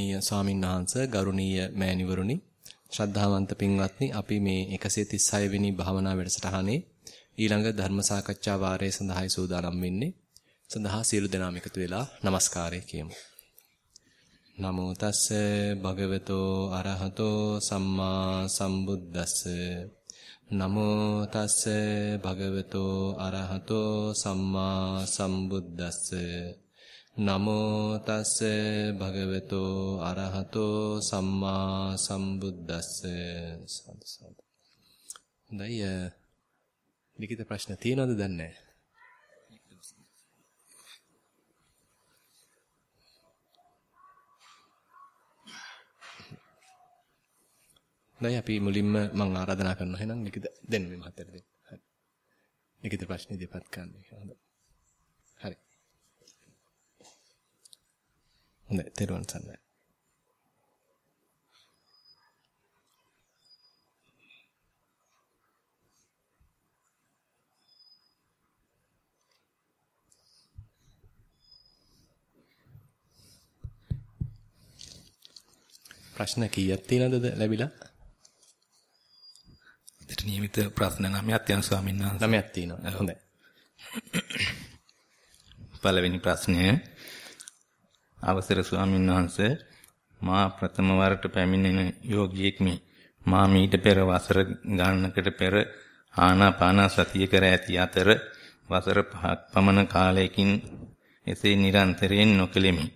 ගෞරවනීය ස්වාමින් වහන්සේ ගෞරවනීය මෑණිවරුනි ශ්‍රද්ධාවන්ත පින්වත්නි අපි මේ 136 වෙනි භාවනා වැඩසටහනේ ඊළඟ ධර්ම සාකච්ඡා වාරය සඳහායි සූදානම් වෙන්නේ. සඳහා සියලු දෙනාම එකතු වෙලා নমස්කාරය කියමු. නමෝ තස්ස භගවතෝ අරහතෝ සම්මා සම්බුද්දස්ස. නමෝ තස්ස භගවතෝ අරහතෝ සම්මා සම්බුද්දස්ස. නමෝ තස්ස භගවතෝ අරහතෝ සම්මා සම්බුද්දස්ස සාදු සාදු. හොඳයි ලිඛිත ප්‍රශ්න තියෙනවද දන්නේ නැහැ. දැන් අපි මුලින්ම මම ආරාධනා කරනවා එහෙනම් ලිඛිත දෙන්න මේ මහත්තයට දෙන්න. හරි. ලිඛිත ප්‍රශ්න ඉදිරිපත් කරන්න. හොඳයි. හොඳයි තෙරුවන් සරණයි. ප්‍රශ්න කීයක් තියෙනවද ලැබිලා? ඒකට නියමිත ප්‍රශ්න 9ක් තියෙනවා ස්වාමීන් වහන්සේ. 9ක් තියෙනවා. හොඳයි. පළවෙනි ප්‍රශ්නය අවසර ස්වාමීන් වහන්සේ මා ප්‍රථම වරට පැමිණෙන යෝගියෙක්මි. මා මීට පෙර වසර ගණනකට පෙර ආනාපාන සතිය කර ඇති අතර වසර 5ක් පමණ කාලයකින් එසේ නිරන්තරයෙන් නොකෙලෙමි.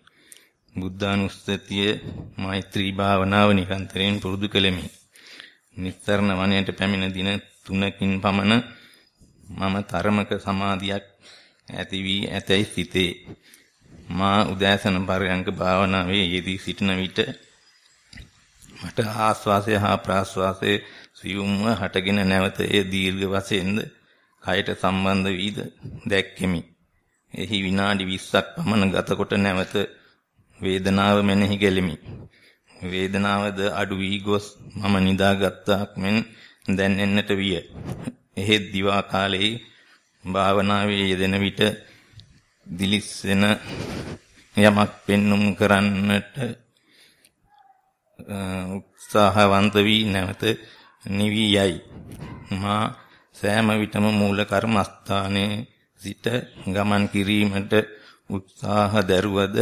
බුද්ධානුස්සතිය මෛත්‍රී භාවනාව නිරන්තරයෙන් පුරුදු කෙලෙමි. නිස්තරණ වනයේට පැමිණ දින 3කින් පමණ මම තරමක සමාධියක් ඇති වී ඇතැයි සිතේ. මා උදෑසන පරයන්ක භාවනාවේ යෙදී සිටින විට මට ආස්වාසය හා ප්‍රාස්වාසයේ සියුම්ව හටගෙන නැවත එය දීර්ඝ වශයෙන්ද කයට සම්බන්ධ වීද දැක්කෙමි. එහි විනාඩි 20ක් පමණ ගතකොට නැවත වේදනාව මෙනෙහි කෙලිමි. වේදනාවද අඩු වී ගොස් මම නිදාගත්තාක් මෙන් දැනෙන්නට විය. එහෙත් දිවා කාලයේ භාවනාවේ යෙදෙන විට දිලිස්සෙන යමක් පෙන්눔 කරන්නට උත්සාහවන්ත වී නැවත නිවි යයි. මා සෑම විටම මූල කර්මස්ථානයේ සිට ගමන් කිරීමට උත්සාහ දරුවද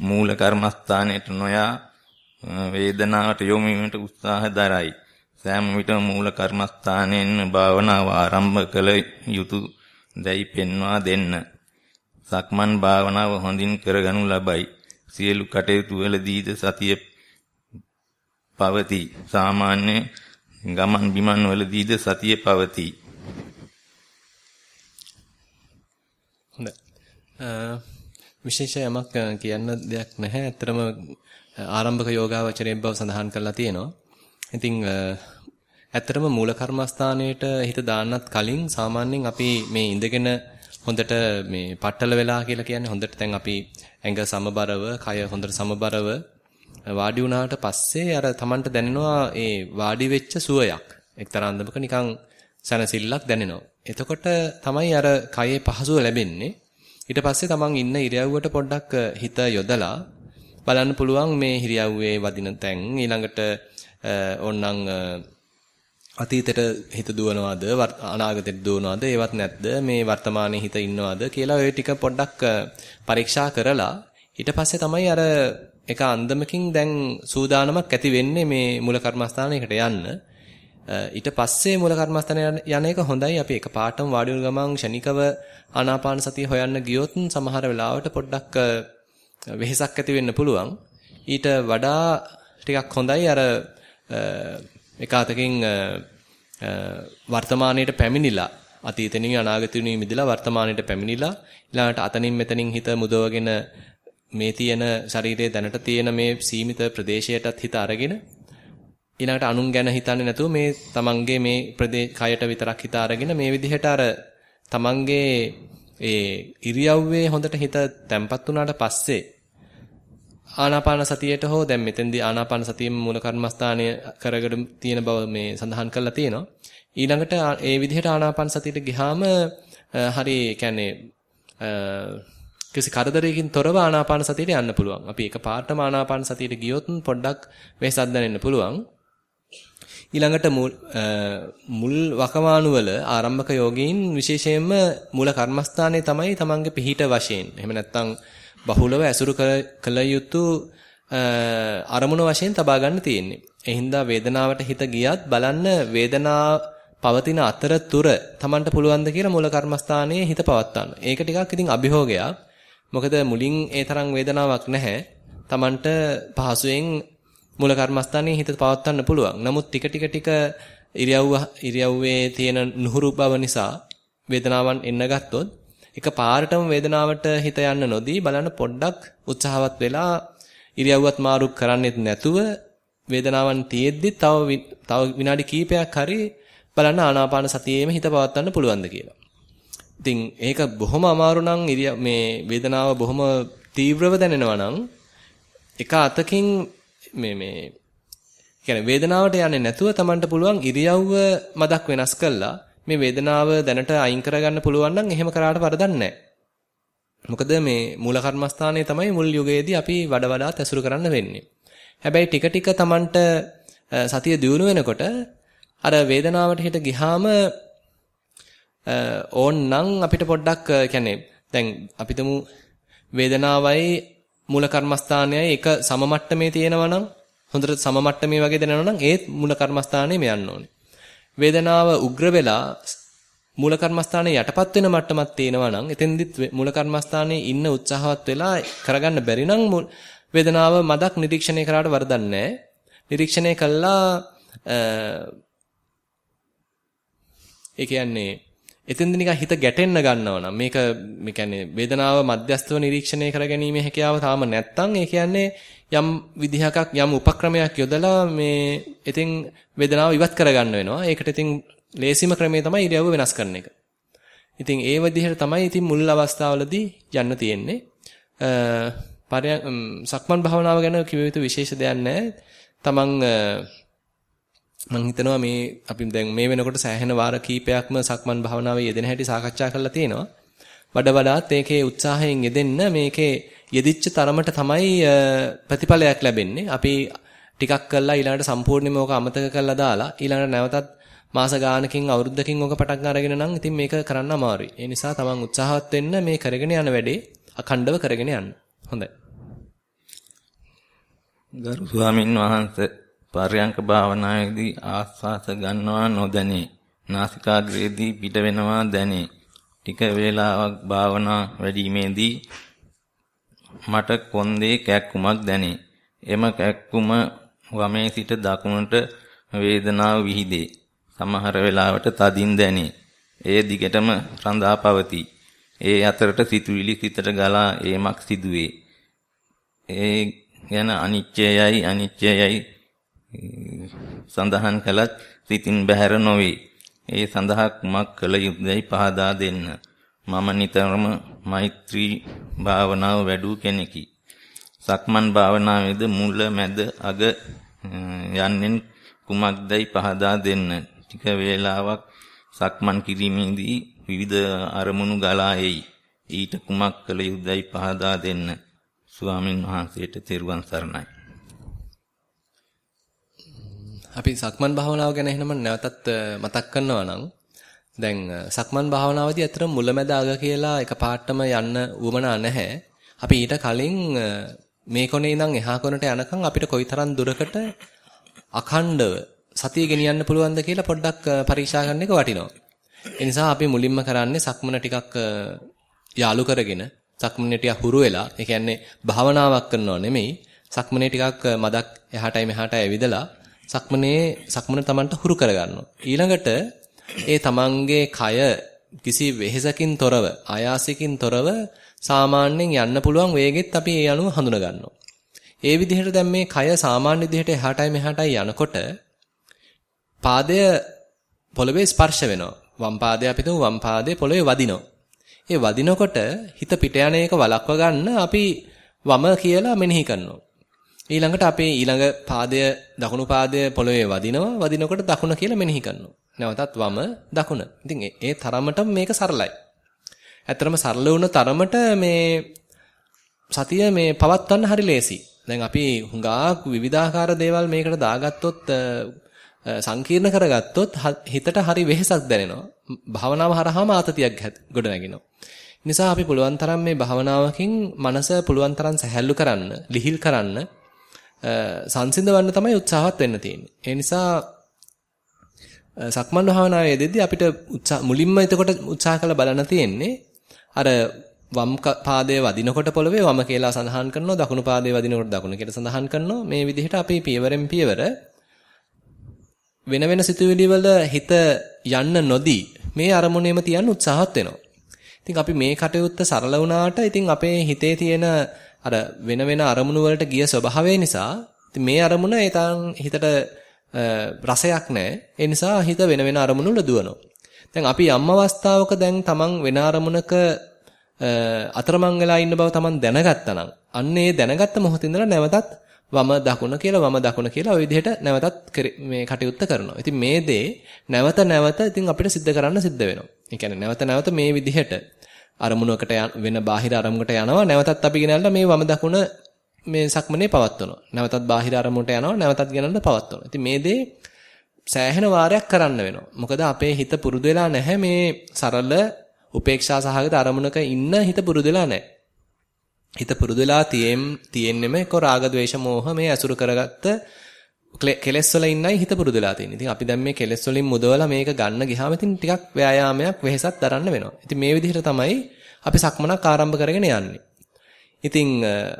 මූල කර්මස්ථානයට නොයා වේදනාවට යොමු වීමට උත්සාහ දරයි. සෑම විටම මූල කර්මස්ථානයෙන් භාවනාව ආරම්භ කළ යුතු දැයි පෙන්වා දෙන්න. සක්මන් භාවනාව හොඳින් කරගනු ලබයි. සියලු කටයුතු වලදීද සතිය පවතී. සාමාන්‍ය ගමන් බිමන් වලදීද සතිය පවතී. හොඳයි. විශේෂ යමක් කියන්න දෙයක් නැහැ. ඇත්තටම ආරම්භක යෝගාවචරයෙන් බව සඳහන් කරලා තියෙනවා. ඉතින් ඇත්තටම මූල කර්මස්ථානයේට හිත දාන්නත් කලින් සාමාන්‍යයෙන් අපි මේ ඉඳගෙන හොඳට මේ පట్టල වෙලා කියලා කියන්නේ හොඳට දැන් අපි ඇඟ සමබරව, කය හොඳට සමබරව වාඩි වුණාට පස්සේ අර Tamanට දැනෙනවා ඒ වාඩි වෙච්ච සුවයක්. එක්තරා අන්දමක නිකන් සනසිල්ලක් දැනෙනවා. එතකොට තමයි අර කයේ පහසුව ලැබෙන්නේ. ඊට පස්සේ Taman ඉන්න ඉරියව්වට පොඩ්ඩක් හිත යොදලා බලන්න පුළුවන් මේ ඉරියව්වේ වදින තැන් ඊළඟට ඕන්නම් අතීතයට හිත දුවනවාද අනාගතයට දුවනවාද ඒවත් නැද්ද? මේ වර්තමානයේ හිත ඉන්නවාද කියලා ඔය ටික පොඩ්ඩක් පරීක්ෂා කරලා ඊට පස්සේ තමයි අර එක අන්දමකින් දැන් සූදානමක් ඇති වෙන්නේ මේ මූල කර්මස්ථානයකට යන්න. ඊට පස්සේ මූල කර්මස්ථානය යන එක හොඳයි. අපි එක පාටම වාඩි වුණ ගමන් ෂණිකව ආනාපාන සතිය හොයන්න ගියොත් සමහර වෙලාවට පොඩ්ඩක් වෙහෙසක් ඇති වෙන්න පුළුවන්. ඊට වඩා ටිකක් හොඳයි. අර එකාතකින් වර්තමානයේට පැමිණිලා අතීතෙනින් අනාගතෙනින් මිදලා වර්තමානයේට පැමිණිලා ඊළඟට අතනින් මෙතනින් හිත මුදවගෙන මේ තියෙන ශරීරයේ දැනට තියෙන මේ සීමිත ප්‍රදේශයටත් හිත අරගෙන ඊළඟට අනුන් ගැන හිතන්නේ නැතුව මේ තමන්ගේ මේ කයට විතරක් හිත අරගෙන මේ විදිහට අර තමන්ගේ ඒ ඉරියව්වේ හොඳට හිත තැම්පත් වුණාට පස්සේ ආනාපාන සතියේට හෝ දැන් මෙතෙන්දී ආනාපාන සතියෙම මූල කර්මස්ථානය කරගෙන තියෙන බව මේ සඳහන් කරලා තියෙනවා. ඊළඟට ඒ විදිහට ආනාපාන සතියට ගියාම හරි කියන්නේ කිසි කරදරයකින් තොරව ආනාපාන සතියට යන්න පුළුවන්. අපි එක පාටම ආනාපාන සතියට ගියොත් පොඩ්ඩක් වෙහසක් දැනෙන්න පුළුවන්. ඊළඟට මුල් වකවානු වල ආරම්භක යෝගීන් විශේෂයෙන්ම මූල කර්මස්ථානයේ තමයි තමන්ගේ පිහිට වශයෙන්. එහෙම නැත්නම් බහුලව ඇසුරු කළ යුතු අරමුණ වශයෙන් තබා ගන්න තියෙන්නේ. ඒ හින්දා වේදනාවට හිත ගියත් බලන්න වේදනාව පවතින අතරතුර තමන්ට පුළුවන් ද කියලා මූල කර්මස්ථානයේ හිත පවත්වන්න. ඒක ටිකක් ඉතින් අභිභෝගයක්. මොකද මුලින් ඒ තරම් වේදනාවක් නැහැ. තමන්ට පහසුවෙන් මූල කර්මස්ථානයේ හිත පවත්වන්න පුළුවන්. නමුත් ටික ටික ටික ඉරියව්ව ඉරියව්වේ තියෙන නුහුරු බව නිසා වේදනාවන් එන්න ගත්තොත් එක පාරටම වේදනාවට හිත යන්න නොදී බලන්න පොඩ්ඩක් උත්සාහවත් වෙලා ඉරියව්වත් මාරු කරන්නෙත් නැතුව වේදනාවන් තියෙද්දි තව තව විනාඩි කිහිපයක් හරි බලන්න ආනාපාන සතියේම හිත පවත්වන්න පුළුවන්ද කියලා. ඉතින් ඒක බොහොම අමාරු නම් මේ වේදනාව බොහොම තීව්‍රව දැනෙනවා නම් එක අතකින් මේ මේ කියන්නේ වේදනාවට යන්නේ නැතුව Tamanට පුළුවන් ඉරියව්ව මදක් වෙනස් කළා මේ වේදනාව දැනට අයින් කරගන්න පුළුවන් නම් එහෙම කරාට වරදක් නැහැ. මොකද මේ මූල කර්මස්ථානයේ තමයි මුල් යුගයේදී අපි වඩ වඩාත් ඇසුරු කරන්න වෙන්නේ. හැබැයි ටික ටික Tamanට සතිය දියුණු වෙනකොට අර වේදනාවට හිට ගිහාම ඕන්නම් අපිට පොඩ්ඩක් කියන්නේ දැන් අපිටමු වේදනාවයි මූල කර්මස්ථානයයි එක සම මට්ටමේ තියෙනවා නම් හොඳට සම මට්ටමේ වගේ දැනෙනවා නම් ඒත් මූල කර්මස්ථානෙම යන්න ඕනේ. වේදනාව උග්‍ර වෙලා මූල කර්මස්ථානයේ යටපත් වෙන මට්ටමක් තියෙනවා නම් එතෙන්දිත් මූල කර්මස්ථානයේ ඉන්න උත්සාහවත් වෙලා කරගන්න බැරි නම් වේදනාව මදක් නිරීක්ෂණය කරාට වරදක් නැහැ. නිරීක්ෂණය කළා ඒ කියන්නේ එතෙන්ද නිකන් හිත ගැටෙන්න ගන්නවා නම් මේක මේ කියන්නේ වේදනාව මධ්‍යස්තව නිරීක්ෂණය කරගැනීමේ හැකියාව තාම නැත්තම් ඒ කියන්නේ යම් විදිහක් යම් උපක්‍රමයක් යොදලා මේ ඉතින් වේදනාව ඉවත් කරගන්න වෙනවා. ඒකට ඉතින් ලේසිම ක්‍රමය තමයි ඉරියව්ව වෙනස් කරන එක. ඉතින් ඒ විදිහට තමයි ඉතින් මුල් අවස්ථාවලදී යන්න තියෙන්නේ. සක්මන් භාවනාව ගැන කිව යුතු විශේෂ දෙයක් නැහැ. තමන් මම හිතනවා මේ අපි දැන් මේ වෙනකොට සෑහෙන වාර කීපයක්ම සක්මන් භාවනාවේ යෙදෙන හැටි සාකච්ඡා කරලා තියෙනවා. වඩ වඩාත් ඒකේ උත්සාහයෙන් යෙදෙන්න මේකේ යෙදිච්ච තරමට තමයි ප්‍රතිඵලයක් ලැබෙන්නේ. අපි ටිකක් කළා ඊළඟට සම්පූර්ණයෙන්ම ඕක අමතක කරලා දාලා ඊළඟට නැවතත් මාස ගානකින් අවුරුද්දකින් ඕක පටන් අරගෙන නම් ඉතින් මේක කරන්න අමාරුයි. ඒ නිසා තමන් උත්සාහවත් වෙන්න මේ කරගෙන යන වැඩේ අඛණ්ඩව කරගෙන යන්න. හොඳයි. ගරු ස්වාමින් වහන්සේ පර්යංක භාවනාවේදී ආස්වාස ගන්නවා නොදැනේ. නාසිකාග්‍රේදී පිට වෙනවා දැනේ. ටික වේලාවක් භාවනා වැඩිීමේදී මට කොන්දේ කැක්කුමක් දැනේ. එම කැක්කුම වමේ සිට දකුණට වේදනාව විහිදේ. සමහර වෙලාවට තදින් දැනේ. ඒ දිගටම රඳා පවතී. ඒ අතරට සිතුවිලි සිතට ගලා ඒමක් සිදුවේ. ඒ ගැන අනිත්‍යයයි අනිත්‍යයයි සඳහන් කළත් සිතින් බැහැර නොවේ. ඒ සඳහා කුමක් කළ යුතුදයි පහදා දෙන්න. මම නිතරම මෛත්‍රී භාවනාව වැඩූ කෙනෙකි. සක්මන් භාවනාවේද මුල මැද අග යන්නෙන් කුමක්දයි පහදා දෙන්න. ටික වේලාවක් සක්මන් කිරීමේදී විවිධ අරමුණු ගලා එයි. ඊට කුමක් කළ යුතුදයි පහදා දෙන්න. ස්වාමින් වහන්සේට තෙරුවන් සරණයි. අපි සක්මන් භාවනාව ගැන එහෙනම් නැවතත් මතක් කරනවා නම් දැන් සක්මන් භාවනාවේදී අතර මුලැමැද අග කියලා එකපාරටම යන්න උවමනා නැහැ. අපි ඊට කලින් මේ කොනේ ඉඳන් එහා කොනට යනකම් අපිට කොයිතරම් දුරකට අඛණ්ඩව සතිය ගෙනියන්න පුළුවන්ද කියලා පොඩ්ඩක් පරීක්ෂා කරන්න එක වටිනවා. ඒ නිසා අපි මුලින්ම කරන්නේ සක්මන ටිකක් යාලු කරගෙන සක්මනේ ටිකක් හුරු වෙලා, ඒ කියන්නේ භාවනාවක් කරනව නෙමෙයි, සක්මනේ ටිකක් මදක් එහාටයි මෙහාටයි ඇවිදලා සක්මනේ සක්මන Tamanට හුරු කරගන්නවා. ඊළඟට ඒ Tamanගේ කය කිසි වෙහෙසකින් තොරව, ආයාසයකින් තොරව සාමාන්‍යයෙන් යන්න පුළුවන් වේගෙත් අපි ඒ අනුව හඳුන ගන්නවා. ඒ විදිහට දැන් මේ කය සාමාන්‍ය විදිහට එහාටයි මෙහාටයි යනකොට පාදය පොළවේ ස්පර්ශ වෙනවා. වම් පාදය අපි තුමු වම් පාදයේ පොළවේ වදිනවා. ඒ වදිනකොට හිත පිට යන එක වළක්ව ගන්න අපි වම කියලා මෙනෙහි කරනවා. ඊළඟට අපේ ඊළඟ පාදය දකුණු පාදය පොළවේ වදිනවා. වදිනකොට දකුණ කියලා මෙනෙහි කරනවා. නැවතත් වම දකුණ. ඉතින් ඒ තරමටම මේක සරලයි. ඇත්තරම සරල වුණ තරමට මේ සතිය මේ පවත්වන්න හරි ලේසි. දැන් අපි හුඟා විවිධාකාර දේවල් මේකට දාගත්තොත් සංකීර්ණ කරගත්තොත් හිතට හරි වෙහෙසක් දැනෙනවා. භාවනාව හරහාම ආතතියක් ගොඩ නැගෙනවා. නිසා අපි පුළුවන් තරම් මේ භාවනාවකින් මනස පුළුවන් තරම් සැහැල්ලු කරන්න, ලිහිල් කරන්න, සංසිඳවන්න තමයි උත්සාහවත් වෙන්න තියෙන්නේ. ඒ නිසා සක්මන් භාවනාවේ යෙදෙද්දී අපිට මුලින්ම එතකොට උත්සාහ කරලා බලන්න තියෙන්නේ අර වම් පාදයේ වදිනකොට පොළවේ වම කියලා සඳහන් කරනවා දකුණු පාදයේ වදිනකොට දකුණ කියලා සඳහන් කරනවා මේ විදිහට අපි පියවරෙන් පියවර වෙන වෙන සිතුවිලි වල හිත යන්න නොදී මේ අරමුණේම තියන්න උත්සාහත් වෙනවා. ඉතින් අපි මේ කටයුත්ත සරල වුණාට ඉතින් අපේ හිතේ තියෙන අර වෙන වෙන අරමුණු වලට ගිය ස්වභාවය නිසා ඉතින් මේ අරමුණ ඒ හිතට රසයක් නැහැ. ඒ නිසා හිත වෙන වෙන අරමුණු වල දුවනවා. දැන් අපි යම් අවස්ථාවක දැන් තමන් වෙන අරමුණක අතරමං වෙලා ඉන්න බව තමන් දැනගත්තා නම් අන්න ඒ දැනගත්ත මොහොතේ ඉඳලා නැවතත් වම දකුණ කියලා වම දකුණ කියලා ওই විදිහට නැවතත් මේ කටයුත්ත කරනවා. ඉතින් මේ දේ නැවත නැවත ඉතින් අපිට සිද්ධ කරන්න සිද්ධ වෙනවා. ඒ කියන්නේ නැවත නැවත මේ විදිහට අරමුණකට වෙන බාහිර අරමුණකට යනවා නැවතත් අපි ගෙනල්ලා මේ වම දකුණ මේ සක්මනේ පවත්වනවා. නැවතත් බාහිර අරමුණට යනවා නැවතත් ගෙනල්ලා පවත්වනවා. ඉතින් මේ දේ සෑහෙන වාරයක් කරන්න වෙනවා. මොකද අපේ හිත පුරුදු වෙලා නැහැ මේ සරල උපේක්ෂා සහගත අරමුණක ඉන්න හිත පුරුදු වෙලා නැහැ. හිත පුරුදු වෙලා තියෙන්නෙම එක රාග ద్వේෂ මෝහ මේ අසුරු කරගත්ත කෙලෙස් වල ඉන්නයි හිත පුරුදු වෙලා තියෙන්නේ. ඉතින් අපි දැන් මේ කෙලෙස් වලින් මුදවලා මේක ගන්න ගියාම ඉතින් ටිකක් ව්‍යායාමයක් වෙහෙසක් දරන්න වෙනවා. ඉතින් මේ විදිහට තමයි අපි සක්මනක් ආරම්භ කරගෙන යන්නේ. ඉතින්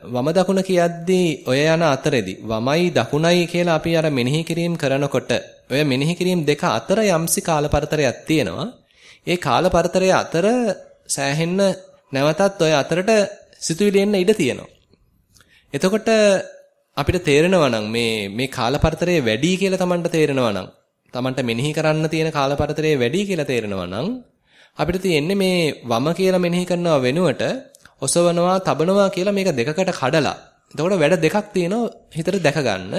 වම දකුණ කියද්දී ඔය යන අතරෙදි වමයි දකුණයි කියලා අපි අර මෙනෙහි කිරීම කරනකොට ඔය මෙනෙහි කිරීම දෙක අතර යම්සි කාලපරතරයක් තියෙනවා. ඒ කාලපරතරය අතර සෑහෙන්න නැවතත් ඔය අතරට සිතුවිලි එන්න ඉඩ තියෙනවා. එතකොට අපිට තේරෙනවා නම් මේ මේ කාලපරතරය වැඩි කියලා Tamanට තේරෙනවා නම් Tamanට මෙනෙහි කරන්න තියෙන කාලපරතරය වැඩි කියලා තේරෙනවා නම් අපිට තියෙන්නේ මේ වම කියලා මෙනෙහි කරනව වෙනුවට ඔසවනවා, තබනවා කියලා මේක දෙකකට කඩලා. එතකොට වැඩ දෙකක් තියෙනවා හිතට දැක ගන්න.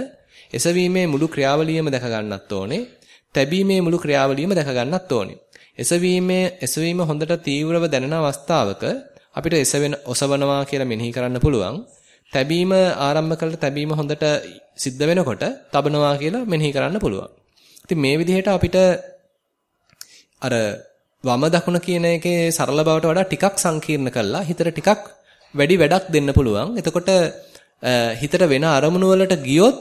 එසවීමේ මුළු ක්‍රියාවලියම දැක ගන්නත් ඕනේ. තැබීමේ මුළු ක්‍රියාවලියම දැක ගන්නත් ඕනේ. එසවීමේ එසවීම හොඳට තීව්‍රව දැනෙන අවස්ථාවක අපිට එසවෙන ඔසවනවා කියලා මෙනෙහි කරන්න පුළුවන්. තැබීම ආරම්භ කළා තැබීම හොඳට සිද්ධ වෙනකොට තබනවා කියලා මෙනෙහි කරන්න පුළුවන්. ඉතින් මේ විදිහට අපිට අර වම දකුණ කියන එකේ සරල බවට වඩා ටිකක් සංකීර්ණ කළා හිතට ටිකක් වැඩි වැඩක් දෙන්න පුළුවන්. එතකොට හිතට වෙන අරමුණු වලට ගියොත්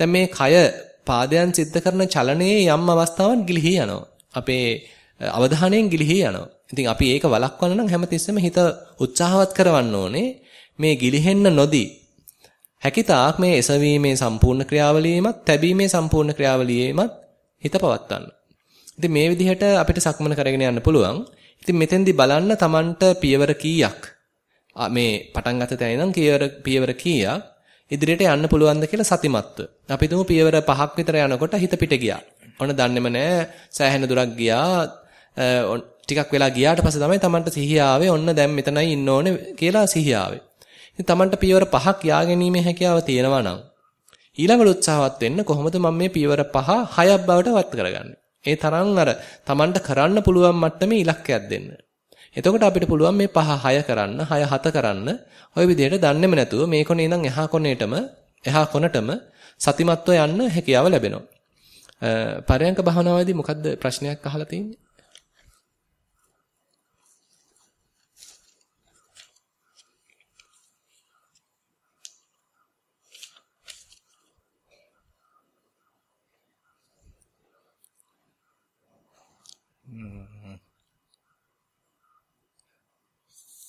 දැන් මේ කය පාදයන් සිද්ධ කරන චලනයේ යම් අවස්ථාවක් ගිලිහී යනවා. අපේ අවධානයෙන් ගිලිහී යනවා. ඉතින් අපි ඒක වළක්වන්න නම් හැමතිස්සෙම හිත උත්සාහවත් කරවන්න ඕනේ. මේ ගිලිහෙන්න නොදී හැකිතාක් මේ එසවීමේ සම්පූර්ණ ක්‍රියාවලියෙමත් තැබීමේ සම්පූර්ණ ක්‍රියාවලියෙමත් හිත පවත්වන්න. ඉතින් මේ විදිහට අපිට සක්මන කරගෙන යන්න පුළුවන්. ඉතින් මෙතෙන්දී බලන්න Tamanට පියවර කීයක් මේ පටන් ගත තැන ඉඳන් පියවර පියවර කීයක් ඉදිරියට යන්න පුළුවන්ද කියලා සතිමත්ව. අපි තුමු පියවර පහක් විතර යනකොට හිත පිට ගියා. ඔන්න දන්නේම නැහැ. සෑහෙන දුරක් ගියා. ටිකක් වෙලා ගියාට පස්සේ තමයි Tamanට සිහිය ආවේ. ඔන්න දැන් මෙතනයි ඉන්න ඕනේ කියලා සිහිය ආවේ. ඉතින් Tamanට පියවර පහක් යාගැනීමේ හැකියාව තියෙනවා නම් ඊළඟට උත්සාහවත් වෙන්න කොහොමද මම මේ පියවර පහ හයක් බවට වත් කරගන්නේ? ඒ තරම් අර Tamanට කරන්න පුළුවන් මට්ටමේ ඉලක්කයක් දෙන්න. එතකොට අපිට පුළුවන් මේ පහ හය කරන්න, හය හත කරන්න ওই විදිහට දන්නේම නැතුව මේ කොනේ ඉඳන් එහා කොනේටම එහා කොනටම සතිමත්ව යන්න හැකියාව ලැබෙනවා. පරයන්ක භාවනාවේදී මොකද්ද ප්‍රශ්නයක් අහලා තියෙන්නේ?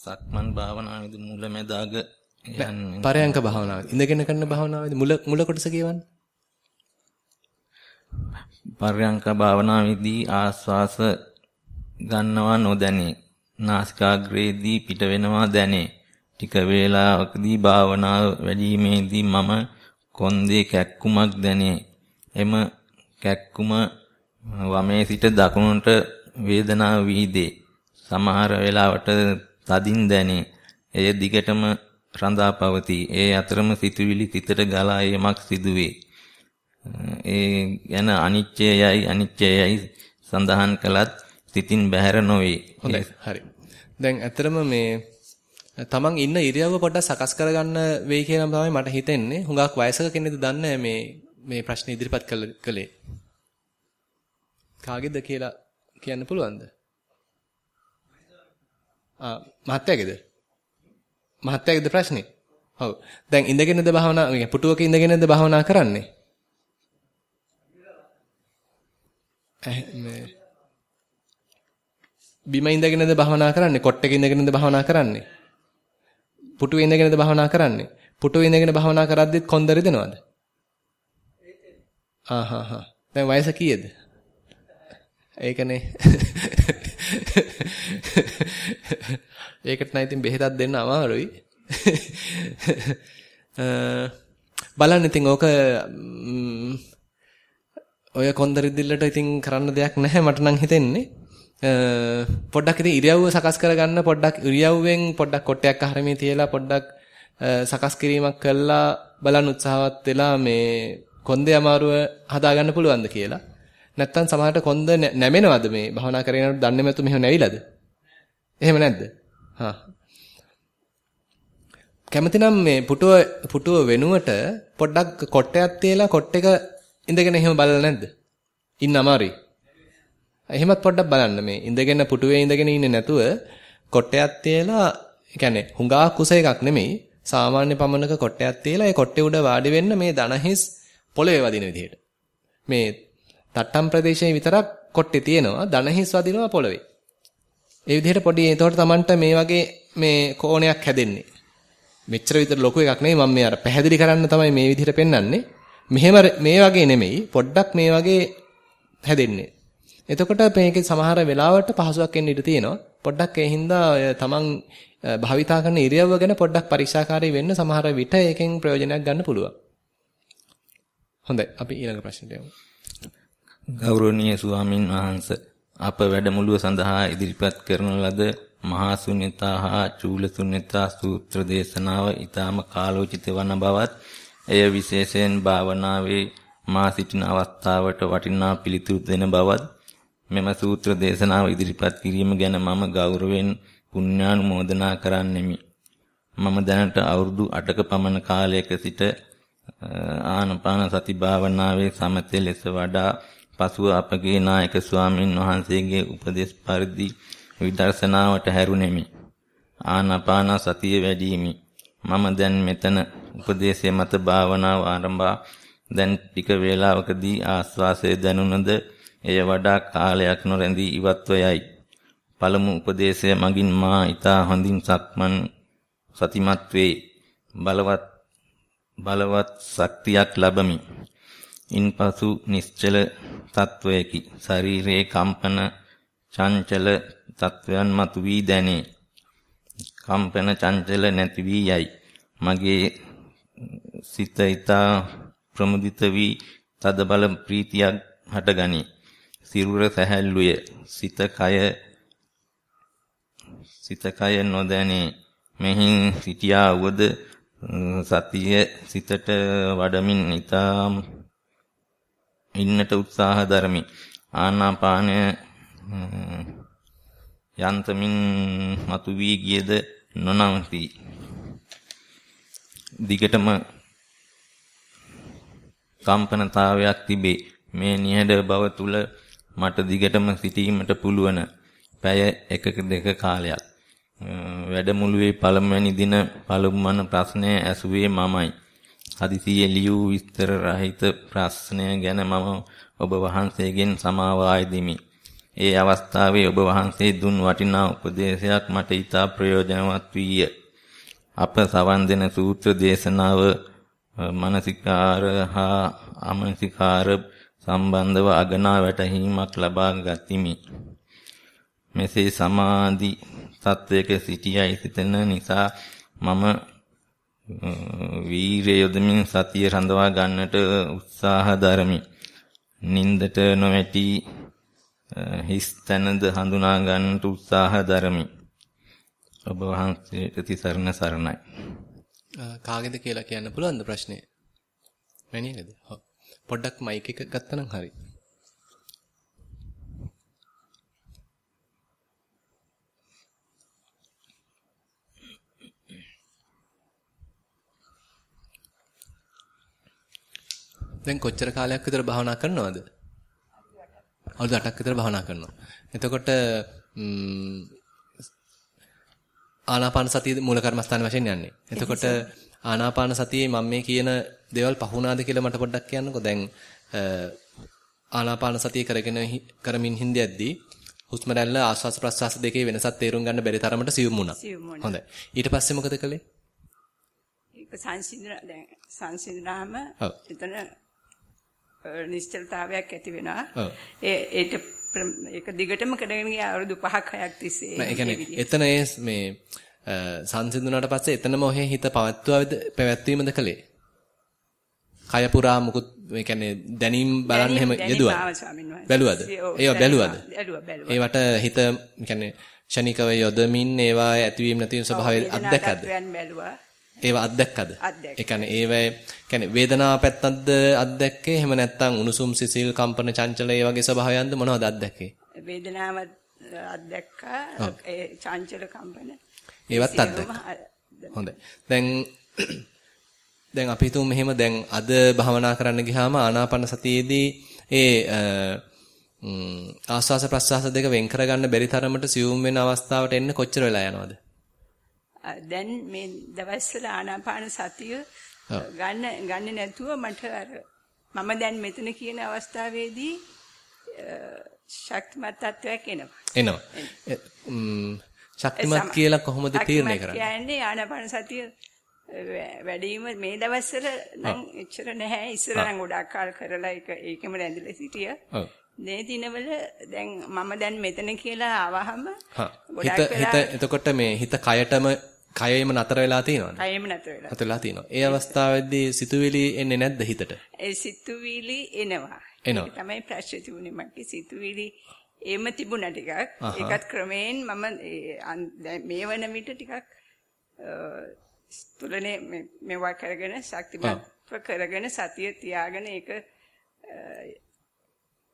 සක්මන් භාවනාවේදී මුල මැදාග යන්නේ. පරයන්ක භාවනාවේදී ඉඳගෙන කරන භාවනාවේදී මුල මුල කොටස කියවන්නේ පරයන්ක භාවනාවේදී ආස්වාස ගන්නවා නොදැනේ. නාසිකාග්‍රේදී පිට වෙනවා දැනේ. ටික වේලාවකදී භාවනාව වැඩිීමේදී මම කොන්දේ කැක්කුමක් දැනේ. එම කැක්කුම වමේ සිට දකුණට වේදනාව වීදේ සමහර වෙලාවට තදින් දැනේ. එය දිගටම රඳා පවතී. ඒ අතරම සිතුවිලි සිතට ගලා යමක් සිදුවේ. ඒ යන අනිත්‍යයයි අනිත්‍යයයි සඳහන් කළත් සිතින් බැහැර නොවේ. හොඳයි. හරි. දැන් ඇත්තරම මේ තමන් ඉන්න ඉරියව්ව පොඩ්ඩක් සකස් කරගන්න වෙයි කියලා තමයි මට හිතෙන්නේ. හුඟක් වයසක කෙනෙක්ද දන්නේ මේ මේ ප්‍රශ්නේ ඉදිරිපත් කළේ. කාගේද කියලා කියන්න පුළුවන්ද? ආ මහත්තයාගේද? මහත්තයාගේද ප්‍රශ්නේ? ඔව්. දැන් ඉඳගෙනද භාවනා පුටුවක ඉඳගෙනද භාවනා කරන්නේ? මේ බිම ඉඳගෙනද භාවනා කරන්නේ? කොට්ටක ඉඳගෙනද භාවනා කරන්නේ? පුටුවේ ඉඳගෙනද භාවනා කරන්නේ? පුටුවේ ඉඳගෙන භාවනා කරද්දිත් කොන්ද රිදෙනවද? ආහා දැන් වයස කීයද? ඒකනේ. ඒකට නම් ඉතින් බෙහෙතක් දෙන්න අමාරුයි. බලන්න ඉතින් ඕක ඔය කොන්දරිද්දිල්ලට ඉතින් කරන්න දෙයක් නැහැ මට නම් හිතෙන්නේ. පොඩ්ඩක් ඉතින් ඉරියව්ව සකස් කරගන්න පොඩ්ඩක් ඉරියව්වෙන් පොඩ්ඩක් කොටයක් අහරමේ තියලා පොඩ්ඩක් සකස් කිරීමක් කළා බලන්න උත්සාහවත් වෙලා මේ කොන්දේ අමාරුව හදාගන්න පුළුවන්ද කියලා. නැත්තම් සමහරට කොන්ද නැමෙනවද මේ භවනා කරගෙන යනකොට දන්නේ නැතු මෙහෙම නැවිලාද? එහෙම නැද්ද? හා. කැමතිනම් මේ පුටුව පුටුව වෙනුවට පොඩ්ඩක් කොටයක් තියලා කොට එක ඉඳගෙන එහෙම බලලා නැද්ද? ඉන්න අමාරුයි. එහෙමත් පොඩ්ඩක් බලන්න මේ ඉඳගෙන පුටුවේ ඉඳගෙන ඉන්නේ නැතුව කොටයක් තියලා ඒ කියන්නේ හුඟා කුස එකක් නෙමෙයි සාමාන්‍ය පමණක කොටයක් තියලා ඒ කොටේ උඩ වාඩි වෙන්න මේ දනහිස් පොළවේ වදින විදිහට. මේ තට්ටම් ප්‍රදේශයේ විතරක් කොට්ටේ තියෙනවා දනහිස් වදිනවා පොළවේ. ඒ විදිහට පොඩි එතකොට Tamanට මේ වගේ මේ කෝණයක් හැදෙන්නේ. මෙච්චර විතර ලොකු එකක් නෙවෙයි මම මේ අර පැහැදිලි කරන්න තමයි මේ විදිහට පෙන්වන්නේ. මෙහෙම මේ වගේ නෙමෙයි පොඩ්ඩක් මේ වගේ හැදෙන්නේ. එතකොට මේකේ සමහර වෙලාවට පහසුවක් එන්න ඉඩ තියෙනවා. පොඩ්ඩක් ඒ හින්දා තමන් භාවිතා කරන ඉරියව්ව ගැන පොඩ්ඩක් පරීක්ෂාකාරී වෙන්න සමහර විට ඒකෙන් ප්‍රයෝජනයක් ගන්න පුළුවන්. හොඳයි අපි ඊළඟ ප්‍රශ්නට යමු. ගෞරවනීය ස්වාමින් වහන්සේ අප වැඩමුළුව සඳහා ඉදිරිපත් කරන ලද මහා ශුන්‍යතා හා චූල ශුන්‍යතා සූත්‍ර දේශනාව ඊටාම කාලෝචිත වන බවත් එය විශේෂයෙන් භාවනාවේ මා සිටින අවස්ථාවට වටිනා පිළිතුරු දෙන බවත් මෙම සූත්‍ර දේශනාව ඉදිරිපත් කිරීම ගැන මම ගෞරවයෙන් පුණ්‍යානුමෝදනා කරන්නෙමි. මම දැනට අවුරුදු 8ක පමණ කාලයක සිට ආනපාන සති භාවනාවේ සමතේ ලෙස වඩා පසුව අපගේ නායක ස්වාමින් වහන්සේගේ උපදේශ පරිදි විදර්ශනාවට හැරුණෙමි. ආනාපාන සතිය වැඩිමි. මම දැන් මෙතන උපදේශය මත භාවනාව ආරම්භා දැන් ටික වේලාවකදී ආස්වාසය දැනුණද එය වඩා කාලයක් නොරැඳී ඉවත්ව යයි. පළමු උපදේශය මගින් මා ඊතා හොඳින් සක්මන් සතිමත් වේ. බලවත් බලවත් ශක්තියක් ලැබමි. ඉන්පසු නිශ්චල තත්වයකි. ශරීරයේ කම්පන චංචල තත්වයන් මතු වී දැනේ. කම්පන චංචල නැති වී යයි. මගේ සිත ඊතා ප්‍රමුදිත වී තද බල ප්‍රීතියක් හටගනී. සිරුර සැහැල්ලුය. සිත කය සිත කය නොදැනේ. මෙහින් සිටියා වුවද සතිය සිතට වඩමින් ඊතා ඉන්නට උත්සාහ දරමි. ආනාපානය යන්තමින් මතු වී ගියද නොනවති. දිගටම කම්පනතාවයක් තිබේ. මේ නිහඬ බව තුල මට දිගටම සිටීමට පුළුවන්. පැය එකක දෙක කාලයක්. වැඩමුළුවේ පළමුවැනි දින පළමුවන ප්‍රශ්නය ඇසුවේ මමයි. හදිසියේ ලියූ විස්තර රහිත ප්‍රශ්නය ගැන මම ඔබ වහන්සේගෙන් සමාව ආයදිමි. ඒ අවස්ථාවේ ඔබ වහන්සේ දුන් වටිනා උපදේශයක් මට ඉතා ප්‍රයෝජනවත් වීය. අප සවන් දෙන සූත්‍ර දේශනාව මානසිකාර හා අමනසිකාර සම්බන්ධව අගනා වැටහීමක් ලබා ගතිමි. මෙසේ සමාධි තත්වයක සිටියයි සිතන නිසා මම වීරය යොදමින් සතිය රඳවා ගන්නට උත්සාහ දරමි. නින්දට නොවැටි හිස් තැනද හඳුනා ගන්නට උත්සාහ දරමි. ඔබ වහන්සේට තිසරණ සරණයි. කාගේද කියලා කියන්න පුළුවන්ද ප්‍රශ්නේ? මැනියකද? පොඩ්ඩක් මයික් එක ගත්තනම් හරි. දැන් කොච්චර කාලයක් විතර භාවනා කරනවද? අවුරුදු 8ක් විතර භාවනා කරනවා. එතකොට ආනාපාන සතිය මූල කර්මස්ථාන වශයෙන් යන්නේ. එතකොට ආනාපාන සතියේ මම මේ කියන දේවල් පහුණාද කියලා මට පොඩ්ඩක් කියන්නකෝ. දැන් ආනාපාන සතිය කරගෙන කරමින් හින්දියද්දී හුස්ම රැල්ල ආශ්වාස ප්‍රශ්වාස දෙකේ වෙනසක් තේරුම් ගන්න බැරි තරමට සියුම් වුණා. හොඳයි. ඊට පස්සේ මොකද කළේ? ඒක සංසිඳන දැන් සංසිඳනාම එතන නිශ්චලතාවයක් ඇති වෙනවා. ඒ ඒක ඒක දිගටම කරගෙන ගියා අවුරුදු 5ක් 6ක් තිස්සේ. ඒ කියන්නේ එතන මේ සංසිඳුණාට පස්සේ එතනම ඔහේ හිත පවත්වාද පැවැත්වීමද කළේ? කය පුරා මුකුත් මේ කියන්නේ දැනීම් බලන්න එහෙම යෙදුවා. බැලුවද? ඒවා බැලුවද? ඒවට හිත කියන්නේ ෂණිකව යොදමින් ඒවා ඇතිවීම නැතිවීම ස්වභාවය අත්දැකද? ඒවා අත්දැක්කද? ඒ කියන්නේ ඒවැ කියන්නේ වේදනාව පැත්තක්ද අත්දැක්කේ? එහෙම නැත්නම් උණුසුම් සිසිල් කම්පන චංචල ඒ වගේ ස්වභාවයන්ද මොනවද අත්දැක්කේ? වේදනාව අත්දැක්කා ඒ චංචල කම්පන. ඒවත් අත්දැක්කා. හොඳයි. දැන් දැන් අපි හිතමු මෙහෙම දැන් අද භවනා කරන්න ගියාම ආනාපාන සතියේදී ඒ ආස්වාස ප්‍රස්වාස දෙක වෙන් කරගන්න බැරි තරමට සියුම් වෙන අවස්ථාවට එන්න කොච්චර වෙලා යනවද? දැන් මේ දවස්වල ආනාපාන සතිය ගන්න ගන්නේ නැතුව මට අර මම දැන් මෙතන කියන අවස්ථාවේදී ශක්තිමත් තත්වයක් එනවා. එනවා. ශක්තිමත් කියලා කොහොමද තීරණය කරන්නේ? කියන්නේ ආනාපාන සතිය වැඩිම මේ දවස්වල නම් එච්චර නැහැ. ඉස්සර නම් ගොඩක් කාල කරලා ඒක ඒකම රැඳිලා සිටියා. ඔව්. මේ දිනවල දැන් මම දැන් මෙතන කියලා ආවහම ගොඩක් හිත එතකොට මේ හිත කයටම කයෙම නතර වෙලා තියෙනවද? කයෙම නතර වෙලා. නතර වෙලා තියෙනවා. ඒ අවස්ථාවේදී සිතුවිලි එන්නේ නැද්ද හිතට? ඒ සිතුවිලි එනවා. එනවා. ඒක තමයි ප්‍රශ්නේ තිබුණේ මගේ සිතුවිලි එම තිබුණා ටිකක්. ඒකත් ක්‍රමයෙන් මම මේ වන විට ටිකක් තුලනේ මේවා කරගෙන ශක්තිමත්ව කරගෙන සතිය තියාගෙන ඒක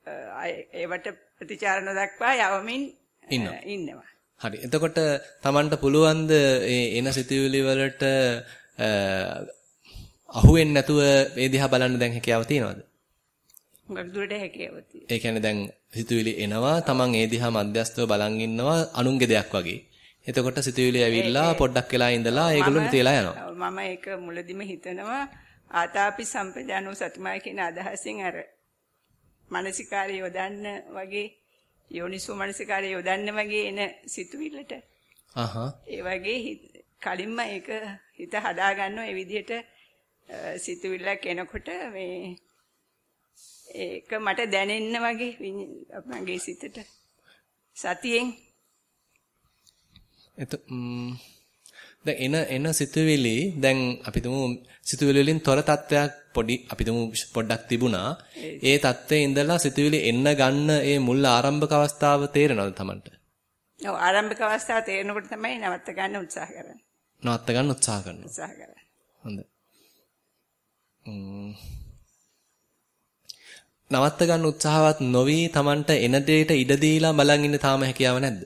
ඒවට ප්‍රතිචාර නොදක්වා යවමින් ඉන්නවා. හරි. එතකොට Tamanට පුළුවන්ද ඒ එන සිතුවිලි වලට අහුවෙන්නේ නැතුව මේ දිහා බලන්න දැන් හැකියාව තියෙනවද? දුරට හැකියාව තියෙනවා. ඒ කියන්නේ දැන් සිතුවිලි එනවා Taman ඒ දිහා මධ්‍යස්තව බලන් ඉන්නවා අනුන්ගේ දෙයක් වගේ. එතකොට සිතුවිලි ඇවිල්ලා පොඩ්ඩක් වෙලා ඉඳලා ඒගොල්ලෝ නිතිලා යනවා. මම ඒක මුලදිම හිතනවා ආතාපි සම්පජානෝ සතිමා කියන අදහසින් අර මානසිකාරය යොදන්න වගේ යෝනිසෝ මානසිකාරය යොදන්න වගේ එන සිතුවිල්ලට. අහහ. ඒ වගේ කලින්ම ඒක හිත හදා ගන්නවා ඒ විදිහට සිතුවිල්ලක් එනකොට මේ ඒක මට දැනෙන්න වගේ මගේ සිතට සතියෙන් එත දැන් එන එන සිතුවිලි දැන් අපි තුමු සිතුවිලි වලින් තොර තත්වයක් පොඩි අපි තුමු පොඩ්ඩක් තිබුණා. ඒ தත්ත්වයේ ඉඳලා සිතුවිලි එන්න ගන්න ඒ මුල් ආරම්භක අවස්ථාව තේරෙනවද Tamanට? ඔව් ආරම්භක අවස්ථාව තේරෙනකොට තමයි නවත්ත ගන්න උත්සාහ කරන්නේ. නවත්ත ගන්න උත්සාහ කරනවා. උත්සාහ කරන්නේ. හොඳයි. නවත්ත ගන්න උත්සාහවත් නොවි Tamanට එන දෙයට ඉඩ දීලා බලන් ඉන්න තාම හැකියාව නැද්ද?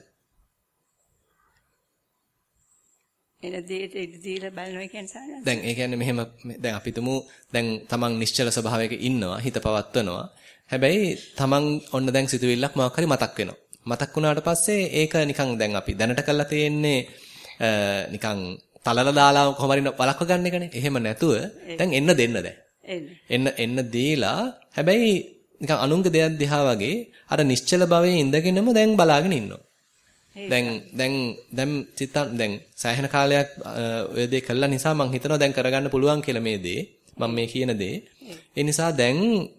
එන දෙයට ඉඩ දීලා බලනවා කියන්නේ සාහනස. දැන් ඒ කියන්නේ මෙහෙම දැන් අපි තුමු දැන් තමන් නිශ්චල ස්වභාවයක ඉන්නවා හිත පවත්වනවා. හැබැයි තමන් ඔන්න දැන් සිතුවිල්ලක් මොකක් හරි මතක් වෙනවා. මතක් වුණාට පස්සේ ඒක නිකන් දැන් අපි දැනට කරලා තියෙන්නේ නිකන් තලලා දාලා කොහොම හරි වලක්ව ගන්න එකනේ. එහෙම නැතුව දැන් එන්න දෙන්න දැන්. එන්න එන්න දීලා හැබැයි නිකන් අනුන්ගේ දෙයක් දිහා වගේ අර නිශ්චල භවයේ ඉඳගෙනම දැන් බලාගෙන ඉන්නවා. දැන් දැන් දැන් චිත්තම් දැන් සෑහෙන කාලයක් ඔය දේ කළා නිසා මම හිතනවා දැන් කරගන්න පුළුවන් කියලා මේ දේ මම මේ කියන දේ ඒ නිසා දැන්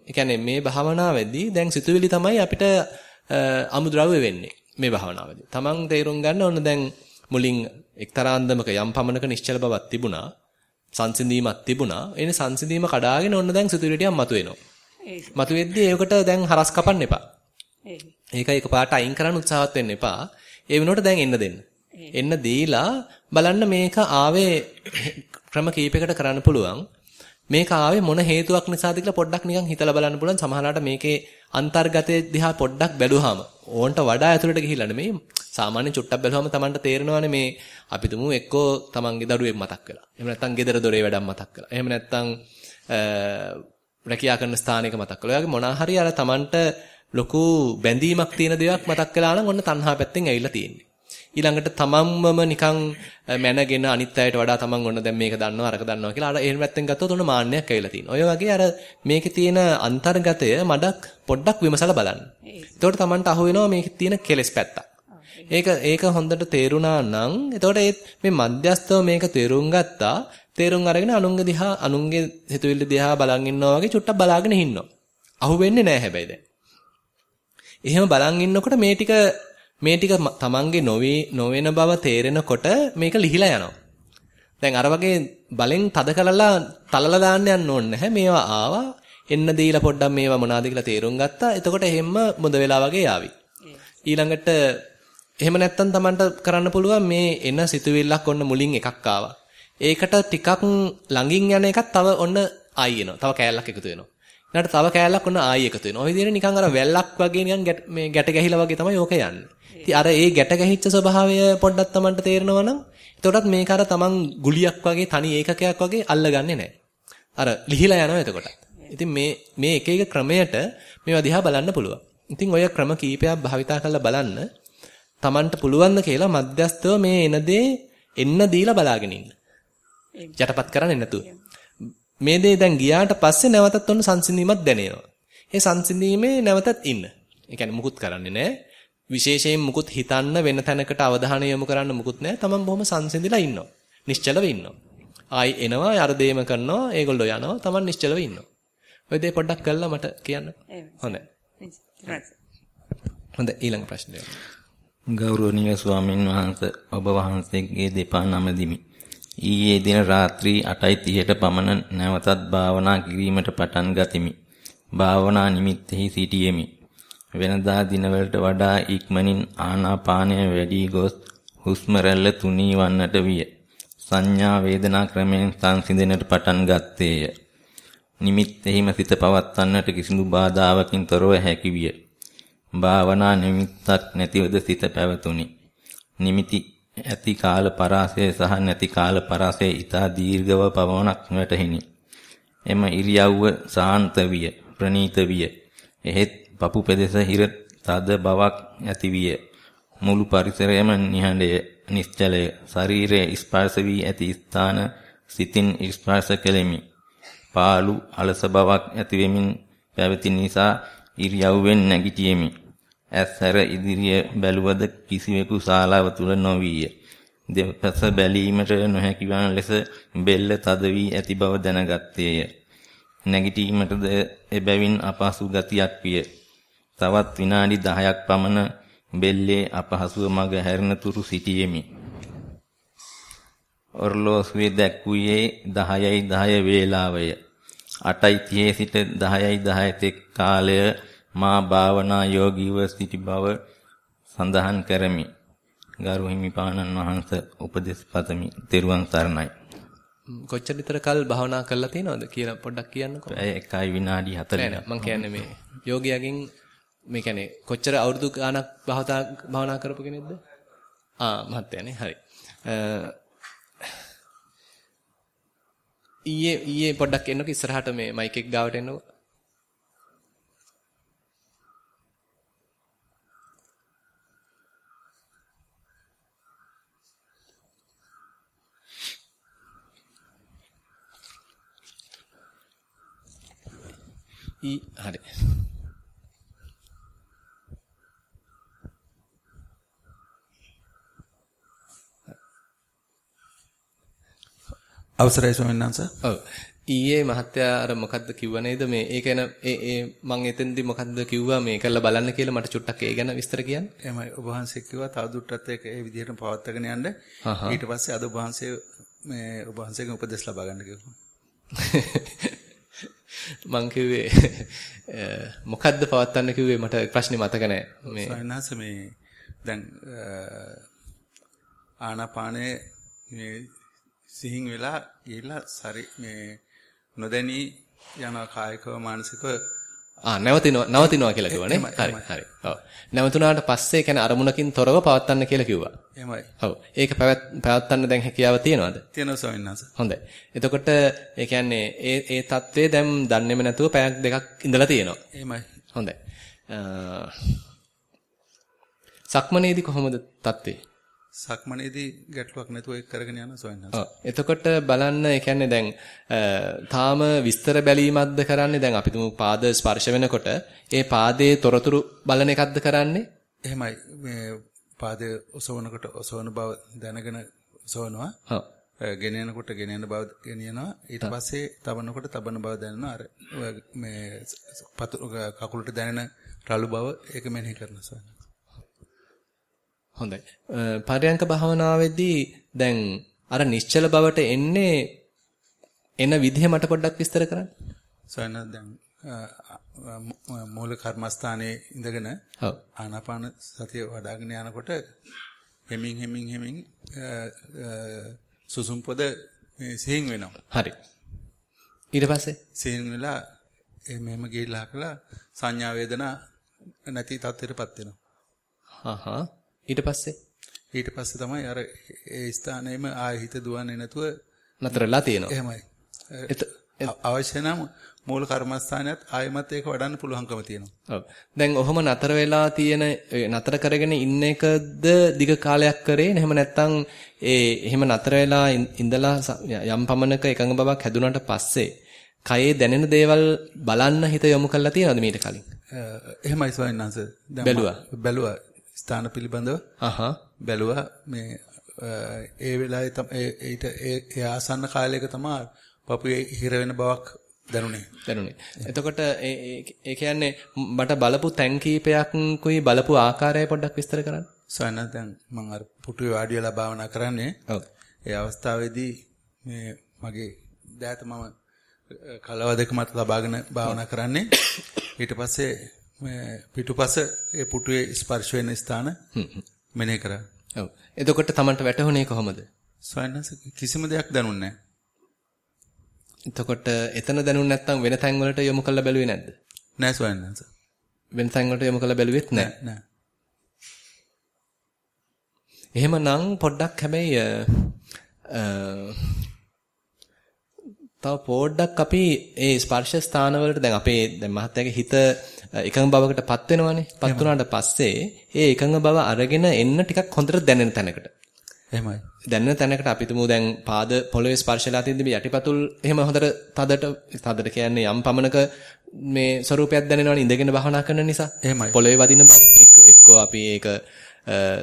ඒ මේ භාවනාවේදී දැන් සිතුවිලි තමයි අපිට අමුද්‍රව්‍ය වෙන්නේ මේ භාවනාවේදී. Taman තේරුම් ගන්න ඕන දැන් මුලින් එක්තරා අන්දමක යම් පමණක නිශ්චල බවක් තිබුණා. සංසිඳීමක් තිබුණා. එනේ සංසිඳීම කඩාගෙන ඔන්න දැන් සිතුවිලි ටිකක් මතුවෙනවා. මතුවෙද්දී ඒකට දැන් හරස් කපන්න එපා. ඒක එකපාරට අයින් කරන්න උත්සාහවත් වෙන්න එපා. ඒ වෙනුවට දැන් එන්න දෙන්න. එන්න දීලා බලන්න මේක ආවේ ක්‍රම කීපයකට කරන්න පුළුවන්. මේක ආවේ මොන හේතුවක් නිසාද කියලා පොඩ්ඩක් නිකන් හිතලා බලන්න පුළුවන්. සමහරවිට මේකේ අන්තර්ගතයේ දිහා පොඩ්ඩක් බැලුවාම ඕන්ට වඩා ඇතුළට ගිහිල්ලා නෙමෙයි සාමාන්‍ය චුට්ටක් බැලුවාම Tamanට තේරෙනවානේ මේ අපි තුමු එක්කෝ Tamanගේ දරුවෙක් මතක් වෙලා. එහෙම නැත්නම් ගෙදර දොරේ වැඩක් මතක් වෙලා. එහෙම නැත්නම් රැකියා කරන ස්ථානයක මතක් කළා. ඔයගේ මොනවා හරි අර Tamanට ලොකු බැඳීමක් තියෙන දේක් මතක් කළා නම් ඔන්න තණ්හා පැත්තෙන් ඇවිල්ලා තියෙන්නේ. ඊළඟට තමන්මම නිකන් මැනගෙන අනිත් අයට වඩා තමන් ඔන්න දැන් මේක දන්නවා අරක දන්නවා කියලා අර එහෙම පැත්තෙන් ගත්තොත් ඔන්න මාන්නයක් ඇවිල්ලා තියෙනවා. ඔය වගේ අර මේකේ තියෙන අන්තර්ගතය මඩක් පොඩ්ඩක් විමසලා බලන්න. එතකොට තමන්ට අහු වෙනවා මේකේ තියෙන කෙලෙස් පැත්තක්. ඒක ඒක හොඳට තේරුණා නම් එතකොට මේ මධ්‍යස්තව මේක තේරුම් ගත්තා. තේරුම් අරගෙන අනුන්ගේ දිහා අනුන්ගේ හිතුවිලි දිහා බලන් ඉන්නවා වගේ චුට්ටක් බලාගෙන ඉන්නවා. අහු වෙන්නේ නැහැ හැබැයි දැන්. එහෙම බලන් ඉන්නකොට මේ ටික මේ ටික තමන්ගේ නොවේ නොවන බව තේරෙනකොට මේක ලිහිලා යනවා. දැන් අර වගේ බලෙන් තද කළලා තලලා දාන්න යන්න ඕනේ නැහැ. මේවා ආවා එන්න දීලා පොඩ්ඩක් මේවා මොනවාද කියලා තේරුම් ගත්තා. එතකොට එහෙම්ම මුද වෙලා වගේ යාවි. ඊළඟට එහෙම නැත්තම් Tamanට කරන්න පුළුවන් මේ එන සිතුවිල්ලක් ඔන්න මුලින් එකක් ආවා. ඒකට ටිකක් ළඟින් යන එකක් තව ඔන්න ආයි එනවා. තව කෑල්ලක් එකතු වෙනවා. ඊළඟට තව කෑල්ලක් ඔන්න ආයි එකතු වෙනවා. ඔය විදිහට නිකන් අර වැල්ලක් වගේ නිකන් මේ ගැට ගැහිලා වගේ තමයි ඕක යන්නේ. ඉතින් අර ඒ ගැට ගැහිච්ච ස්වභාවය පොඩ්ඩක් Tamanට තේරෙනවා නම් එතකොටත් මේක අර Taman ගුලියක් වගේ තනි ඒකකයක් වගේ අල්ලගන්නේ නැහැ. අර ලිහිලා යනවා එතකොට. ඉතින් මේ මේ එක එක ක්‍රමයට මේවා දිහා බලන්න පුළුවන්. ඉතින් ඔය ක්‍රම කීපයක් භාවිතා කරලා බලන්න Tamanට පුළුවන් කියලා මධ්‍යස්තව මේ එන දේ එන්න දීලා බලාගෙන ඉන්න. යටපත් කරන්නේ නැතුව. මේ දේ දැන් ගියාට පස්සේ නැවතත් ඔන්න සංසිඳීමක් දැනෙනවා. ඒ සංසිඳීමේ නැවතත් ඉන්න. ඒ කියන්නේ මුකුත් කරන්නේ නැහැ. විශේෂයෙන් මුකුත් හිතන්න වෙන තැනකට අවධානය යොමු කරන්න මුකුත් නැහැ. Taman බොහොම සංසිඳිලා ඉන්නවා. නිශ්චලව ඉන්නවා. ආයි එනවා අර දේම කරනවා. ඒගොල්ලෝ යනවා. Taman නිශ්චලව ඉන්නවා. ඔය දේ පොඩ්ඩක් කළා මට කියන්න. හොඳයි. හොඳයි ඊළඟ ප්‍රශ්නය. ගෞරවනීය ස්වාමින් වහන්සේ ඔබ වහන්සේගේ දෙපා නමදිමි. ඊයේ දින රාත්‍රී 8:30ට පමණ නැවතත් භාවනා කිරීමට පටන් ගතිමි. භාවනා නිමිත්තෙහි සිටියෙමි. වෙනදා දිනවලට වඩා ඉක්මනින් ආනාපානය වැඩි ගොස් හුස්ම රැල්ල තුනී වන්නට විය. සංඥා වේදනා ක්‍රමයෙන් සංසිඳෙන්නට පටන් ගත්තේය. නිමිත්තෙහිම සිත පවත්වන්නට කිසිදු බාධාවකින් තොරව හැකි විය. භාවනා නිමිත්තක් නැතිවද සිත පැවතුණි. නිමිති ඇති කාල පරාසය සහ නැති කාල පරාසය ඊතා දීර්ඝව පවණක් වැටහිනි. එම ඉරියව්ව සාන්ත විය, ප්‍රනීත විය. එහෙත් පපු පෙදෙස හිර තද බවක් ඇති විය. මුළු පරිසරයම නිහඬය, නිශ්චලය. ශරීරයේ ස්පර්ශ වී ඇති ස්ථාන සිතින් ස්පර්ශ කෙලෙමි. පාළු අලස බවක් ඇති වෙමින් පැවති නිසා ඉරියව්වෙන් නැගිටියෙමි. ඇස්හැර ඉදිරිය බැලුවද කිසිවෙකු ශාලාව තුල නොවිය. දෙපස බැලීමට නොහැකි වන ලෙස බෙල්ල තද වී ඇති බව දැනගත්තේය. නැගිටීමටද එබැවින් අපහසු ගතියක් විය. තවත් විනාඩි 10ක් පමණ බෙල්ලේ අපහසුව මග හැරෙන තුරු සිටියෙමි. ඔර්ලෝසුවේ දැක්වුවේ 10යි 10 වේලාවය. 8:30 සිට 10යි 10 තෙක් කාලය මා භාවනා යෝගීව සිටි බව සඳහන් කරමි. ගරු හිමිපාණන් වහන්සේ උපදෙස් පතමි. තෙරුවන් සරණයි. කොච්චර විතර කල් භාවනා කරලා තියෙනවද කියලා පොඩ්ඩක් කියන්නකෝ. ඇය 1යි විනාඩි 40. මම කියන්නේ මේ යෝගියාගෙන් මේ කියන්නේ කොච්චර අවුරුදු ගාණක් භාවනා කරපු කෙනෙක්ද? ආ මහත්තයානේ හරි. ඊයේ ඊයේ පොඩ්ඩක් එන්නකෝ ඉස්සරහට මේ මයික් එක ගාවට එන්නකෝ. ඊ හරි. අවසරයි ස්වාමීන් වහන්සේ. ඔව්. ඊයේ මහත්තයා අර මොකද්ද කිව්ව නේද මේ ඒක එන ඒ ඒ මං එතෙන්දි මොකද්ද කිව්වා මේ කරලා බලන්න කියලා මට චුට්ටක් ඒ ගැන විස්තර කියන්න. එහෙමයි ඔබ වහන්සේ කිව්වා තවදුරටත් ඒක ඒ විදිහටම පවත්වාගෙන යන්න. ඊට පස්සේ අද ඔබ වහන්සේ මේ ඔබ වහන්සේගෙන් උපදෙස් ලබා ගන්න කිව්වා. මං කිව්වේ මොකද්ද පවත්වන්න කිව්වේ මට ප්‍රශ්නේ මතක නැහැ. මේ සයන්හස මේ දැන් ආනාපානේ මේ සිහින් වෙලා ගිහිල්ලා සරි මේ නොදැනී යන කායිකව මානසිකව ආ නැවතිනවා නවතිනවා කියලා කිව්වනේ. හරි හරි. ඔව්. නැවතුණාට පස්සේ කියන්නේ අරමුණකින් තොරව පවත්න්න කියලා කිව්වා. එහෙමයි. ඔව්. ඒක පැවැත්වන්න දැන් හැකියාව තියෙනවද? තියෙනවා ස්වාමීන් වහන්සේ. හොඳයි. එතකොට ඒ කියන්නේ ඒ ඒ தત્ත්වය දැන් දන්නේම නැතුව පැයක් දෙකක් ඉඳලා තියෙනවා. එහෙමයි. හොඳයි. සක්මනේදී කොහොමද தત્ත්වේ? සක්මනේදී ගැටලුවක් නැතුව ඒක කරගෙන යන ඔව්. එතකොට බලන්න ඒ කියන්නේ දැන් තාම විස්තර බැලීමක්ද කරන්නේ දැන් අපි පාද ස්පර්ශ වෙනකොට ඒ පාදයේ තොරතුරු බලන එකක්ද කරන්නේ? එහෙමයි. මේ පාදයේ ඔසවනකොට ඔසවන බව දැනගෙන ඔසවනවා. ඔව්. ගෙනෙනකොට ගෙනෙන බව ගෙනියනවා. ඊට පස්සේ තබනකොට තබන බව දැනෙනවා. අර මේ කකුලට දැනෙන රළු බව ඒක මෙනෙහි කරනවා හොඳයි. පරයන්ක භාවනාවේදී දැන් අර නිශ්චල බවට එන්නේ එන විදිහ මට පොඩ්ඩක් විස්තර කරන්න. සයන දැන් මූල කර්මස්ථානයේ ඉඳගෙන ආනාපාන සතිය වඩ아가න යනකොට හෙමින් හෙමින් හෙමින් සුසුම් පොද සිහින් වෙනවා. හරි. ඊට පස්සේ සිහින් වෙලා මෙහෙම ගිහිල්ලා කළා සංඥා වේදනා නැති තත්ත්වයටපත් වෙනවා. හා හා ඊට පස්සේ ඊට පස්සේ තමයි අර ඒ ස්ථානයේම ආයෙ හිත දුවන්නේ නැතුව නතරලා තියෙනවා. එහෙමයි. අවශ්‍ය නම් මූල කර්මස්ථානයත් ආයෙමත් ඒක වඩන්න පුළුවන්කම තියෙනවා. දැන් ඔහොම නතර වෙලා තියෙන නතර කරගෙන ඉන්න එකද දිග කාලයක් කරේ එහෙම නැත්නම් ඒ එහෙම නතර වෙලා ඉඳලා යම් පමණක එකඟ බවක් හැදුනට පස්සේ කයේ දැනෙන දේවල් බලන්න හිත යොමු කරලා තියෙනවද මීට කලින්? එහෙමයි ස්වාමීන් වහන්සේ. බැලුවා. බැලුවා. ස්ථාන පිළිබඳව බැලුවා මේ ඒ වෙලාවේ තමයි ඊට ඒ ආසන්න කාලයක තමයි පපුවේ හිර වෙන බවක් දැනුනේ. දැනුනේ. එතකොට ඒ කියන්නේ මට බලපු තැන් කීපයක් කුයි බලපු ආකාරය පොඩ්ඩක් විස්තර කරන්න. සයන්නා දැන් මම අර පුටුවේ වාඩි වෙලා භාවනා කරන්නේ. ඔව්. ඒ අවස්ථාවේදී මේ මගේ දෑත මම කලව දෙක මත තබාගෙන භාවනා කරන්නේ. ඊට පස්සේ පිටුපස ඒ පුටුවේ ස්පර්ශ වෙන ස්ථාන මෙනෙහි කරා. ඔව්. එතකොට Tamanට වැටහුනේ කොහොමද? ස්වයන්ස කිසිම දෙයක් දැනුන්නේ එතකොට එතන දැනුනේ නැත්නම් වෙන තැන් වලට යොමු කරලා බැලුවේ නැද්ද? නෑ ස්වයන්ස. වෙන තැන් වලට යොමු කරලා බැලුවෙත් නෑ. නෑ. එහෙමනම් පොඩ්ඩක් හැබැයි තව පොඩ්ඩක් අපි ඒ ස්පර්ශ ස්ථාන වලට දැන් අපේ දැන් මහත්යාගේ හිත එකඟ බවකටපත් වෙනවනේ. පත් වුණාට පස්සේ ඒ එකඟ බව අරගෙන එන්න ටිකක් හොඳට දැනෙන තැනකට. එහෙමයි. දැනෙන තැනකට අපි තුමු දැන් පාද පොළවේ ස්පර්ශලා තියෙද්දි යටිපතුල් එහෙම හොඳට තදට තදට කියන්නේ යම් පමණක මේ ස්වરૂපයක් දැනෙනවනේ ඉඳගෙන භවනා කරන නිසා. එහෙමයි. පොළවේ වදින බව එක්ක අපි ඒක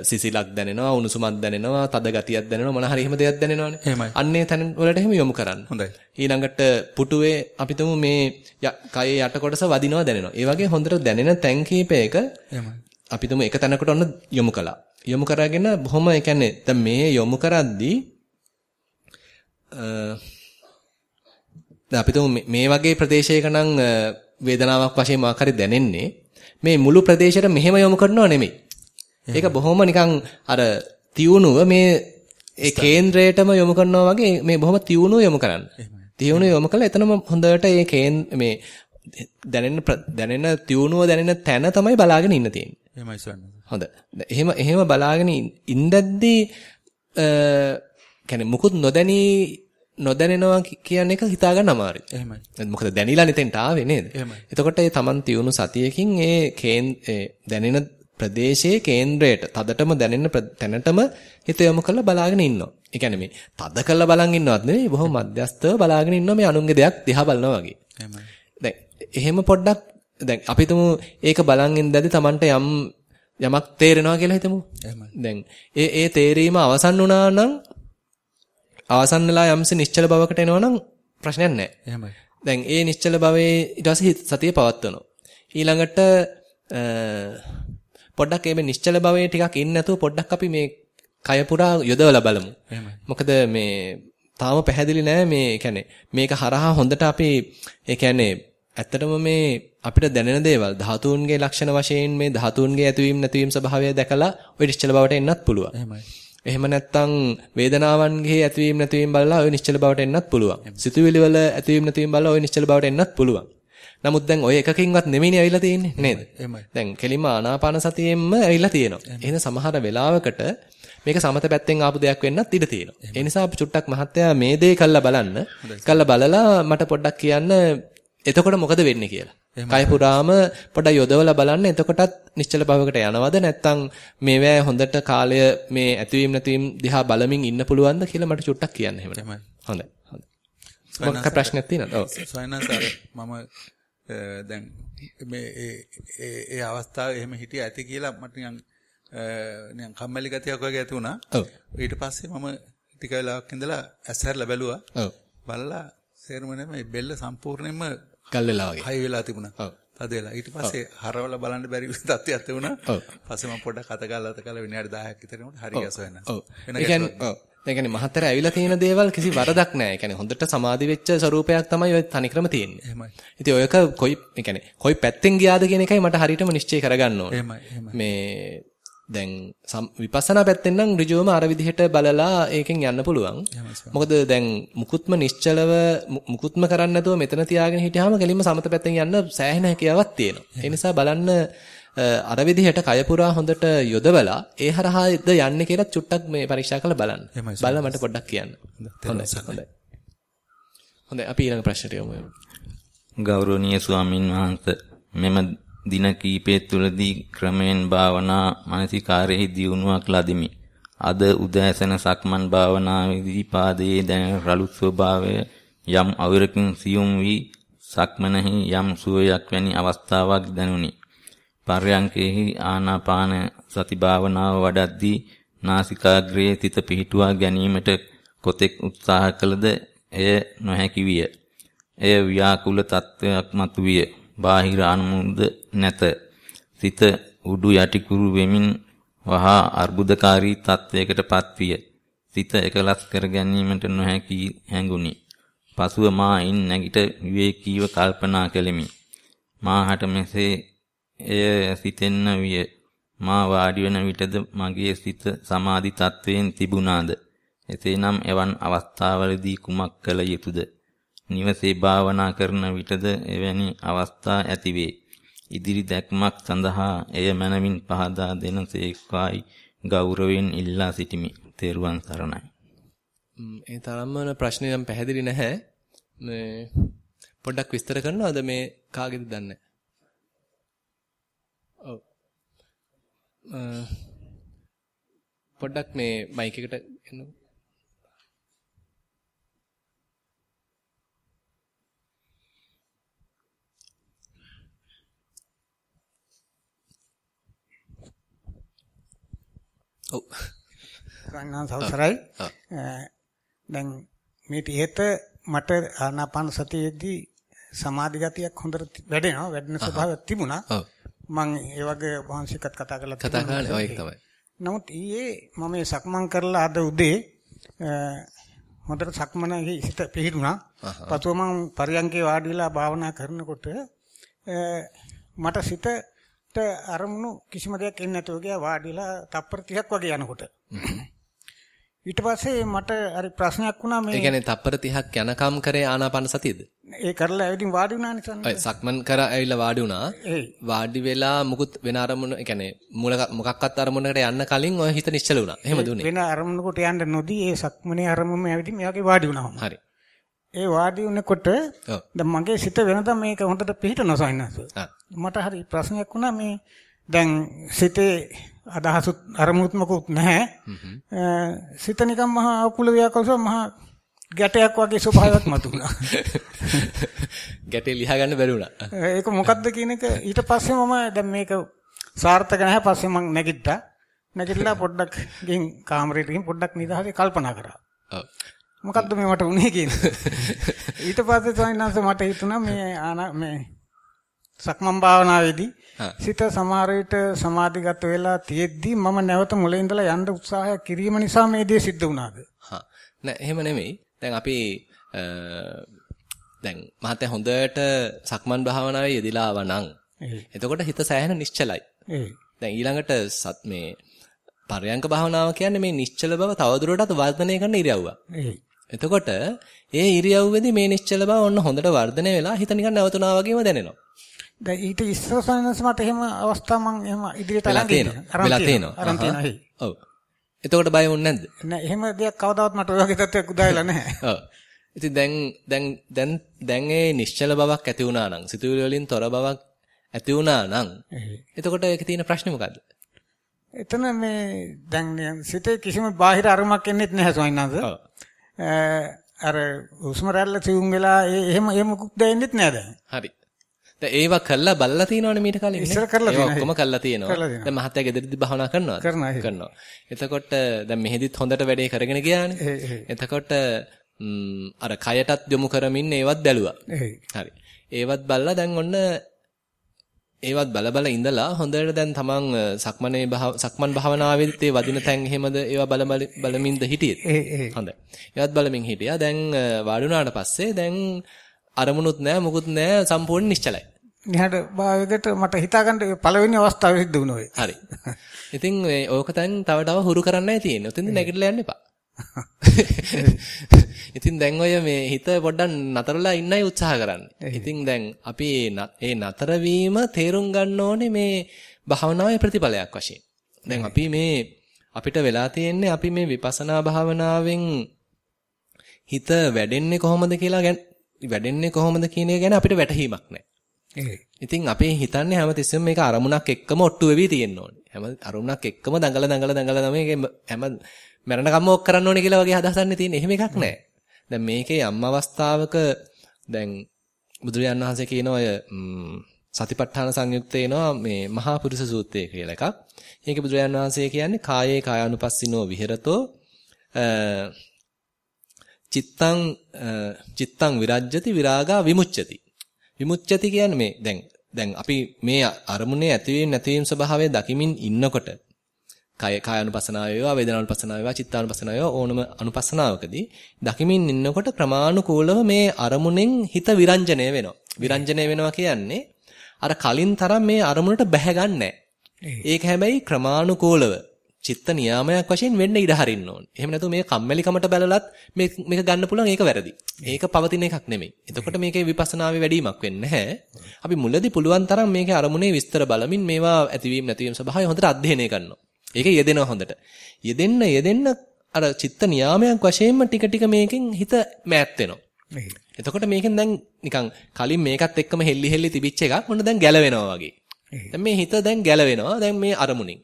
සිසිලක් දැනෙනවා උණුසුමක් දැනෙනවා තද ගතියක් දැනෙනවා මොන හරි එහෙම දෙයක් දැනෙනවනේ. එහෙමයි. අන්නේ තැන වලට එහෙම යොමු කරන්න. හොඳයි. ඊළඟට පුටුවේ අපි තුමු මේ කයේ යට කොටස වදිනවා දැනෙනවා. ඒ වගේ හොඳට දැනෙන තැන් කීපයක එහෙමයි. අපි තුමු එක තැනකට ඔන්න යොමු කළා. යොමු කරගෙන බොහොම ඒ කියන්නේ දැන් මේ යොමු කරද්දී අ අපි තුමු මේ වගේ ප්‍රදේශයක නම් වේදනාවක් වශයෙන් හරි දැනෙන්නේ මේ මුළු ප්‍රදේශයට මෙහෙම යොමු කරනව නෙමෙයි. ඒක බොහොම නිකන් අර තියුණුව මේ ඒ කේන්ද්‍රයටම යොමු කරනවා වගේ මේ බොහොම තියුණුව යොමු කරන්න. තියුණුව යොමු කළා එතනම හොඳට ඒ මේ දැනෙන දැනෙන තියුණුව දැනෙන තැන තමයි බලාගෙන ඉන්න තියෙන්නේ. එහෙමයි සවන්න. හොඳ. එහෙම එහෙම බලාගෙන ඉඳද්දී අ මුකුත් නොදැනී නොදැනෙනවා කියන එක හිතා ගන්න අමාරුයි. එහෙමයි. මොකද දැනিলা නිතෙන්ට ආවේ නේද? එතකොට ඒ Taman තියුණු සතියකින් ඒ කේන් දැනෙන ප්‍රදේශයේ කේන්ද්‍රයට තදටම දැනෙන තැනටම හිත යොමු කරලා බලාගෙන ඉන්නවා. ඒ කියන්නේ මේ තද කරලා බලන් ඉන්නවත් නෙවෙයි බොහොම මධ්‍යස්තව බලාගෙන ඉන්නවා මේ අනුන්ගේ දෙයක් දිහා බලනවා වගේ. එහෙමයි. දැන් එහෙම පොඩ්ඩක් දැන් අපි තුමු ඒක බලන් ඉඳද්දි Tamanට යම් යමක් තේරෙනවා කියලා හිතමු. දැන් ඒ ඒ තේරීම අවසන් වුණා නම් අවසන් වෙලා යම්සි නිශ්චල බවකට එනවනම් ප්‍රශ්නයක් නැහැ. එහෙමයි. දැන් ඒ නිශ්චල භවයේ ඊට පස්සේ සතිය පවත්වනවා. ඊළඟට පොඩ්ඩක් මේ නිශ්චල භවයේ ටිකක් ඉන්න නැතුව පොඩ්ඩක් අපි මේ කය පුරා යොදවලා බලමු. මොකද මේ තාම පැහැදිලි නෑ මේ කියන්නේ මේක හරහා හොඳට අපි ඒ කියන්නේ ඇත්තටම මේ අපිට දැනෙන දේවල් ධාතුන්ගේ ලක්ෂණ වශයෙන් මේ ධාතුන්ගේ ඇතිවීම නැතිවීම ස්වභාවය දැකලා ওই නිශ්චල බවට එන්නත් පුළුවන්. එහෙමයි. එහෙම නැත්නම් වේදනාවන්ගේ ඇතිවීම නැතිවීම බලලා ওই නිශ්චල බවට එන්නත් පුළුවන්. සිතුවිලි වල ඇතිවීම නැතිවීම බලලා ওই නිශ්චල බවට එන්නත් පුළුවන්. නමුත් දැන් ඔය එකකින්වත් නෙමෙයිනේ ඇවිල්ලා තියෙන්නේ නේද? එහෙමයි. දැන් කෙලින්ම ආනාපාන සතියෙන්ම ඇවිල්ලා තියෙනවා. එහෙනම් සමහර වෙලාවකට මේක සමත පැත්තෙන් ආපු දෙයක් වෙන්නත් ඉඩ තියෙනවා. ඒ නිසා අපි චුට්ටක් මහත්තයා මේ දේ කළා බලන්න. කළා බලලා මට පොඩ්ඩක් කියන්න එතකොට මොකද වෙන්නේ කියලා. කය පුරාම පොඩ්ඩක් යොදවලා බලන්න එතකොටත් නිශ්චල භවයකට යනවද නැත්නම් මේවැ හොඳට කාලය මේ ඇතිවීම නැතිවීම දිහා බලමින් ඉන්න පුළුවන්ද කියලා මට චුට්ටක් කියන්න එහෙම. හොඳයි. හොඳයි. මොකක් ප්‍රශ්නයක් තියෙනවද? ඔව්. සයනස් අර මම දැන් මේ ඒ ඒ අවස්ථාවේ එහෙම හිටිය ඇති කියලා මට නිකන් නිකන් කම්මැලි ගතියක් වගේ ඇති වුණා. ඔව්. ඊට පස්සේ මම ටික වෙලාවක් ඉඳලා ඇස්සරලා බැලුවා. ඔව්. බලලා සේරම නෙමෙයි බෙල්ල සම්පූර්ණයෙන්ම කල් වෙලා වගේ. හයි වෙලා තිබුණා. ඔව්. තද වෙලා. ඊට පස්සේ හරවලා බලන්න බැරි තත්ත්වයක් තිබුණා. ඔව්. පස්සේ මම පොඩ්ඩක් අත ගාලා අත ගාලා විනාඩි 10ක් විතර යනකොට හරි ගස වෙනවා. ඔව්. ඒ කියන්නේ ඔව්. ඒ කියන්නේ මහතර ඇවිල්ලා තියෙන දේවල් කිසි වරදක් නැහැ. ඒ කියන්නේ හොඳට සමාධි වෙච්ච ස්වරූපයක් තමයි ඔය තනික්‍රම තියෙන්නේ. එහෙමයි. ඉතින් ඔයක කොයි ඒ කියන්නේ කොයි පැත්තෙන් ගියාද කියන එකයි මට හරියටම නිශ්චය කරගන්න ඕනේ. මේ දැන් විපස්සනා පැත්තෙන් නම් ඍජුවම අර විදිහට බලලා ඒකෙන් යන්න පුළුවන්. මොකද දැන් මුකුත්ම නිශ්චලව මුකුත්ම කරන්නේ නැතුව මෙතන තියාගෙන හිටියාම කෙලින්ම සමත පැත්තෙන් යන්න සෑහෙන හැකියාවක් තියෙනවා. ඒ නිසා බලන්න අර විදිහට කය පුරා හොඳට යොදවලා ඒ හරහාද යන්නේ කියලා චුට්ටක් මේ පරීක්ෂා කරලා බලන්න. බලලා මට පොඩ්ඩක් කියන්න. හොඳයි. හොඳයි. හොඳයි අපි ඊළඟ ප්‍රශ්නට යමු. ගෞරවනීය ස්වාමින් වහන්සේ මෙම දින කීපය තුළදී ක්‍රමෙන් භාවනා මානසිකාරයේ දියුණුවක් ලදිමි. අද උදෑසන සක්මන් භාවනාවේදී පාදයේ දැනෙන රළු ස්වභාවය යම් අවරකින් සියුම් වී සක්මනෙහි යම් සුවයක් වැනි අවස්ථාවක් දැනුනි. පර්යංකේහි ආනාපාන සති භාවනාව වඩද්දී නාසිකාග්‍රයේ තිත පිහිටුවා ගැනීමට කොතෙක් උත්සාහ කළද එය නොහැකි විය. එය ව්‍යාකූල තත්වයක් මතුවිය. බාහිර අනුමුද නැත. සිත උඩු යටිකුරු වෙමින් වහා අර්බුදකාරී තත්වයකට පත්විය. සිත එකලස් කර ගැනීමට නොහැකි හැඟුනි. පසුව මා ඉන් නැගිට විවේකීව කල්පනා කෙලිමි. මාහට මෙසේ එය සිතෙන්න විය. මා වාඩි වෙන විටද මගේ සිත සමාධි තත්වයෙන් තිබුණාද? එසේනම් එවන් අවස්ථාවලදී කුමක් කළ යුතුද? නිවසේ භාවනා කරන විටද එවැනි අවස්ථා ඇතිවේ. ඉදිරි දැක්මක් සඳහා එය මනමින් පහදා දෙනසේක්වායි ගෞරවයෙන් ඉල්ලා සිටිමි. තෙරුවන් සරණයි. ඒ තරම්ම ප්‍රශ්නේ නම් පැහැදිලි නැහැ. මේ පොඩ්ඩක් විස්තර කරනවද මේ කාගෙද දන්නේ? ඔව්. පොඩ්ඩක් මේ මයික් එකට එන්නකෝ. ඔව්. ගන්නා සවසරයි. දැන් මේ ඉහෙත මට ආනාපාන සතියේදී සමාධි ගතියක් හොඳට වැඩෙනවා වැඩෙන ස්වභාවයක් තිබුණා. ඔව්. මම ඒ වගේ වංශිකත් කතා කරලා කතා කරන්නේ ඔය තමයි. නමුත් ඊයේ මම මේ සක්මන් කරලා අද උදේ හොඳට සක්මනේ හිත පිහිටුණා. පසුව මම පරියන්කේ වාඩිලා භාවනා කරනකොට මට සිතට අරමුණු කිසිම දෙයක් එන්නේ නැතුව ගියා වාඩිලා තප්පර 30ක් වගේ යනකොට. ඊට පස්සේ මට හරි ප්‍රශ්නයක් වුණා මේ ඒ කියන්නේ තප්පර 30ක් යනකම් කරේ ආනාපාන සතියද? ඒ කරලා ඇවිදින් වාඩි වුණා නිසානේ. ඔය සක්මන් කර ඇවිල්ලා වාඩි වුණා. වාඩි වෙලා මුකුත් වෙන අරමුණ, ඒ කියන්නේ මූල මොකක්වත් අරමුණකට යන්න කලින් ඔය හිත නිශ්චල වුණා. එහෙම දුන්නේ. වෙන අරමුණකට යන්න නොදී ඒ සක්මනේ අරමුණ ඇවිදින් මේ වගේ වාඩි වුණාම. හරි. ඒ වාඩි වුණකොට. දැන් මගේ සිත වෙනදා මේක හොඳට පිහිටනවා සයින්නස. ආ. මට හරි ප්‍රශ්නයක් වුණා මේ දැන් සිතේ අදහසුත් අරමුණුත් මොකුත් නැහැ. සිත නිකන් මහා අකුල ව්‍යාකල්ස මහා ගැටයක් වගේ ස්වභාවයක් මතුණා. ගැටේ ලියා ගන්න බැරි වුණා. ඒක මොකද්ද කියන එක ඊට පස්සේ මම දැන් මේක සාර්ථක නැහැ පස්සේ මම නැගිට්ටා. නැගිටලා පොඩ්ඩක් ගිහින් කාමරේට ගිහින් පොඩ්ඩක් නිදහසේ කල්පනා කරා. ඔව්. මොකද්ද මේ මට උනේ කියන්නේ. ඊට පස්සේ ස්වාමීන් මට හිතුණා මේ ආනා මේ සක්මන් භාවනාවේදී සිත සමහර විට සමාධිගත වෙලා තියෙද්දි මම නැවත මුලින් ඉඳලා යන්න උත්සාහය කිරීම නිසා මේ දේ සිද්ධ වුණාද? හා නෑ එහෙම නෙමෙයි. දැන් අපි දැන් මහත්තයා හොඳට සක්මන් භාවනාවේ ආවා නම් එතකොට හිත සෑහෙන නිශ්චලයි. දැන් ඊළඟට සත් මේ පරයන්ක භාවනාව කියන්නේ මේ නිශ්චල බව තවදුරටත් වර්ධනය කරන ඉරියව්ව. එතකොට ඒ ඉරියව්වේදී මේ නිශ්චල බව ඔන්න හොඳට වර්ධනය වෙලා හිත නිකන් නැවතුණා වගේම දැනෙනවා. දැන් ඊට ඉස්සර සයන්ස් මට එහෙම අවස්ථා මම එහෙම ඉදිරියට අරන් තියෙනවා. වෙලා තියෙනවා. අරන් තියෙනවා. ඔව්. එතකොට බය වුනේ නැද්ද? නෑ එහෙම දෙයක් කවදාවත් මට ඔය වගේ තත්ත්වයක් උදා වෙලා නැහැ. ඔව්. ඉතින් දැන් දැන් දැන් දැන් ඒ නිශ්චල බවක් ඇති වුණා නම් සිතුවිලි වලින් තොර බවක් ඇති වුණා නම් එතකොට ඒකේ තියෙන ප්‍රශ්නේ මොකද්ද? එතන මේ දැන් සිතේ කිසිම බාහිර අරමුණක් එන්නේත් නැහැ ස්වාමීන් වහන්සේ. ඔව්. අර හුස්ම රැල්ල සිවුම් වෙලා එහෙම එහෙම මුකුත් දැනෙන්නෙත් නෑ දැන්. හරි. දැන් ඒවා කළා බලලා තියෙනවනේ මීට කලින් නේ? ඉස්සර කරලා තියෙනවා. ඔක්කොම කළා තියෙනවා. දැන් මහත්තයා ගෙදරදී භාවනා? කරනවා. කරනවා. එතකොට දැන් මෙහෙදිත් හොඳට වැඩේ කරගෙන ගියානේ. එතකොට අර කයටත් යොමු කරමින් ඒවත් බැලුවා. හරි. ඒවත් බලලා දැන් ඔන්න ඒවත් බල බල ඉඳලා හොඳට දැන් තමන් සක්මනේ සක්මන් භාවනාවේදීත් ඒ වදින තැන් එහෙමද ඒවා බල බල බලමින්ද හිටියේ? හොඳයි. ඒවත් බලමින් හිටියා. දැන් වාඩි වුණාට පස්සේ දැන් අරමුණුත් නැහැ මොකුත් නැහැ සම්පූර්ණ නිශ්චලයි. නිහඬ භාවයකට මට හිතාගන්න පළවෙනි අවස්ථාවේ සිද්ධ වුණා ඔය. හරි. ඉතින් මේ ඕක දැන් තව තව හුරු කරන්නයි තියෙන්නේ. උතින්ද නැගිටලා යන්න එපා. ඉතින් දැන් ඔය මේ හිත පොඩ්ඩක් නතරලා ඉන්නයි උත්සාහ කරන්නේ. ඉතින් දැන් අපි ඒ නතර වීම තේරුම් ගන්න ඕනේ මේ භාවනාවේ ප්‍රතිඵලයක් වශයෙන්. දැන් අපි මේ අපිට වෙලා තියෙන්නේ අපි මේ විපස්සනා භාවනාවෙන් හිත වැඩෙන්නේ කොහොමද කියලා වැඩෙන්නේ කොහොමද කියන එක ගැන අපිට වැටහීමක් නැහැ. ඉතින් අපි හිතන්නේ හැමතිස්සෙම මේක අරමුණක් එක්කම ඔට්ටු වෙවි තියෙන්න ඕනේ. හැම අරමුණක් එක්කම දඟල දඟල දඟල තමයි හැම මරණ කම්ම ඔක් කරන්න ඕනේ කියලා වගේ හදහසන්නේ තියෙන්නේ. එහෙම එකක් නැහැ. දැන් මේකේ යම් අවස්ථාවක දැන් බුදුරජාණන් වහන්සේ කියන ම්, සතිපට්ඨාන සංයුත්තේ එනවා මේ මහා පුරුෂ සූත්‍රය කියලා එකක්. මේකේ බුදුරජාණන් වහන්සේ කියන්නේ කායේ කායානුපස්සිනෝ විහෙරතෝ චිත්තං චිත්තං විරජ්‍යති විරාගා විමුච්ඡති. විමුච්ඡති කියන්නේ මේ දැන් දැන් අපි මේ අරමුණේ ඇතිවීම නැතිවීම ස්වභාවය දකිමින් ඉන්නකොට කය කායानुපසනාව වේවා වේදනානුපසනාව වේවා චිත්තානුපසනාව වේවා ඕනම අනුපසනාවකදී දකිමින් ඉන්නකොට ක්‍රමානුකූලව මේ අරමුණෙන් හිත විරංජනය වෙනවා. විරංජනය වෙනවා කියන්නේ අර කලින් තරම් මේ අරමුණට බැහැ ඒක හැබැයි ක්‍රමානුකූලව චිත්ත නියාමයක් වශයෙන් වෙන්න ඉඩ හරින්න ඕනේ. එහෙම නැතු මේ කම්මැලිකමට බැලලත් මේක මේක ගන්න පුළුවන් ඒක වැරදි. ඒක පවතින එකක් නෙමෙයි. එතකොට මේකේ විපස්සනාවේ වැඩිමක් වෙන්නේ නැහැ. අපි මුලදී පුළුවන් තරම් මේකේ අරමුණේ විස්තර බලමින් මේවා ඇතිවීම නැතිවීම ස්වභාවය හොඳට අධ්‍යයනය කරනවා. ඒකේ යෙදෙනවා හොඳට. යෙදෙන්න යෙදෙන්න අර චිත්ත නියාමයක් වශයෙන්ම ටික ටික මේකෙන් හිත මෑත් වෙනවා. එතකොට මේකෙන් දැන් නිකන් කලින් මේකත් එක්කම හෙල්ලි හෙල්ලි තිබිච්ච එකක් මොන දැන් ගැලවෙනවා වගේ. දැන් මේ හිත දැන් ගැලවෙනවා දැන් මේ අරමුණින්.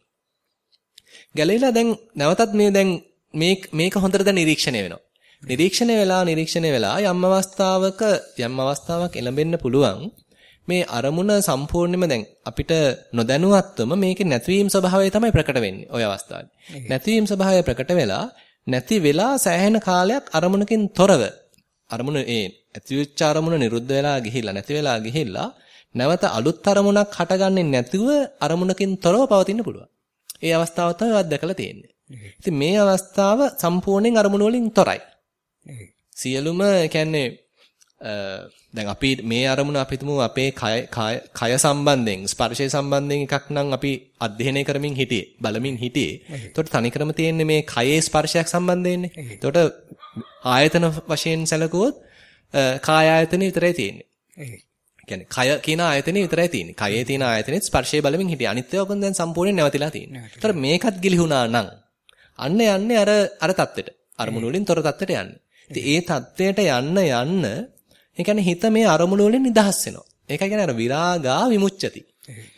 ගැලවිලා දැන් නැවතත් මේ දැන් මේ මේක හොඳට දැන් නිරීක්ෂණය වෙනවා. නිරීක්ෂණය වෙලා නිරීක්ෂණය වෙලා යම් අවස්ථාවක යම් අවස්ථාවක් එළඹෙන්න පුළුවන් මේ අරමුණ සම්පූර්ණයෙන්ම දැන් අපිට නොදැනුවත්වම මේකේ නැතිවීම ස්වභාවය තමයි ප්‍රකට වෙන්නේ ওই අවස්ථාවේ. නැතිවීම ස්වභාවය ප්‍රකට වෙලා නැති වෙලා සෑහෙන කාලයක් අරමුණකින් තොරව අරමුණ ඒ ඇතිවෙච්ච අරමුණ නිරුද්ධ වෙලා ගිහිල්ලා නැති වෙලා ගිහිල්ලා නැවත අලුත් අරමුණක් හටගන්නේ නැතිව අරමුණකින් තොරව පවතින්න පුළුවන්. ඒ අවස්ථාව තමයි අත්දැකලා තියෙන්නේ. ඉතින් මේ අවස්ථාව සම්පූර්ණයෙන් අරමුණු වලින් තොරයි. එහේ. සියලුම කියන්නේ දැන් අපි මේ අරමුණ අපි තුමු අපේ කය කය කය සම්බන්ධයෙන් ස්පර්ශය සම්බන්ධයෙන් එකක් නම් අපි අධ්‍යයනය කරමින් හිටියේ බලමින් හිටියේ. ඒතකොට තනිකරම තියෙන්නේ මේ කයේ ස්පර්ශයක් සම්බන්ධයෙන්නේ. ඒතකොට ආයතන වශයෙන් සැලකුවොත් කාය ආයතනෙ විතරයි තියෙන්නේ. කියන්නේ කය කියන ආයතනේ විතරයි තියෙන්නේ. කයේ තියෙන ආයතනෙත් ස්පර්ශය බලමින් හිටිය. අනිත් ඒවා කොහෙන්ද දැන් සම්පූර්ණයෙන් නැවතිලා තියෙන්නේ. ඒතර මේකත් ගිලිහුණා නම් අන්න යන්නේ අර අර தත්වෙට. අරමුණු වලින් තොර தත්වෙට යන්නේ. ඉතින් ඒ தත්වයට යන්න යන්න ඒ කියන්නේ හිත මේ අරමුණු වලින් නිදහස් වෙනවා. ඒකයි කියන්නේ අර විරාගා විමුච්ඡති.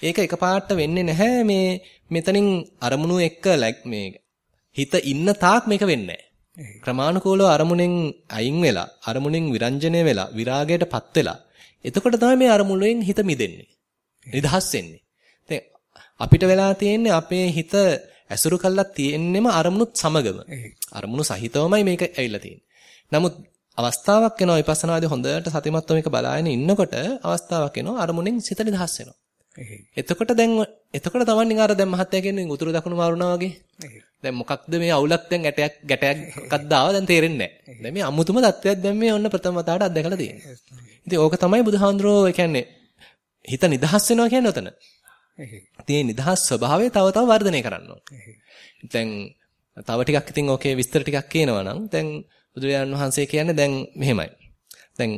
ඒක එකපාරට වෙන්නේ නැහැ මේ මෙතනින් අරමුණු එක්ක මේ හිත ඉන්න තාක් මේක වෙන්නේ නැහැ. ක්‍රමානුකූලව අරමුණෙන් අයින් වෙලා අරමුණෙන් විරංජනේ වෙලා විරාගයටපත් වෙලා එතකොට තමයි මේ අරමුණෙන් හිත මිදෙන්නේ. නිදහස් වෙන්නේ. දැන් අපිට වෙලා තියෙන්නේ අපේ හිත ඇසුරු කළා තියෙන්නෙම අරමුණුත් සමගම. අරමුණු සහිතවමයි මේක ඇවිල්ලා තියෙන්නේ. නමුත් අවස්ථාවක් එනවා විපස්සනාදී හොඳට සතිමත්ව මේක බලාගෙන ඉන්නකොට අවස්ථාවක් එනවා අරමුණෙන් සිත නිදහස් වෙනවා. එතකොට දැන් එතකොට තමයි අර දැන් මහත්තයා කියන්නේ උතුරු දකුණු මාරුණා වගේ. දැන් මොකක්ද මේ අවුලක් දැන් ගැටයක් ගැටයක් එකක් දාව දැන් තේරෙන්නේ නැහැ. දැන් මේ අමුතුම தත්වයක් දැන් මේ ඔන්න ප්‍රථම වතාවට අත්දැකලා තියෙන්නේ. ඉතින් ඕක තමයි බුදුහාඳුරෝ ඒ කියන්නේ හිත නිදහස් වෙනවා කියන්නේ උතන. මේ නිදහස් ස්වභාවය තව තව වර්ධනය කරන්න. දැන් තව ටිකක් ඉතින් ඕකේ විස්තර ටිකක් කියනවා නම් දැන් බුදුරජාණන් වහන්සේ කියන්නේ දැන් මෙහෙමයි. දැන්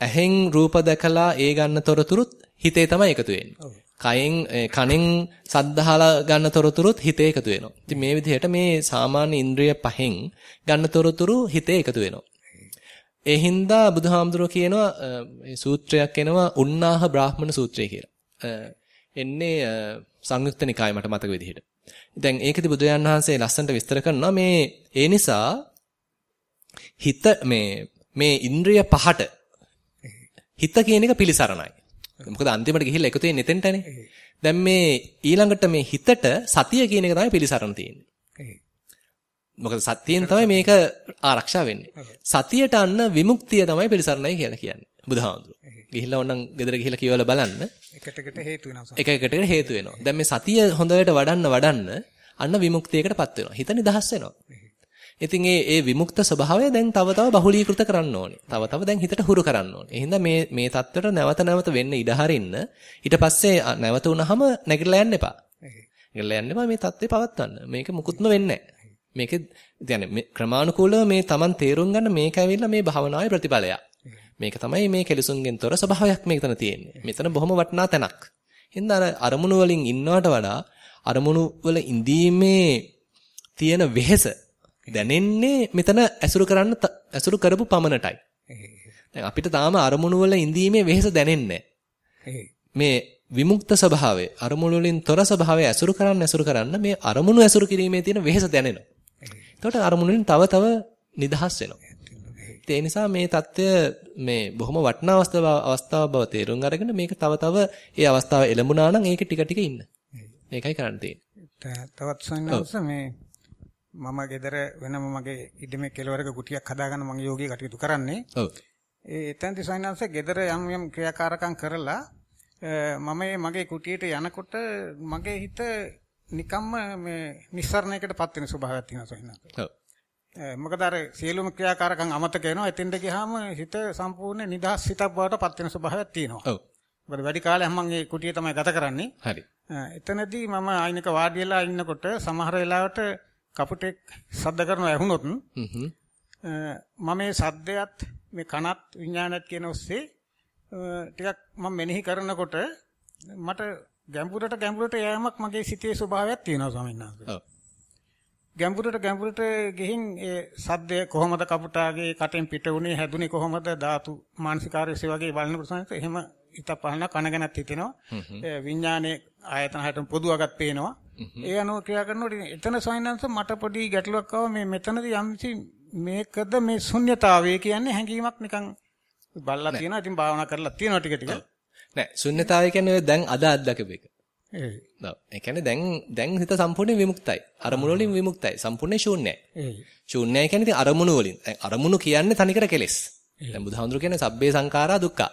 ඇහෙන් රූප දැකලා ඒ ගන්න තොරතුරුත් හිතේ තමයි එකතු වෙන්නේ. කයෙන් කනෙන් සද්ධාලා ගන්න තොරතුරුත් හිතේ එකතු වෙනවා. ඉතින් මේ විදිහට මේ සාමාන්‍ය ඉන්ද්‍රිය පහෙන් ගන්න තොරතුරු හිතේ එකතු වෙනවා. ඒ හින්දා බුදුහාමුදුරුවෝ කියනවා මේ සූත්‍රයක් එනවා උන්නාහ බ්‍රාහ්මණ සූත්‍රය කියලා. එන්නේ සංයුක්ත නිකාය මට මතක විදිහට. දැන් ඒකදී බුදුයන් වහන්සේ ලස්සනට විස්තර කරනවා මේ ඒ නිසා හිත මේ මේ ඉන්ද්‍රිය පහට හිත කියන එක පිලිසරණයි. මොකද අන්තිමට ගිහිල්ලා එකතු වෙන්නේ එතෙන්ටනේ. දැන් මේ ඊළඟට මේ හිතට සතිය කියන එක තමයි පිලිසරණ තියෙන්නේ. මොකද සතියෙන් තමයි මේක ආරක්ෂා වෙන්නේ. සතියට අන්න විමුක්තිය තමයි පිළිසරණයි කියලා කියන්නේ. බුදුහාමුදුරුවෝ. ගිහිල්ලා ඕනනම් ගෙදර ගිහිල්ලා කියවලා බලන්න. එකටකට හේතු වෙනවා. එක එකටකට හේතු වෙනවා. දැන් මේ සතිය හොඳට වඩන්න වඩන්න අන්න විමුක්තියකටපත් වෙනවා. හිත නිදහස් වෙනවා. ඉතින් ඒ ඒ විමුක්ත ස්වභාවය දැන් තව තව බහුලීකృత කරන්න ඕනේ. තව තව දැන් හිතට හුරු කරන්න ඕනේ. එහෙනම් මේ මේ தත්වයට නැවත නැවත වෙන්න ඉඩ හරින්න ඊට පස්සේ නැවත වුණාම නැගිටලා යන්න එපා. නැගිටලා යන්න එපා මේ தත්ත්වේ පවත්වන්න. මේක මුකුත්ම වෙන්නේ නැහැ. මේක يعني ක්‍රමානුකූලව මේ Taman තේරුම් ගන්න මේක ඇවිල්ලා මේ භාවනාවේ ප්‍රතිඵලයක්. මේක තමයි මේ කෙලසුන්ගෙන් තොර ස්වභාවයක් මේකතන තියෙන්නේ. මෙතන බොහොම වටිනා තැනක්. එහෙනම් අර අරමුණු වලින් ඉන්නවට වඩා අරමුණු වල ඉඳීමේ තියෙන වෙහස දැනෙන්නේ මෙතන ඇසුරු කරන්න ඇසුරු කරපු පමණටයි. දැන් අපිට තාම අරමුණු වල ඉඳීමේ වෙහෙස දැනෙන්නේ මේ විමුක්ත ස්වභාවය අරමුණු වලින් තොර ස්වභාවය ඇසුරු කරන්න ඇසුරු කරන්න මේ අරමුණු ඇසුරු කිරීමේ තියෙන වෙහෙස දැනෙනවා. එතකොට අරමුණු වලින් තව තව නිදහස් වෙනවා. ඒ නිසා මේ தত্ত্বය මේ බොහොම වටිනා අවස්ථාවක් බව තේරුම් අරගෙන මේක තව තව ඒ අවස්ථාව එළඹුණා නම් ඒක ටික ටික ඉන්න. මේකයි කරන්න තියෙන්නේ. තවත් සංඥාස මේ මම ගෙදර වෙනම මගේ ඉඩමේ කෙලවරක කුටියක් හදාගන්න මම යෝගී කටයුතු කරන්නේ. ඔව්. ඒ එතෙන්දි සන්නවස ගෙදර යම් යම් ක්‍රියාකාරකම් කරලා මම මගේ කුටියට යනකොට මගේ හිත නිකම්ම මේ නිස්සරණයකටපත් වෙන ස්වභාවයක් තියෙනවා සන්නවස. ඔව්. මොකද අර සියලුම ක්‍රියාකාරකම් අමතක වෙනවා. එතෙන්ට ගියාම හිත සම්පූර්ණ නිදහස් හිතක් බවට පත් වෙන ස්වභාවයක් තියෙනවා. ඔව්. මොකද වැඩි කාලයක් මම මේ කුටියේ තමයි ගත කරන්නේ. හරි. එතනදී මම ආයිනක වාඩි වෙලා ඉන්නකොට සමහර වෙලාවට කපුටෙක් සද්ද කරනවා ඇහුනොත් මම මේ සද්දයත් මේ කනත් විඥානත් කියන ඔස්සේ ටිකක් මම මෙනෙහි කරනකොට මට ගැඹුරට ගැඹුරට යෑමක් මගේ සිතේ ස්වභාවයක් තියෙනවා ස්වාමීන් වහන්සේ. ගැඹුරට ගැඹුරට ගිහින් ඒ සද්දය කොහොමද කපුටාගේ කටෙන් පිට වුණේ හැදුනේ කොහොමද ධාතු මානසිකාරයසේ වගේ බලනකොට එහෙම හිත පහන කන ගැනත් හිතෙනවා. විඥානයේ ආයතන හයට පොදුවගත් පේනවා ඒ අනුව ක්‍රියා කරනකොට එතන සොයනන්ස මට පොඩි ගැටලුවක් ආවා මේ මෙතනදී යම්සි මේකද මේ ශුන්්‍යතාවය කියන්නේ හැඟීමක් නිකන් බල්ලා තියෙනවා ඉතින් භාවනා කරලා තියෙනවා ටික ටික නෑ ශුන්්‍යතාවය කියන්නේ දැන් අද අත්දකපු එක ඒ කියන්නේ දැන් දැන් හිත සම්පූර්ණයෙන් විමුක්තයි. අරමුණු වලින් විමුක්තයි. සම්පූර්ණයෙන් ශූන්‍යයි. ශූන්‍යයි කියන්නේ ඉතින් අරමුණු වලින්. අරමුණු කියන්නේ තනිකර කෙලෙස්. දැන් බුදුහාමුදුරු කියන්නේ සබ්බේ සංඛාරා දුක්ඛ.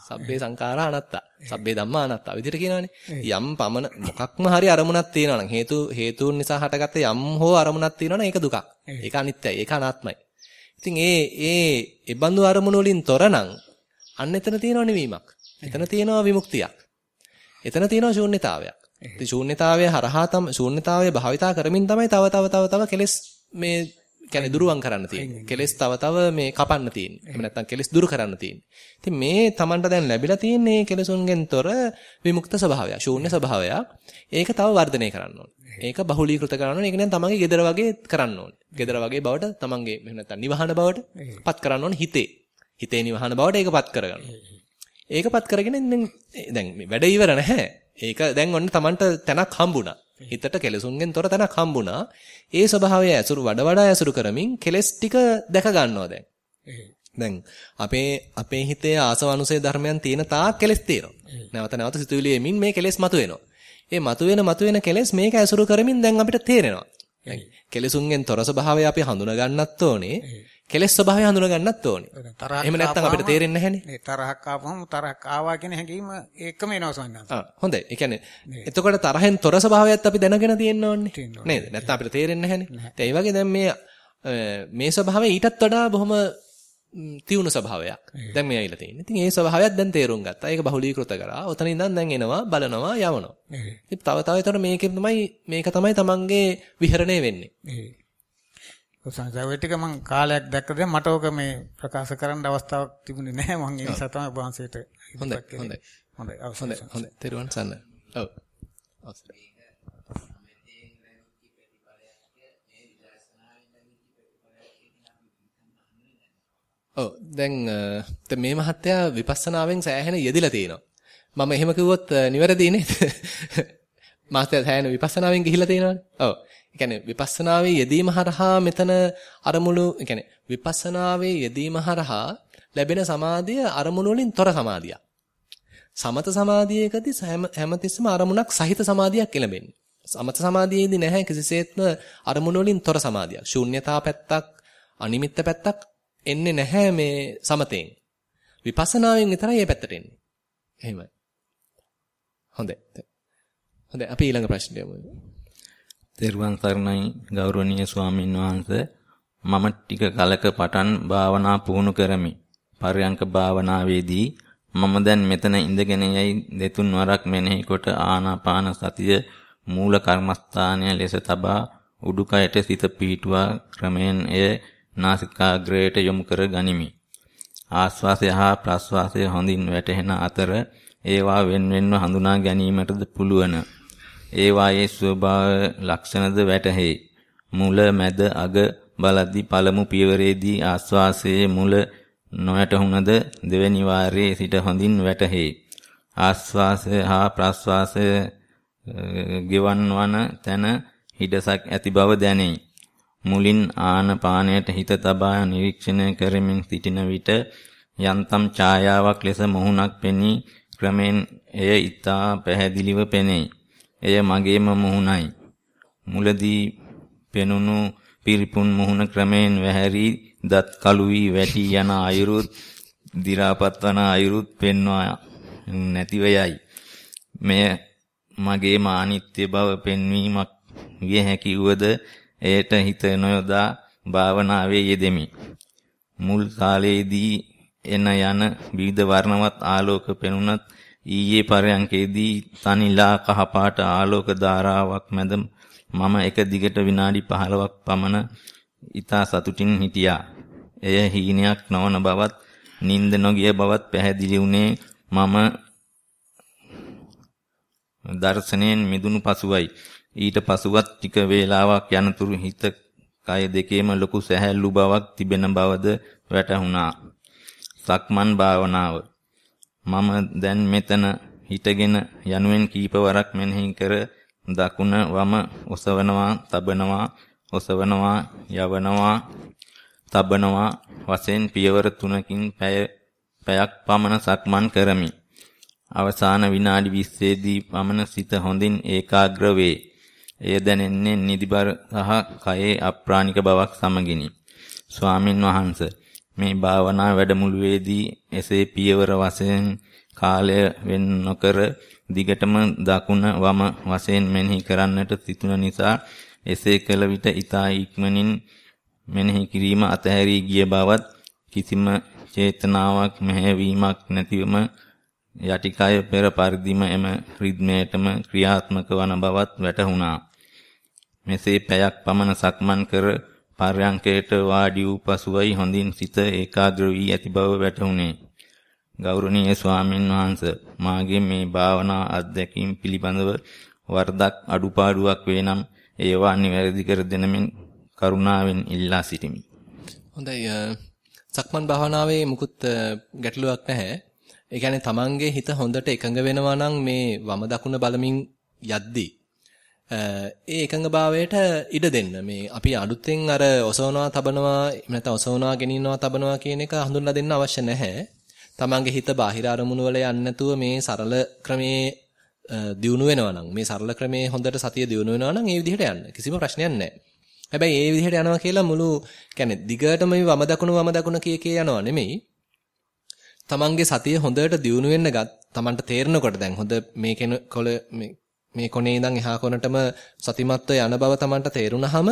සබ්බේ සංඛාරා අනාත්තා. සබ්බේ ධම්මා අනාත්තා. විදිහට කියනවනේ. යම් පමණ මොකක්ම හරි අරමුණක් තියෙනවා නම් හේතු හේතුන් නිසා හටගත්ත යම් හෝ අරමුණක් තියෙනවා නම් ඒක දුකක්. ඒක අනිත්‍යයි. ඒක අනාත්මයි. ඉතින් ඒ ඒ ඒ බඳු අරමුණු වලින් තොර නම් අන්න එතන තියෙනව නෙවීමක්. එතන තියෙනවා විමුක්තියක්. එතන තියෙනවා ශූන්‍යතාවයක්. ඉතින් ශූන්‍යතාවය හරහා තම ශූන්‍යතාවය භාවිතා කරමින් තමයි තව තව තව තව කෙලස් මේ කියන්නේ දුරුවන් කරන්න තියෙන්නේ. කෙලස් තව තව මේ කපන්න තියෙන්නේ. එහෙම නැත්නම් කෙලස් දුරු කරන්න තියෙන්නේ. ඉතින් මේ Tamanට දැන් ලැබිලා තියෙන්නේ කෙලසුන්ගෙන් තොර විමුක්ත ස්වභාවය, ශූන්‍ය ස්වභාවය. ඒක තව වර්ධනය කරන්න ඕනේ. ඒක බහුලීකృత කරන්න ඕනේ. ඒක නම් තමන්ගේ gedara වගේ කරන්න ඕනේ. gedara වගේ බවට තමන්ගේ එහෙම නැත්නම් නිවහන බවට පත් කරන්න ඕනේ හිතේ. හිතේ නිවහන බවට ඒකපත් කරගන්න. ඒකපත් කරගෙන දැන් මේ වැඩ ඉවර නැහැ. ඒක දැන් ඔන්න Tamanට තැනක් හම්බුණා. හිතට කෙලසුන්ගෙන් තොර තැනක් හම්බුණා. ඒ ස්වභාවය ඇසුරු වඩ වඩා ඇසුරු කරමින් කෙලස් ටික දැක ගන්නවා දැන්. දැන් අපේ අපේ හිතේ ආසවනුසේ ධර්මයන් තියෙන තාක් කෙලස් තියෙනවා. නැවත නැවත සිතුවිලි එමින් මේ කෙලස් මතුවෙනවා. ඒ මතුවෙන මතුවෙන කෙලස් මේක ඇසුරු කරමින් දැන් අපිට තේරෙනවා. කෙලසුන්ගෙන් තොර ස්වභාවය අපි හඳුනා ගන්නත් ඕනේ. කෙලස් ස්වභාවය හඳුනා ගන්නත් ඕනේ. එහෙම නැත්නම් අපිට තේරෙන්නේ නැහැනේ. ඒ තරහක් ආවම තරහක් ආවා කියන හැඟීම එකම එනවා සන්නස. ආ හොඳයි. ඒ කියන්නේ එතකොට තරහෙන් තොර ස්වභාවයත් අපි දැනගෙන තියෙන්න ඕනේ. නේද? නැත්නම් අපිට තේරෙන්නේ නැහැනේ. ඒ වගේ දැන් මේ මේ ස්වභාවය ඊටත් වඩා බොහොම තියුණු ස්වභාවයක්. දැන් මේ ඇවිල්ලා තියෙන්නේ. ඉතින් ඒ ස්වභාවයත් දැන් තේරුම් ගත්තා. ඒක බහුලීකృత කරා. ඔතන ඉඳන් දැන් එනවා, බලනවා, යවනවා. ඉතින් තව තව ඒතර මේකෙන් තමයි මේක තමයි Tamanගේ විහරණය වෙන්නේ. සංසාර ටික මම කාලයක් දැක්කද මට ඕක මේ ප්‍රකාශ කරන්න අවස්ථාවක් තිබුණේ නැහැ මම ඒ නිසා තමයි වහන්සේට හොඳයි හොඳයි. හොඳයි හොඳයි හොඳයි. තෙරුවන් සන්න ඔව්. අවසරයි. ඔව්. දැන් මේ මහත්තයා විපස්සනාවෙන් සෑහෙන යෙදිලා තියෙනවා. මම එහෙම කිව්වොත් නිවැරදි නේද? මහත්තයා සෑහෙන විපස්සනාවෙන් ගිහිලා තියෙනවානේ. ඔව්. ඒ කියන්නේ විපස්සනාවේ යෙදීම හරහා මෙතන අරමුණු, ඒ කියන්නේ විපස්සනාවේ යෙදීම හරහා ලැබෙන සමාධිය අරමුණු වලින් තොර සමාධියක්. සමත සමාධියකදී හැමතිස්සෙම අරමුණක් සහිත සමාධියක් එළඹෙන්නේ. සමත සමාධියේදී නැහැ කිසිසේත්ම අරමුණු වලින් තොර සමාධියක්. ශූන්‍යතා පැත්තක්, අනිමිත්ත පැත්තක් එන්නේ නැහැ මේ සමතෙන්. විපස්සනාවෙන් විතරයි මේ පැත්තට එන්නේ. එහෙමයි. හොඳයි. හොඳයි අපි ඊළඟ ප්‍රශ්නයට යමු. තෙරුවන් සරණයි ගෞරවනීය ස්වාමින් වහන්සේ මම ටික කලක පටන් භාවනා පුහුණු කරමි. පරයන්ක භාවනාවේදී මම දැන් මෙතන ඉඳගෙන යයි දෙතුන් වරක් මෙනෙහි කොට ආනාපාන සතිය මූල කර්මස්ථානය ලෙස තබා උඩුකයට සිත පිහිටුවා ක්‍රමයෙන් එය නාසිකාග්‍රයට යොමු කර ගනිමි. ආශ්වාසය හා ප්‍රශ්වාසය හොඳින් වැටහෙන අතර ඒවා වෙන්වෙන්ව හඳුනා ගැනීමටද පුළුවන්. ඒවායේ ස්වභාව ලක්ෂණද වැටහේ. මුල මැද අග බලද්දී පළමු පියවරේදී ආශ්වාසයේ මුල නොයටහුණද දෙවැනි වාරයේ සිට හොඳින් වැටහේ. ආශ්වාසය හා ප්‍රශ්වාසය ගෙවන්වන තැන හිඩසක් ඇති බව දැනේ. මුලින් ආනපානයට හිත තබා නිරීක්ෂණය කරමින් සිටින විට යන්තම් ඡායාවක් ලෙස මොහුණක් පෙනී ක්‍රමෙන් එය ඊතා පැහැදිලිව පෙනේ. එය මගේම මුහුණයි. මුලදී පෙනුණු පිරිපුන් මුහුණ ක්‍රමෙන් වැහැරි දත් කළු වී වැටි යන අයුරුත් දි รา පත් වන අයුරුත් පෙන්වා නැතිව යයි. මෙය මගේ මානිත්‍ය බව පෙන්වීමක් විය හැකි වුවද එයට හිත නොයොදා භාවනාවේ යෙදෙමි. මුල් කාලයේදී එන යන විවිධ වර්ණවත් ආලෝක පෙනුනත් ඊයේ පරයන්කේදී තනිලා කහපාට ආලෝක ධාරාවක් මැද මම එක දිගට විනාඩි 15ක් පමණ ඊතා සතුටින් හිටියා. එය හීනයක් නොවන බවත් නිින්ද නොගිය බවත් පැහැදිලි වුණේ මම දර්ශනයෙන් මිදුණු පසුවයි. ඊට පසුවත් ටික වේලාවක් යනතුරු හිත කය දෙකේම ලොකු සැහැල්ලු බවක් තිබෙන බවද වැටහුණා. සක්මන් භාවනාව මම දැන් මෙතන හිටගෙන යනුවෙන් කීපවරක් මෙනෙහි කර දකුණ වම ඔසවනවා තබනවා ඔසවනවා යවනවා තබනවා වශයෙන් පියවර තුනකින් පැය පැයක් පමණ සක්මන් කරමි. අවසාන විනාඩි 20 දී පමණ සිත හොඳින් ඒකාග්‍ර වේ. එය දැනෙන්නේ නිදිබර සහ කයේ අප්‍රාණික බවක් සමගිනි. ස්වාමින් වහන්සේ මේ භාවනා වැඩමුළුවේදී එසේ පියවර වශයෙන් කාලය වෙන් නොකර දිගටම දකුණ වම වශයෙන් මෙනෙහි කරන්නට සිතුන නිසා එසේ කළ විට ඊතා ඉක්මනින් මෙනෙහි කිරීම අතහැරී ගිය බවත් කිසිම චේතනාවක් මෙහෙවීමක් නැතිවම යටිකය පෙර පරිදිම එම රිද්මයටම ක්‍රියාත්මක වන බවත් වැටහුණා. මෙසේ පැයක් පමණ සක්මන් කර පර්යංකයට වාඩි වූ පසුවයි හොඳින් සිත ඒකාග්‍ර වී ඇති බව වැටහුණේ. ගෞරවනීය ස්වාමින් වහන්සේ මාගේ මේ භාවනා අත්දැකීම් පිළිබඳව වරදක් අඩුපාඩුවක් වේ නම් ඒවා නිවැරදි කර දෙනමින් කරුණාවෙන් ඉල්ලා සිටිමි. හොඳයි සක්මන් භාවනාවේ මුකුත් ගැටලුවක් නැහැ. ඒ කියන්නේ තමන්ගේ හිත හොඳට එකඟ වෙනවා නම් මේ වම දකුණ බලමින් යද්දී ඒ එකඟභාවයට ඉඩ දෙන්න. මේ අපි අලුතෙන් අර ඔසවනවා තබනවා නැත්නම් ඔසවනවා ගෙනියනවා තබනවා කියන එක හඳුන්ලා දෙන්න අවශ්‍ය නැහැ. තමන්ගේ හිත බාහිර අරමුණු වල යන්නේ නැතුව මේ සරල ක්‍රමේ දියුණු වෙනවා නම් මේ සරල ක්‍රමේ හොඳට සතිය දියුණු වෙනවා නම් ඒ විදිහට යන්න. කිසිම ප්‍රශ්නයක් නැහැ. හැබැයි ඒ විදිහට යනවා කියලා මුළු කියන්නේ දිගටම මේ වම දකුණු වම දකුණ කිය කිය යනවා නෙමෙයි. තමන්ගේ සතිය හොඳට දියුණු වෙන්න ගත් තමන්ට තේරෙනකොට දැන් හොඳ මේ කෙන කොළ මේ මේ කොනේ ඉඳන් එහා කොනටම සතිමත්ව යන බව Tamanට තේරුණාම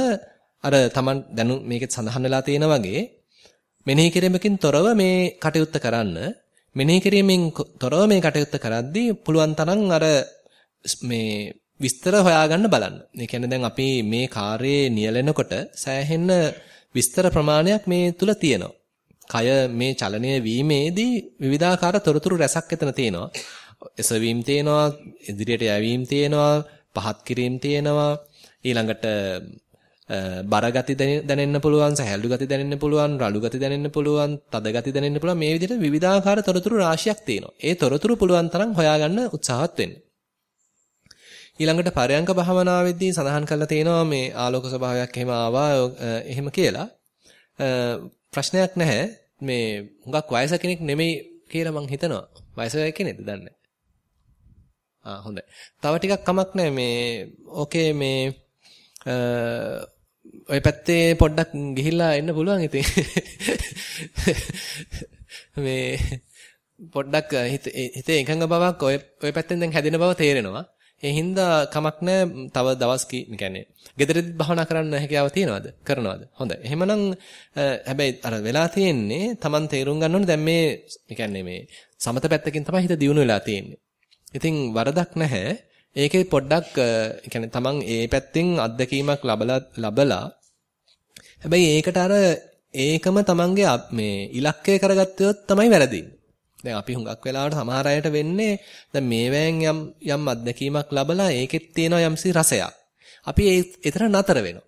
අර Taman දැනු මේකෙත් සඳහන් වෙලා තියෙන වගේ මෙනෙහි කිරීමකින් තොරව මේ කටයුත්ත කරන්න මෙනෙහි කිරීමෙන් තොරව මේ කටයුත්ත කරද්දී පුළුවන් තරම් අර මේ විස්තර හොයාගන්න බලන්න. ඒ කියන්නේ දැන් අපි මේ කාර්යයේ නියැලෙනකොට සෑහෙන්න විස්තර ප්‍රමාණයක් මේ තුල තියෙනවා. කය මේ චලනය වීමේදී විවිධාකාර තොරතුරු රැසක් එතන තියෙනවා. එසවීම තියෙනවා, ඉදිරියට යැවීම තියෙනවා, පහත් කිරීම තියෙනවා. ඊළඟට බර ගති දැනෙන්න පුළුවන්, සහැල්ලු ගති දැනෙන්න පුළුවන්, රළු ගති දැනෙන්න පුළුවන්, තද ගති දැනෙන්න පුළුවන්. මේ විදිහට විවිධාකාර තොරතුරු රාශියක් තියෙනවා. ඒ තොරතුරු පුළුවන් තරම් හොයාගන්න උත්සාහත් වෙන්න. ඊළඟට පරයන්ක භාවනාවේදී සඳහන් කරලා තියෙනවා මේ ආලෝක ස්වභාවයක් එහෙම ආවා එහෙම කියලා. ප්‍රශ්නයක් නැහැ. මේ හුඟක් වයස කෙනෙක් නෙමෙයි කියලා මං හිතනවා. වයස කෙනෙක්ද දන්නේ ආ හොඳයි. තව ටිකක් කමක් නැහැ. මේ ඕකේ මේ ඔය පැත්තේ පොඩ්ඩක් ගිහිල්ලා එන්න පුළුවන් ඉතින්. මේ පොඩ්ඩක් හිතේ එකඟ බවක් ඔය ඔය පැත්තෙන් දැන් හැදෙන බව තේරෙනවා. ඒ හින්දා කමක් නැහැ. තව දවස් කී කියන්නේ ගෙදරදිත් භාවනා කරන්න හැකියාව තියනවද? කරනවද? හොඳයි. එහෙමනම් හැබැයි අර වෙලා තියෙන්නේ Taman තේරුම් ගන්න ඕනේ. දැන් මේ කියන්නේ මේ සමත පැත්තකින් තමයි හිත දියුණු වෙලා තියෙන්නේ. ඉතින් වරදක් නැහැ ඒකේ පොඩ්ඩක් කියන්නේ Taman ඒ පැත්තෙන් අත්දැකීමක් ලබලා ලබලා හැබැයි ඒකට අර ඒකම Tamanගේ මේ ඉලක්කය කරගත්තොත් තමයි වැරදින්නේ දැන් අපි හුඟක් වෙලාවට සමහර අයට වෙන්නේ දැන් මේවැයෙන් යම් යම් අත්දැකීමක් ලැබලා ඒකෙත් තියෙන යම්සි රසයක්. අපි ඒ එතන නතර වෙනවා.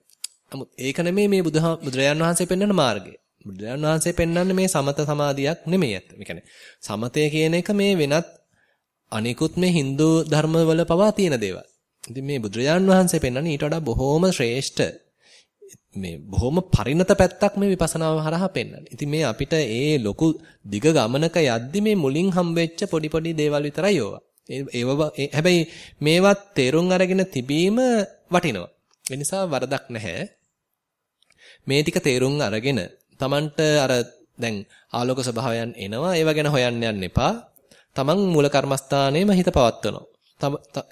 නමුත් ඒක නෙමෙයි මේ බුදුහා බුදුරජාන් වහන්සේ පෙන්වන මාර්ගය. බුදුරජාන් වහන්සේ පෙන්වන්නේ මේ සමත සමාධියක් නෙමෙයි ඇත්ත. ඒ කියන්නේ සමතය කියන එක මේ වෙනත් අනිකුත් මේ Hindu ධර්මවල පවා තියෙන දේවල්. ඉතින් මේ බුදුරජාන් වහන්සේ පෙන්වන්නේ ඊට වඩා බොහෝම ශ්‍රේෂ්ඨ මේ බොහොම පරිණත පැත්තක් මේ විපස්සනාව හරහා පෙන්වන්නේ. ඉතින් මේ අපිට ඒ ලොකු දිග ගමනක යද්දි මේ මුලින් හම්බෙච්ච පොඩි පොඩි දේවල් විතරයි ඕවා. ඒව හැබැයි මේවත් තේරුම් අරගෙන තිබීම වටිනවා. ඒ නිසා වරදක් නැහැ. මේ ටික තේරුම් අරගෙන Tamanට අර දැන් ආලෝක ස්වභාවයන් එනවා. ඒව ගැන හොයන්න යන්න එපා. Taman මූල කර්මස්ථානයේම හිත පවත්වනවා.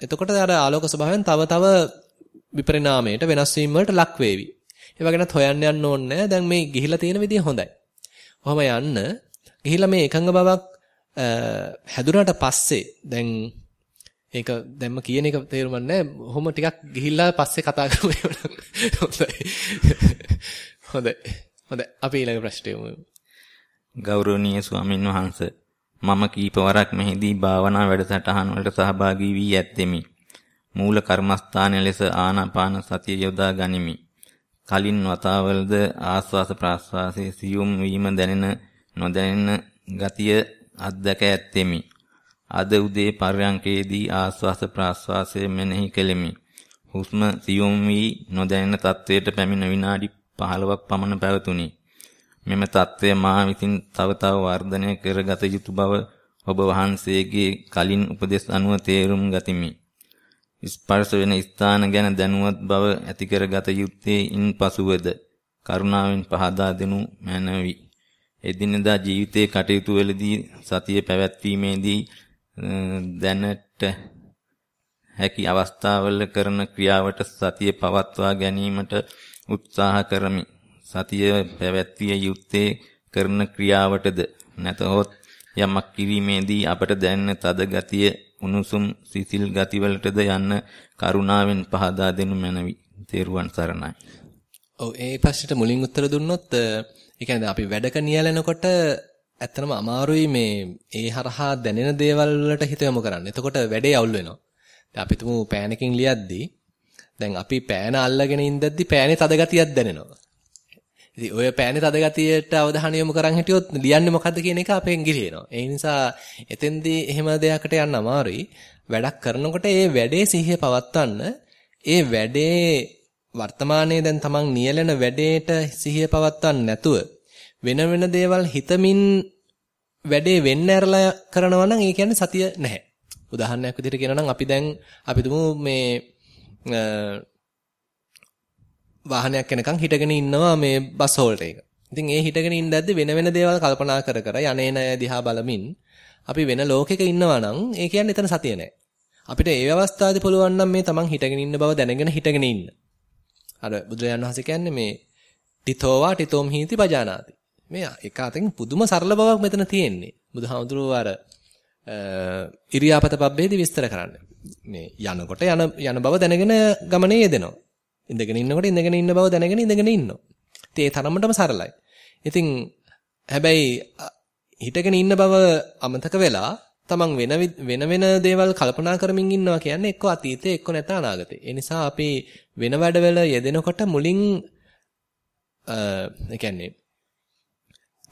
එතකොට අර ආලෝක ස්වභාවයන් තව තව විපරිණාමයට වෙනස් වීම වලට ලක් වේවි. ඒව ගැනත් හොයන්න යන්න ඕනේ දැන් මේ ගිහිලා තියෙන විදිය හොඳයි. කොහොම යන්න ගිහිලා මේ එකඟ බවක් හැදුනට පස්සේ දැන් ඒක දැන්ම කියන එක තේරුම් නැහැ. කොහොම ටිකක් ගිහිල්ලා පස්සේ කතා කරමු. හොඳයි. හොඳයි. හොඳයි. අපි ඊළඟ ප්‍රශ්නය යමු. ගෞරවනීය ස්වාමින් වහන්සේ මම කීපවරක් මෙහිදී භාවනා වැඩසටහන් වලට සහභාගී වී ඇත්තෙමි. මූල කර්මස්ථානයේ ලෙස ආනාපාන සතිය යොදා ගනිමි. කලින් වතාවලද ආස්වාස ප්‍රාස්වාසයේ සියුම් වීම දැනෙන නොදැනෙන ගතිය අත්දැක ඇත්තෙමි. අද උදේ පර්යංකේදී ආස්වාස ප්‍රාස්වාසයේ මෙනෙහි කෙලෙමි. හුස්ම සියුම් වී නොදැනෙන තත්වයට පැමිණ විනාඩි 15ක් පමණ පැවතුණි. මෙම తත්වය මා විසින් තව තව වර්ධනය කරගත යුතු බව ඔබ වහන්සේගේ කලින් උපදෙස් අනුව තේරුම් ගතිමි. ස්පර්ශ වෙන ස්ථාන ගැන දැනුවත් බව ඇති කරගත යුත්තේ ඉන්පසුවද කරුණාවෙන් පහදා දෙනු මැනවි. එදිනදා ජීවිතයේ කටයුතු වලදී සතිය පැවැත්වීමේදී දැනට හැකි අවස්ථාවල කරන ක්‍රියාවට සතිය පවත්වා ගැනීමට උත්සාහ කරමි. සතිය පැවැත්විය යුත්තේ කරන ක්‍රියාවටද නැතහොත් යමක් කිරීමේදී අපට දැනෙන තද ගතිය උණුසුම් සිසිල් ගතිවලටද යන්න කරුණාවෙන් පහදා දෙනු මැනවි. තේරුවන් සරණයි. ඔව් ඒ ප්‍රශ්නෙට මුලින් උත්තර දුන්නොත් ඒ කියන්නේ අපි වැඩක නියැලෙනකොට ඇත්තනම අමාරුයි මේ ඒ හරහා දැනෙන දේවල් වලට හිත යොමු කරන්න. එතකොට වැඩේ අවුල් වෙනවා. දැන් අපි තුමු පෑනකින් ලියද්දී දැන් අපි පෑන අල්ලගෙන ඉඳද්දි පෑනේ තද ගතියක් දැනෙනවා. ඉතින් ඔය පෑනේ තද ගතියට අවධානය යොමු කරන් හිටියොත් ලියන්නේ මොකද්ද කියන එක අපෙන් ගිලිනවා. ඒ නිසා එතෙන්දී එහෙම දෙයකට යන්න අමාරුයි. වැඩක් කරනකොට ඒ වැඩේ සිහිය පවත්වන්න ඒ වැඩේ වර්තමානයේ දැන් තමන් නියැලෙන වැඩේට සිහිය පවත්වන්න නැතුව වෙන වෙන දේවල් හිතමින් වැඩේ වෙන්න ඇරලා කරනවා නම් ඒ කියන්නේ සතිය නැහැ. උදාහරණයක් විදිහට කියනවා නම් අපි දැන් අපි තුමු මේ වාහනයක් යනකම් හිටගෙන ඉන්නවා මේ බස් හෝල්ට් එක. ඉතින් ඒ හිටගෙන ඉඳද්දි වෙන වෙන දේවල් කල්පනා කර කර යන්නේන දිහා බලමින් අපි වෙන ලෝකෙක ඉන්නවා නම් ඒ කියන්නේ එතන සතිය නැහැ. අපිට ඒ අවස්ථාවේ පුළුවන් නම් මේ තමන් හිටගෙන ඉන්න බව දැනගෙන හිටගෙන ඉන්න. අර බුදුරජාණන් වහන්සේ කියන්නේ මේ ටිතෝවා ටිතෝම් හීති පජානාති. මේ එක අතකින් පුදුම සරල බවක් මෙතන තියෙන්නේ. බුදුහාමුදුරුවෝ අර ඉරියාපත පබ්බේදී විස්තර කරන්නේ. මේ යනකොට යන යන බව දැනගෙන ගමනේ යෙදෙනවා. ඉඳගෙන ඉන්නකොට ඉඳගෙන ඉන්න බව දැනගෙන ඉඳගෙන ඉන්නවා. ඉතින් ඒ තරමටම සරලයි. ඉතින් හැබැයි හිටගෙන ඉන්න බව අමතක වෙලා තමන් වෙන වෙන වෙන දේවල් කල්පනා කරමින් ඉන්නවා කියන්නේ එක්ක අතීතේ එක්ක නැත්නම් අනාගතේ. ඒ නිසා අපි වෙන වැඩවල යෙදෙනකොට මුලින් ඒ කියන්නේ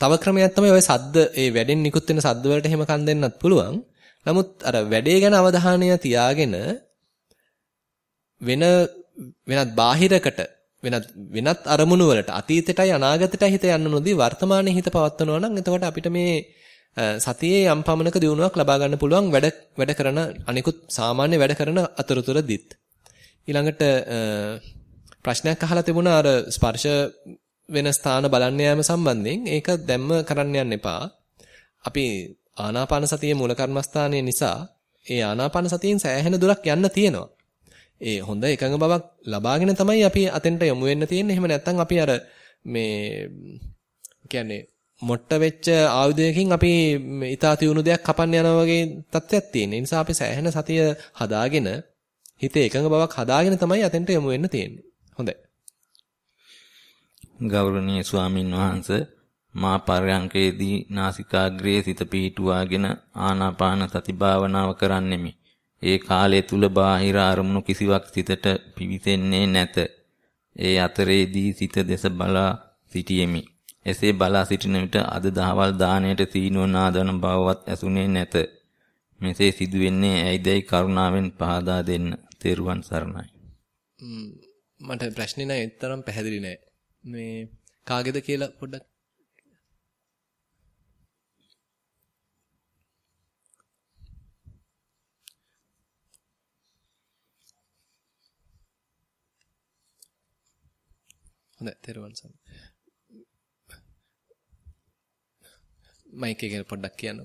තව ක්‍රමයක් තමයි ওই සද්ද ඒ වැඩෙන් නිකුත් වෙන සද්ද වලට එහෙම කන් දෙන්නත් පුළුවන්. නමුත් අර වැඩේ ගැන අවධානය තියාගෙන වෙන වෙනත් බාහිරකට වෙනත් වෙනත් අරමුණු වලට අතීතයටයි අනාගතයටයි හිත යන්න නොදී වර්තමානයේ හිත පවත්වනවා නම් එතකොට අපිට මේ සතියේ යම් පමණක දියුණුවක් ලබා ගන්න පුළුවන් වැඩ වැඩ කරන අනිකුත් සාමාන්‍ය වැඩ කරන අතරතුරදිත් ඊළඟට ප්‍රශ්නයක් අහලා තිබුණා අර ස්පර්ශ වෙන ස්ථාන බලන්න යාම සම්බන්ධයෙන් ඒක දැම්ම කරන්න යන්න එපා. අපි ආනාපාන සතියේ මූල කර්මස්ථානයේ නිසා ඒ ආනාපාන සතියෙන් සෑහෙන දුරක් යන්න තියෙනවා. ඒ හොඳ එකඟ බවක් ලබාගෙන තමයි අපි අතෙන්ට යමු වෙන්න තියෙන්නේ. එහෙම නැත්නම් අපි අර මේ කියන්නේ මොට්ට වෙච්ච ආයුධයකින් අපි ඊතා තියුණු දෙයක් කපන්න යනවා වගේ තත්ත්වයක් තියෙන. ඒ නිසා අපි සෑහෙන සතිය හදාගෙන හිතේ එකඟ බවක් හදාගෙන තමයි අතෙන්ට යමු වෙන්න තියෙන්නේ. හොඳයි. ගෞරවනීය ස්වාමින් වහන්සේ මා පරයන්කේදී නාසිකාග්‍රයේ සිත පිහිටුවාගෙන ආනාපාන සති භාවනාව කරන්නෙමි. ඒ කාලය තුල බාහිර අරමුණු කිසිවක් සිතට පිවිසෙන්නේ නැත. ඒ අතරේදී සිත දෙස බලා සිටියෙමි. එසේ බලා සිටින විට අද දහවල් දාණයට සීනුව නාදන බවවත් ඇසුනේ නැත. මෙසේ සිදුවෙන්නේ ඇයිදයි කරුණාවෙන් පහදා දෙන්න. තෙරුවන් සරණයි. මට ප්‍රශ්නේ නෑ ඒතරම් පැහැදිලි නෑ. මේ කාගේද කියලා පොඩ්ඩක් හොඳයි තෙරුවන් සරණයි. මයික් එක පොඩ්ඩක් කියන්න.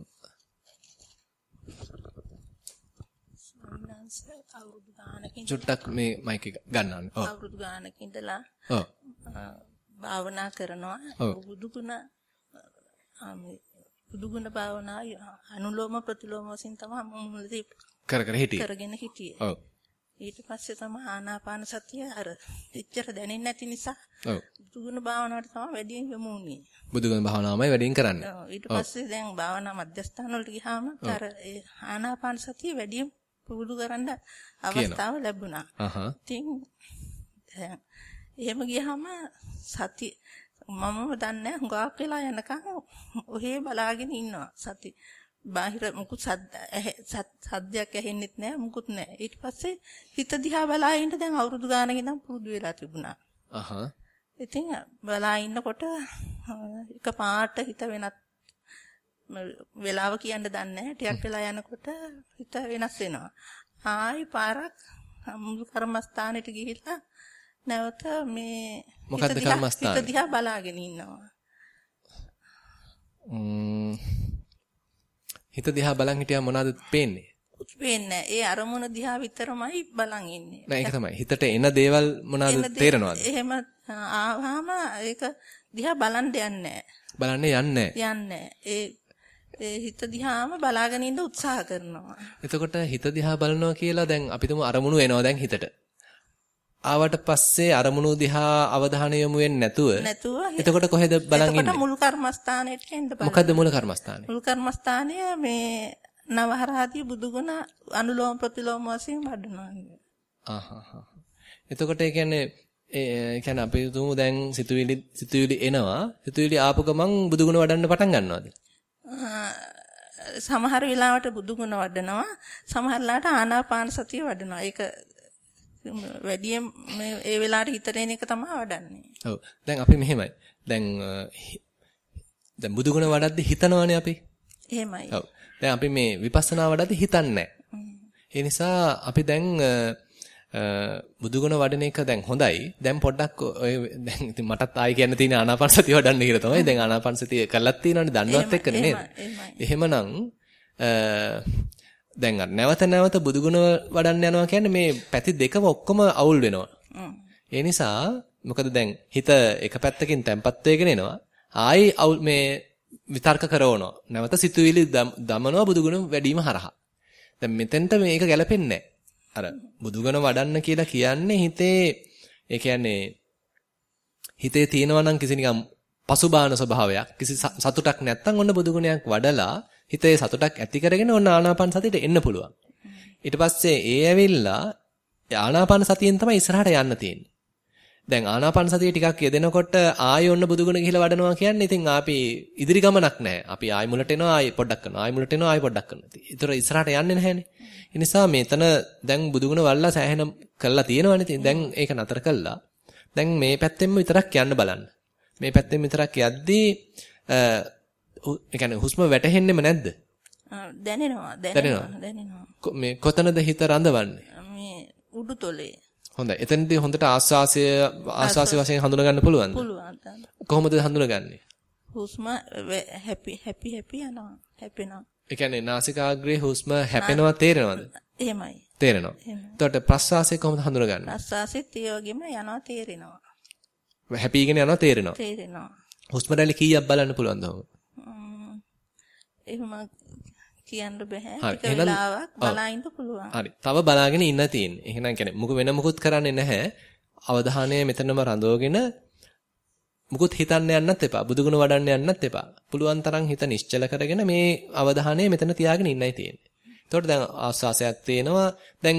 අවුරුදු ගානකින් චුට්ටක් මේ මයික් එක ගන්නන්න. ඔව්. අවුරුදු ගානක ඉඳලා ඔව්. භාවනා කරනවා. බුදුගුණ බුදුගුණ භාවනා අනුලෝම ප්‍රතිලෝම වශයෙන් තමයි මම මුලදී කර කර හිටියේ. කරගෙන හිටියේ. ඔව්. ඊට පස්සේ තමයි ආනාපාන සතිය අර එච්චර දැනෙන්නේ නැති නිසා ඔව්. බුදුගුණ භාවනාවට තමයි වැඩියෙන් යොමු වුනේ. බුදුගුණ භාවනාවමයි වැඩියෙන් කරන්නේ. ඔව් ඊට පස්සේ දැන් භාවනා මධ්‍යස්ථාන වලට ගියාම අර ඒ ආනාපාන සතිය වැඩියෙන් පුරුදු කරන්න අවස්ථාව ලැබුණා. අහහ. ඉතින් එහෙම ගියාම සති මමම දන්නේ හුඟක් වෙලා යනකම් ඔහේ බලාගෙන ඉන්නවා සති. බාහිර මුකුත් සද්දයක් ඇහෙන්නෙත් නැහැ මුකුත් නැහැ. ඊට පස්සේ හිත දිහා බලා ඉන්න දැන් අවුරුදු ගානක ඉඳන් පුරුදු වෙලා තිබුණා. අහහ. ඉතින් බලා ඉන්නකොට එක පාට හිත වෙනත් වෙලාව කියන්න දන්නේ නැහැ. ටිකක් වෙලා යනකොට හිත වෙනස් වෙනවා. ආයි පාරක් මුළු කර්මස්ථානෙට ගිහිල්ලා නැවත මේ මොකද්ද කර්මස්ථානේ? හිත දිහා බලාගෙන ඉන්නවා. හිත දිහා බලන් හිටියා මොනවද පේන්නේ? පේන්නේ ඒ අරමුණ දිහා විතරමයි බලන් ඉන්නේ. නෑ ඒක තමයි. හිතට එන දේවල් මොනවද තේරෙනවද? එහෙම ආවම ඒක දිහා බලන් දෙන්නේ බලන්නේ යන්නේ යන්නේ ඒ ඒ හිත දිහාම බලාගෙන ඉන්න උත්සාහ කරනවා. එතකොට හිත දිහා බලනවා කියලා දැන් අපිටම අරමුණු එනවා දැන් හිතට. ආවට පස්සේ අරමුණු දිහා අවධානය යොමු වෙන්නේ නැතුව නැතුව එතකොට කොහෙද බලන් ඉන්නේ? එතකොට මුල් කර්මස්ථානෙට එන්න බලන්න. මොකද්ද මුල් කර්මස්ථානේ? මුල් කර්මස්ථානය මේ නවහරාදී බුදුගුණ අනුලෝම ප්‍රතිලෝම වශයෙන් වඩනවා. ආහ් එතකොට ඒ කියන්නේ ඒ කියන්නේ අපි තුමු දැන් සිතුවිලි සිතුවිලි එනවා. සිතුවිලි ආපු ගමන් බුදුගුණ වඩන්න පටන් ගන්නවද? සමහර වෙලාවට බුදුගුණ වඩනවා. සමහරලාට ආනාපාන සතිය වඩනවා. ඒක වැඩියෙන් ඒ වෙලාවට හිතට එන එක තමයි වඩන්නේ. ඔව්. දැන් අපි මෙහෙමයි. දැන් දැන් බුදුගුණ වඩද්දි හිතනවනේ අපි. එහෙමයි. ඔව්. දැන් අපි මේ විපස්සනා වඩද්දි හිතන්නේ ඒ නිසා අපි දැන් බුදුගුණ වඩන එක දැන් හොඳයි. දැන් පොඩ්ඩක් ඔය දැන් ඉතින් මටත් ආයි කියන්න තියෙන ආනාපාන සතිය වඩන්න කියලා තමයි. දැන් ආනාපාන සතිය කරලත් තියෙනවනේ දන්නවත් එක්ක නේද? එහෙමනම් දැන් අර නැවත නැවත බුදුගුණ වඩන්න යනවා කියන්නේ මේ පැති දෙකම ඔක්කොම අවුල් වෙනවා. ඒ නිසා මොකද දැන් හිත එක පැත්තකින් තැම්පත් වෙගෙන එනවා. ආයි අවුල් මේ විතර්ක කරවනවා. නැවත සිතුවිලි දමනවා බුදුගුණ වැඩිම හරහා. දැන් මෙතෙන්ට මේක ගැලපෙන්නේ අර බුදුගුණ වඩන්න කියලා කියන්නේ හිතේ ඒ කියන්නේ හිතේ තියෙනවා නම් කිසි නිකම් පසුබාහන ස්වභාවයක් කිසි සතුටක් නැත්තම් ඔන්න බුදු ගුණයක් වඩලා හිතේ සතුටක් ඇති කරගෙන ඔන්න ආනාපාන සතියට එන්න පුළුවන්. ඊට පස්සේ ඒ ඇවිල්ලා ආනාපාන සතියෙන් තමයි ඉස්සරහට යන්න තියෙන්නේ. දැන් ආනාපාන සතිය ටිකක් යෙදෙනකොට ආයෙ ඔන්න බුදුගුණ ගිහිලා වඩනවා කියන්නේ ඉතින් අපි ඉදිරි ගමනක් නැහැ. අපි ආයෙ මුලට එනවා ආයෙ පොඩ්ඩක් කරනවා. ආයෙ මුලට එනවා ආයෙ පොඩ්ඩක් කරනවා. ඒතර ඉස්සරහට යන්නේ නැහැනේ. ඒ නිසා මෙතන දැන් බුදුගුණ වල්ලා සෑහෙන කළා තියෙනවනේ. ඉතින් දැන් ඒක නතර කළා. දැන් මේ පැත්තෙන්ම විතරක් යන්න බලන්න. මේ පැත්තෙන් විතරක් යද්දී ඒ කියන්නේ හුස්ම වැටෙන්නෙම නැද්ද? දැනෙනවා දැනෙනවා දැනෙනවා. මේ කොතනද හිත රඳවන්නේ? මේ උඩුතොලේ. හොඳයි. එතනදී හොඳට ආස්වාසය ආස්වාසය වශයෙන් හඳුනා ගන්න පුළුවන්ද? පුළුවන්. කොහොමද හඳුනාගන්නේ? හුස්ම හැපි හැපි හැපි යනවා. හැපෙනවා. ඒ කියන්නේ නාසිකාග්‍රේ හුස්ම හැපෙනවා තේරෙනවද? එහෙමයි. තේරෙනවා. එතකොට ප්‍රස්වාසය කොහොමද හඳුනාගන්නේ? ප්‍රස්වාසෙත් ඒ වගේම යනවා තේරෙනවා. හැපීගෙන යනවා තේරෙනවා. තේරෙනවා. හුස්ම රැලි කීයක් බලන්න පුළුවන්ද ඔහොම? එහෙම කියන්න බෑ. ටික වෙලාවක් බලා ඉන්න පුළුවන්. හරි. තව බලාගෙන ඉන්න තියෙන්නේ. එහෙනම් කියන්නේ මුක වෙන මුකුත් කරන්නේ නැහැ. අවධානය මෙතනම රඳවගෙන මුකුත් හිතන්න යන්නත් එපා. බුදුගුණ වඩන්න යන්නත් එපා. පුළුවන් තරම් හිත නිශ්චල කරගෙන මේ අවධානය මෙතන තියාගෙන ඉන්නයි තියෙන්නේ. එතකොට දැන් ආස්වාසයක් තේනවා. දැන්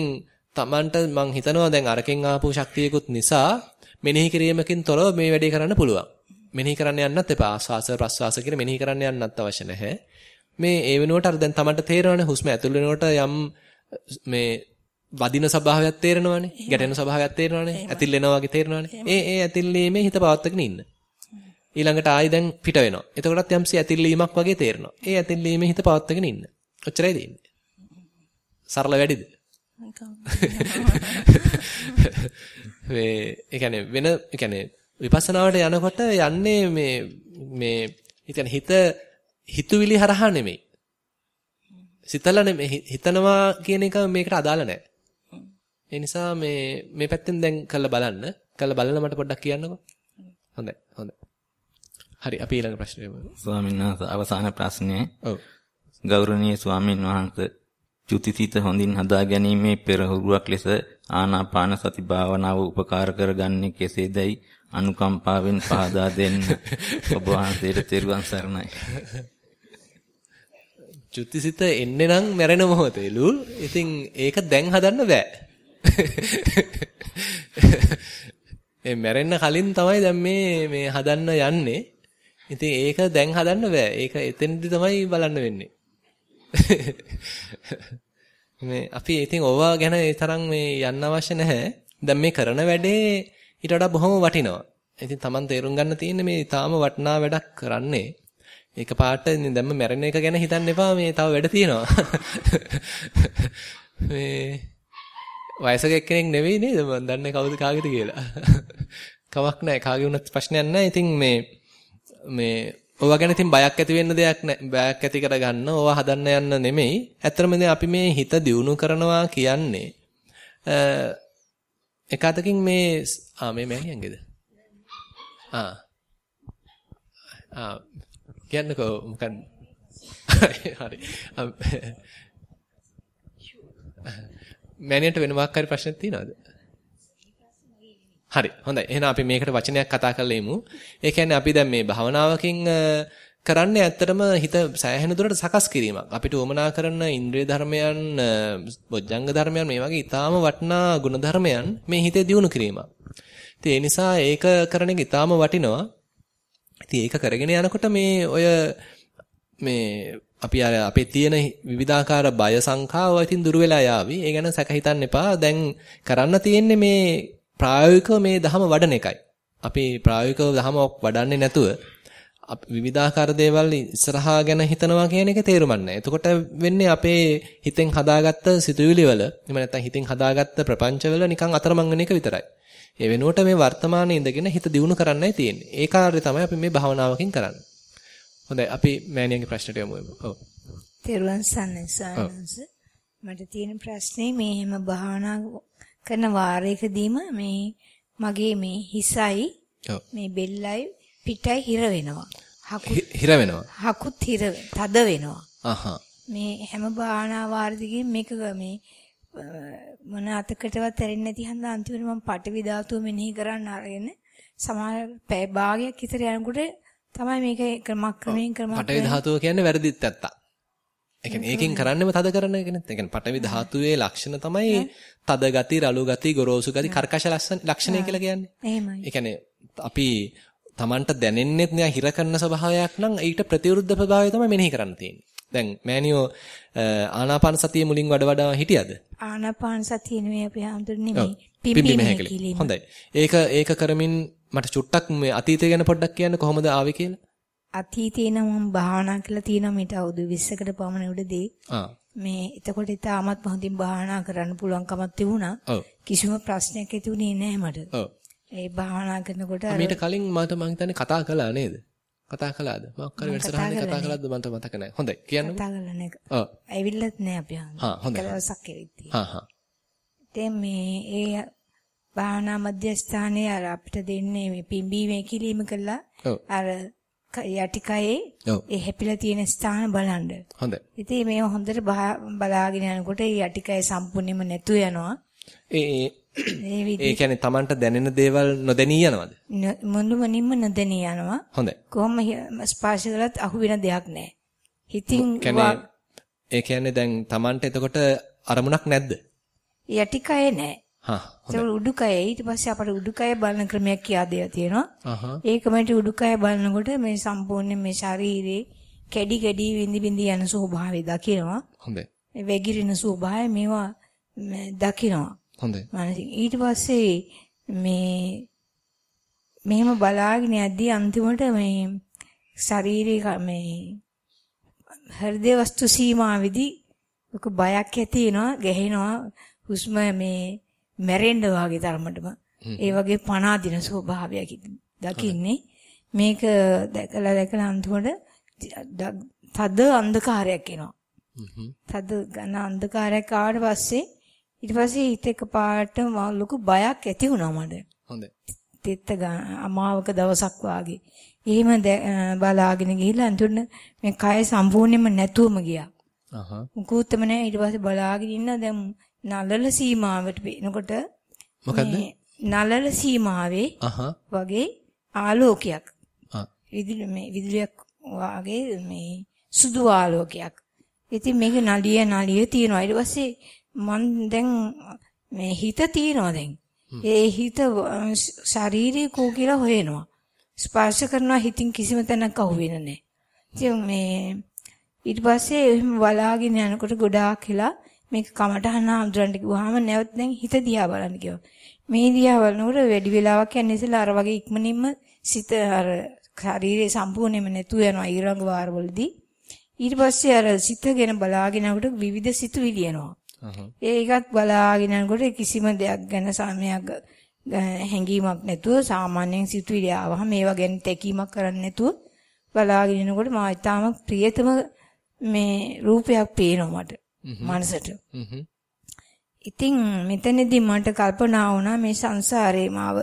Tamanට මං හිතනවා දැන් අරකින් ආපු ශක්තියකුත් නිසා මෙනෙහි කිරීමකින් තොරව මේ වැඩේ කරන්න පුළුවන්. මෙනෙහි කරන්න යන්නත් එපා. ආස්වාස ප්‍රස්වාස කියන මෙනෙහි කරන්න යන්නත් අවශ්‍ය නැහැ. මේ ඒ වෙනුවට අර දැන් Tamanට තේරෙනවනේ හුස්ම ඇතුල් වෙනකොට යම් මේ වදින ස්වභාවයක් තේරෙනවනේ ගැටෙන ස්වභාවයක් තේරෙනවනේ ඇතිල් වෙනවා වගේ තේරෙනවනේ. ඒ ඒ ඇතිල්ීමේ හිත පවත්වාගෙන ඉන්න. ඊළඟට ආයි දැන් පිට වෙනවා. එතකොටත් යම්සි ඇතිල්ීමක් වගේ තේරෙනවා. ඒ ඇතිල්ීමේ හිත පවත්වාගෙන ඉන්න. ඔච්චරයි දෙන්නේ. සරල වැඩිද? මේ ඒ කියන්නේ වෙන ඒ කියන්නේ විපස්සනාවට යනකොට යන්නේ මේ මේ හිත හිතුවිලි හරහා නෙමෙයි. සිතලා නෙමෙයි හිතනවා කියන එක මේකට අදාළ නැහැ. ඒ නිසා මේ මේ පැත්තෙන් දැන් කළ බලන්න. කළ බලලා මට පොඩ්ඩක් කියන්නකෝ. හොඳයි. හොඳයි. හරි අපි ඊළඟ ප්‍රශ්නේ යමු. ස්වාමීන් වහන්සේ අවසාන ප්‍රශ්නේ. ඔව්. ගෞරවනීය ස්වාමීන් වහන්සේ චුතිසිත හොඳින් හදා ගැනීමේ පෙරහුරුවක් ලෙස ආනාපාන සති භාවනාව උපකාර කරගන්නේ කෙසේදයි අනුකම්පාවෙන් පහදා දෙන්න ඔබ වහන්සේට තෙරුවන් සරණයි. චුතිසිත එන්නේ නම් මැරෙන මොහොතේ ලූල්. ඉතින් ඒක දැන් හදන්න බෑ. ඒ මැරෙන්න කලින් තමයි දැන් මේ මේ හදන්න යන්නේ. ඉතින් ඒක දැන් හදන්න බෑ. ඒක එතෙන්දි තමයි බලන්න වෙන්නේ. මේ අපි ඉතින් ඕවා ගැන ඒ තරම් මේ යන්න අවශ්‍ය නැහැ. දැන් මේ කරන වැඩේ ඊට වඩා බොහොම වටිනවා. ඉතින් Taman තේරුම් ගන්න තියෙන්නේ මේ තාම වටිනා වැඩක් කරන්නේ. ඒක පාට දැම්ම මැරෙන එක ගැන හිතන්න එපා මේ තව වැඩ තියෙනවා. මේ වයසක එක්කෙනෙක් නෙවෙයි නේද මම දන්නේ කවුද කාගේද කියලා. කමක් නැහැ කාගේ වුණත් ප්‍රශ්නයක් නැහැ. ඉතින් මේ මේ ඕවා ගැන ඉතින් බයක් ඇති වෙන්න දෙයක් නැහැ. බයක් ඇති කරගන්න ඕවා හදන්න යන්න නෙමෙයි. ඇත්තටම අපි මේ හිත දියුණු කරනවා කියන්නේ එක අතකින් මේ ආ මේ මෑණියන්ගේද? ආ. ආ කියන්නකෝ මොකක්ද? හරි. මෑණියන්ට වෙන මොකක් හරි ප්‍රශ්නයක් තියෙනවද? හරි. හොඳයි. එහෙනම් අපි මේකට වචනයක් කතා කරලා ඉමු. ඒ කියන්නේ අපි දැන් මේ භාවනාවකින් කරන්නේ ඇත්තටම හිත සෑහෙන දුරට සකස් කිරීමක්. අපිට උවමනා කරන ඉන්ද්‍රිය ධර්මයන්, බොජ්ජංග ධර්මයන් මේ වගේ ඊටාම වටිනා ගුණ ධර්මයන් මේ හිතේ දියුණු කිරීමක්. ඉතින් ඒ නිසා ඒක කරන එක ඊටාම වටිනවා. ඉතින් ඒක කරගෙන යනකොට මේ ඔය මේ අපි අර අපේ තියෙන විවිධාකාර බය සංඛාව ඉතින් දුර වෙලා යාවි. ඒ ගැන සැක හිතන්න එපා. දැන් කරන්න තියෙන්නේ මේ ප්‍රායෝගිකව මේ ධහම වඩන එකයි. අපි ප්‍රායෝගිකව ධහම වඩන්නේ නැතුව විවිධාකාර දේවල් ඉස්සරහා ගැන හිතනවා කියන එක තේරුම් නැහැ. එතකොට වෙන්නේ අපේ හිතෙන් හදාගත්ත සිතුවිලි වල, එහෙම නැත්නම් හිතෙන් හදාගත්ත ප්‍රපංච වල නිකන් අතරමං වෙන එක විතරයි. ඒ වෙනුවට මේ වර්තමානයේ ඉඳගෙන හිත දියුණු කරන්නයි තියෙන්නේ. ඒ කාර්යය තමයි අපි මේ භාවනාවකින් කරන්නේ. හොඳයි අපි මෑණියන්ගේ ප්‍රශ්නට යමු. ඔව්. තෙරුවන් සන්නසානස මට තියෙන ප්‍රශ්නේ මේ හැම භාවනා කරන වාරයකදීම මේ මගේ මේ හිසයි මේ බෙල්ලයි පිටයි හිර වෙනවා. හිර වෙනවා. හකුත් හිර තද වෙනවා. අහහ. මේ හැම භාවනා වාරදිගේ මේක මේ මොන අතකටවත් ඇරෙන්නේ නැති හන්ද අන්තිමට මම පටවි ධාතුව මෙනෙහි කරන්න අරගෙන සමහර පැය භාගයක් විතර යනකොට තමයි මේක ක්‍රමක් ක්‍රමයෙන් ක්‍රමක් පටවි ධාතුව කියන්නේ වැරදිත් ඇත්තා. ඒ කියන්නේ ඒකෙන් කරන්නේම තද කරන එක නෙත්. ඒ කියන්නේ පටවි ධාතුවේ ලක්ෂණ තමයි තද ගති, රළු ගති, ගොරෝසු ගති, කර්කශ ලක්ෂණය කියලා කියන්නේ. එහෙමයි. ඒ කියන්නේ අපි Tamanට දැනෙන්නෙත් නෑ හිර කරන ස්වභාවයක් නම් ඊට ප්‍රතිවිරුද්ධ ස්වභාවය තමයි මෙනෙහි කරන්න තියෙන්නේ. දැන් මෑනියෝ ආනාපාන සතිය මුලින් වඩ වඩා හිටියද? ආනාපාන සතිය නෙමෙයි අපි හඳුන්නේ. පිම්බීම හැකලි. හොඳයි. ඒක ඒක කරමින් මට චුට්ටක් මේ අතීතය ගැන පොඩ්ඩක් කියන්න කොහොමද ආවේ කියලා? අතීතේ නම් මම භාවනා කරලා තියෙනවා මීට අවුරුදු 20කට පමණ උඩදී. ආ. මේ එතකොට ඉතාමත් හොඳින් භාවනා කරන්න පුළුවන්කමක් තිබුණා. කිසිම ප්‍රශ්නයක් ඇති වුණේ නැහැ මට. ඔව්. ඒ භාවනා කරනකොට මීට කලින් මට මං හිතන්නේ කතා කළා නේද? කතා කළාද? මොකක් හරි වැඩසටහනක කතා කළාද මන්ට මතක නැහැ. හොඳයි. කියන්නකෝ. කතා කරලා නැහැ. ඔව්. ඇවිල්ලත් නැහැ අපි හා හොඳයි. දවසක් ඇවිත් හා හා. දැන් මේ ඒ භාවනා මධ්‍යස්ථානයේ අර අපිට දෙන්නේ මේ පිම්බීමේ කිලීම කළා. අර යටිකයේ. ඒ හැපිලා තියෙන ස්ථාන බලන්න. හොඳයි. ඉතින් මේ හොඳට බලාගෙන යනකොට ඒ යටිකය සම්පූර්ණයෙන්ම නැතු වෙනවා. ඒ ඒ ඒ විදිහ ඒ කියන්නේ Tamanට දැනෙන දේවල් නොදැනී යනවද? මුළුමනින්ම නොදැනී යනවා. හොඳයි. කොහොම ස්පර්ශ කරලත් අහු වෙන දෙයක් නැහැ. හිතින් ඒ කියන්නේ දැන් Tamanට එතකොට අරමුණක් නැද්ද? යටිකය නැහැ. හා ඒක උඩුකය ඊට පස්සේ අපට උඩුකය බලන ක්‍රමයක් කියා දෙලා තියෙනවා. අහහ. ඒකමට උඩුකය බලනකොට මේ සම්පූර්ණ මේ ශරීරේ කැඩි කැඩි විඳි විඳි යන ස්වභාවය දකිනවා. හොඳයි. මේ වැగిරෙන ස්වභාවය මේවා දකිනවා. හොඳයි. මානසික ඊට පස්සේ මේ මෙහෙම බලාගෙන යද්දී අන්තිමට මේ ශාරීරික මේ හෘද වස්තු සීමාවෙදී ඔක බයක් ඇති වෙනවා ගැහෙනවා හුස්ම මේ මැරෙන්න වගේ තරමටම. ඒ වගේ පණ අදින ස්වභාවයක් දකින්නේ. මේක දැකලා දැකලා අන්තිමට තද අන්ධකාරයක් එනවා. තද ඝන අන්ධකාරයක් ආවට පස්සේ ඊට පස්සේ හිත එකපාරට ලොකු බයක් ඇති වුණා මට. හොඳයි. තෙත්ත අමාවක දවසක් වාගේ. එහෙම බලාගෙන ගිහිල්ලා අන්තිමට මේ කය සම්පූර්ණයෙන්ම නැතුවම ගියා. අහහ. මුකුත්ම නැහැ ඊට පස්සේ බලාගෙන ඉන්න දැන් නලල සීමාවට වෙනකොට මොකද්ද? නලල සීමාවේ. වගේ ආලෝකයක්. විදුලි මේ විදුලියක් වගේ මේ සුදු ආලෝකයක්. ඉතින් මේක නලිය නලිය තියෙනවා. ඊට පස්සේ මන් දැන් මේ හිත තියෙනවා දැන්. ඒ හිත ශාරීරික කෝ කියලා හොයනවා. ස්පර්ශ කරනවා හිතින් කිසිම තැනක අහුවෙන්නේ නැහැ. ඉතින් මේ ඊට පස්සේ එහෙම බලාගෙන යනකොට ගොඩාක් කියලා මේක කමටහන හඳුරන්න කිව්වහම නැවත දැන් හිත දිහා බලන්න කිව්වා. මේ දිහා බලනකොට වැඩි වෙලාවක් යන්නේ ඉස්සෙල්ලා අර වගේ ඉක්මනින්ම සිත අර ශරීරයේ සම්පූර්ණයෙන්ම නැතු වෙනවා ඊළඟ වාරවලදී. ඊට පස්සේ අර සිත ගැන බලාගෙන යනකොට විවිධ සිතුවිලි එනවා. ඒකත් බලාගෙන යනකොට කිසිම දෙයක් ගැන සමයක් හැඟීමක් නැතුව සාමාන්‍යයෙන් සිතුවිලි ආවහම ඒවා ගැන තැකීමක් කරන්නේ නැතුව බලාගෙන ඉනකොට මා ඊටාම ප්‍රියතම මේ රූපයක් පේනවා මට මනසට. ඉතින් මෙතනදී මට කල්පනා වුණා මේ සංසාරේ මාව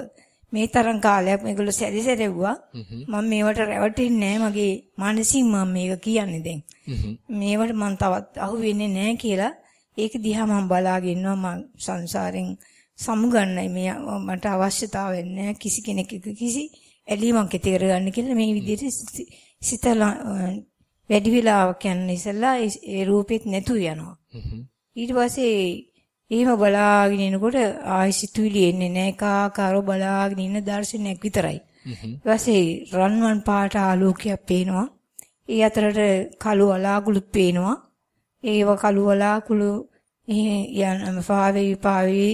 මේ තරම් කාලයක් මේගොල්ලෝ සැරිසැරෙව්වා මම මේවට රැවටෙන්නේ නැහැ මගේ මානසික මම මේක කියන්නේ දැන්. මේවට මම තවත් අහු වෙන්නේ නැහැ කියලා ඒක දිහා මම බලාගෙන ඉන්නවා මම සංසාරෙන් සමුගන්නයි මේ මට අවශ්‍යතාවයක් නැහැ කිසි කෙනෙක් කිසි ඇලීමක් ඇති කරගන්න කියලා මේ විදිහට සිතලා වැඩි වෙලාවක් යන ඉස්සලා ඒ රූපෙත් නැතු යනවා. ඊට පස්සේ එහෙම බලාගෙන ඉනකොට ආයි සිතුවිලි එන්නේ නැහැ කාකාරව බලාගෙන ඉන්න දර්ශනයක් විතරයි. ඊට පස්සේ රන්වන් පාට ආලෝකයක් පේනවා. ඒ අතරට කළු වලාකුළුත් පේනවා. ඒව කළු වලාකුළු යන පාවෙවි පාවෙවි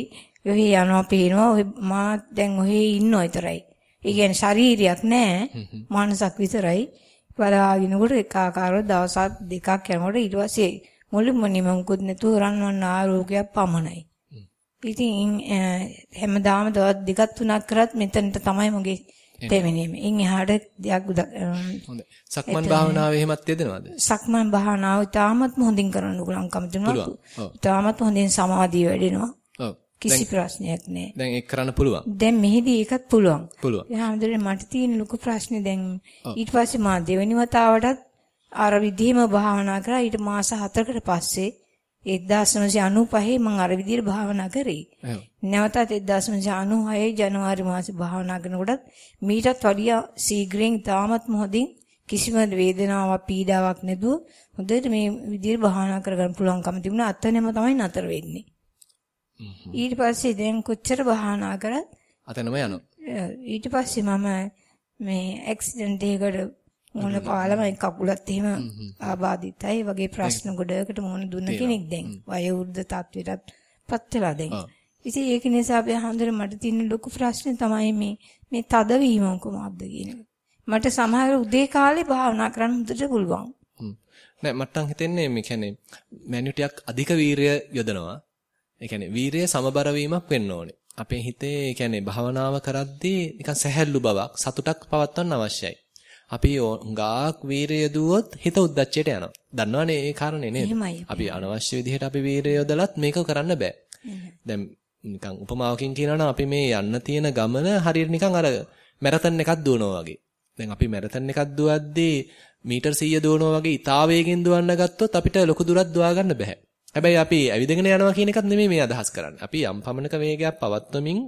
ඔහි යනවා පේනවා. ඔය මා දැන් ඔහි ඉන්නව විතරයි. ඒ කියන්නේ ශරීරයක් නැහැ. මානසක් විතරයි. බලාගෙනකොට එකාකාරව දවසක් දෙකක් යනකොට ඊට පස්සේ මුළුම නිමංකුත් නැතුව රන්වන් ආරෝග්‍යයක් පමණයි. ඉතින් හැමදාම දවස් දෙකක් තුනක් කරත් මෙතනට තමයි මගේ ඉන් එහාට දෙයක් හොඳයි. සක්මන් භාවනාවේ එහෙමත් යෙදෙනවද? සක්මන් භාවනාව ඉතාමත් හොඳින් කරන්න පුළුවන්කම තියෙනවා. ඉතාමත් හොඳින් සමාධිය වැඩෙනවා. කිසි ප්‍රශ්නයක් නැහැ. දැන් ඒක කරන්න පුළුවන්. දැන් මෙහිදී ඒකත් පුළුවන්. පුළුවන්. එහාමදේ මට තියෙන ලොකු ප්‍රශ්නේ දැන් ඊට පස්සේ මා දෙවෙනි වතාවටත් අර විදිහම භාවනා කරා ඊට මාස 4කට පස්සේ 1995 මම අර විදිහට භාවනා කරේ. නැවතත් 1996 ජනවාරි මාසේ භාවනා කරනකොටත් මීටත් වඩා ශීඝ්‍රයෙන් තාමත් මොහොතින් කිසිම වේදනාවක් පීඩාවක් නැතුව හොඳට මේ විදිහට භාවනා කරගන්න පුළුවන්කම තිබුණා. අතනෙම තමයි නතර වෙන්නේ. ඊට පස්සේ දැන් කොච්චර භාවනා කරත් අතනම යනවා. ඊට පස්සේ මම මේ ඇක්සිඩන්ට් එකකට මොන පාලම කකුලත් එහෙම ආබාධිතයි වගේ ප්‍රශ්න ගොඩකට මොන දුන්න කෙනෙක් දැන් වයෝවෘද්ධ තත්වෙටත් පත් වෙලා දැන්. ඉතින් ඒක නිසා අපි හඳුර මට තියෙන ලොකු ප්‍රශ්නේ තමයි මේ මේ තදවීම කොහොමද කියන එක. මට සමහර උදේ කාලේ භාවනා කරන්න හොඳට පුළුවන්. නෑ මට හිතෙන්නේ මේ කියන්නේ මැනු ටිකක් අධික වීරය යොදනවා. ඒ කියන්නේ වීරය සමබර වීමක් වෙන්න ඕනේ. අපේ හිතේ කියන්නේ භාවනාව කරද්දී නිකන් සැහැල්ලු බවක් සතුටක් පවත්වන්න අවශ්‍යයි. අපි ගාක් වීරය යදුවොත් හිත උද්දච්චයට යනවා. දන්නවනේ ඒ කාරණේ නේද? අපි අනවශ්‍ය විදිහට අපි වීරය යොදලත් මේක කරන්න බෑ. දැන් නිකන් උපමාවකින් කියනවා නම් අපි මේ යන්න තියෙන ගමන හරියට නිකන් අර මැරතන් එකක් දුවනවා වගේ. දැන් අපි මැරතන් එකක් දුවද්දී මීටර් 100 දුවනවා වගේ ඉතා වේගෙන් දුවන්න ගත්තොත් අපිට ලොකු දුරක් දුවා ගන්න බෑ. හැබැයි අපි ඇවිදගෙන යනවා කියන එකත් නෙමෙයි මේ අදහස් කරන්නේ. අපි යම් පමණක වේගයක් පවත්වමින්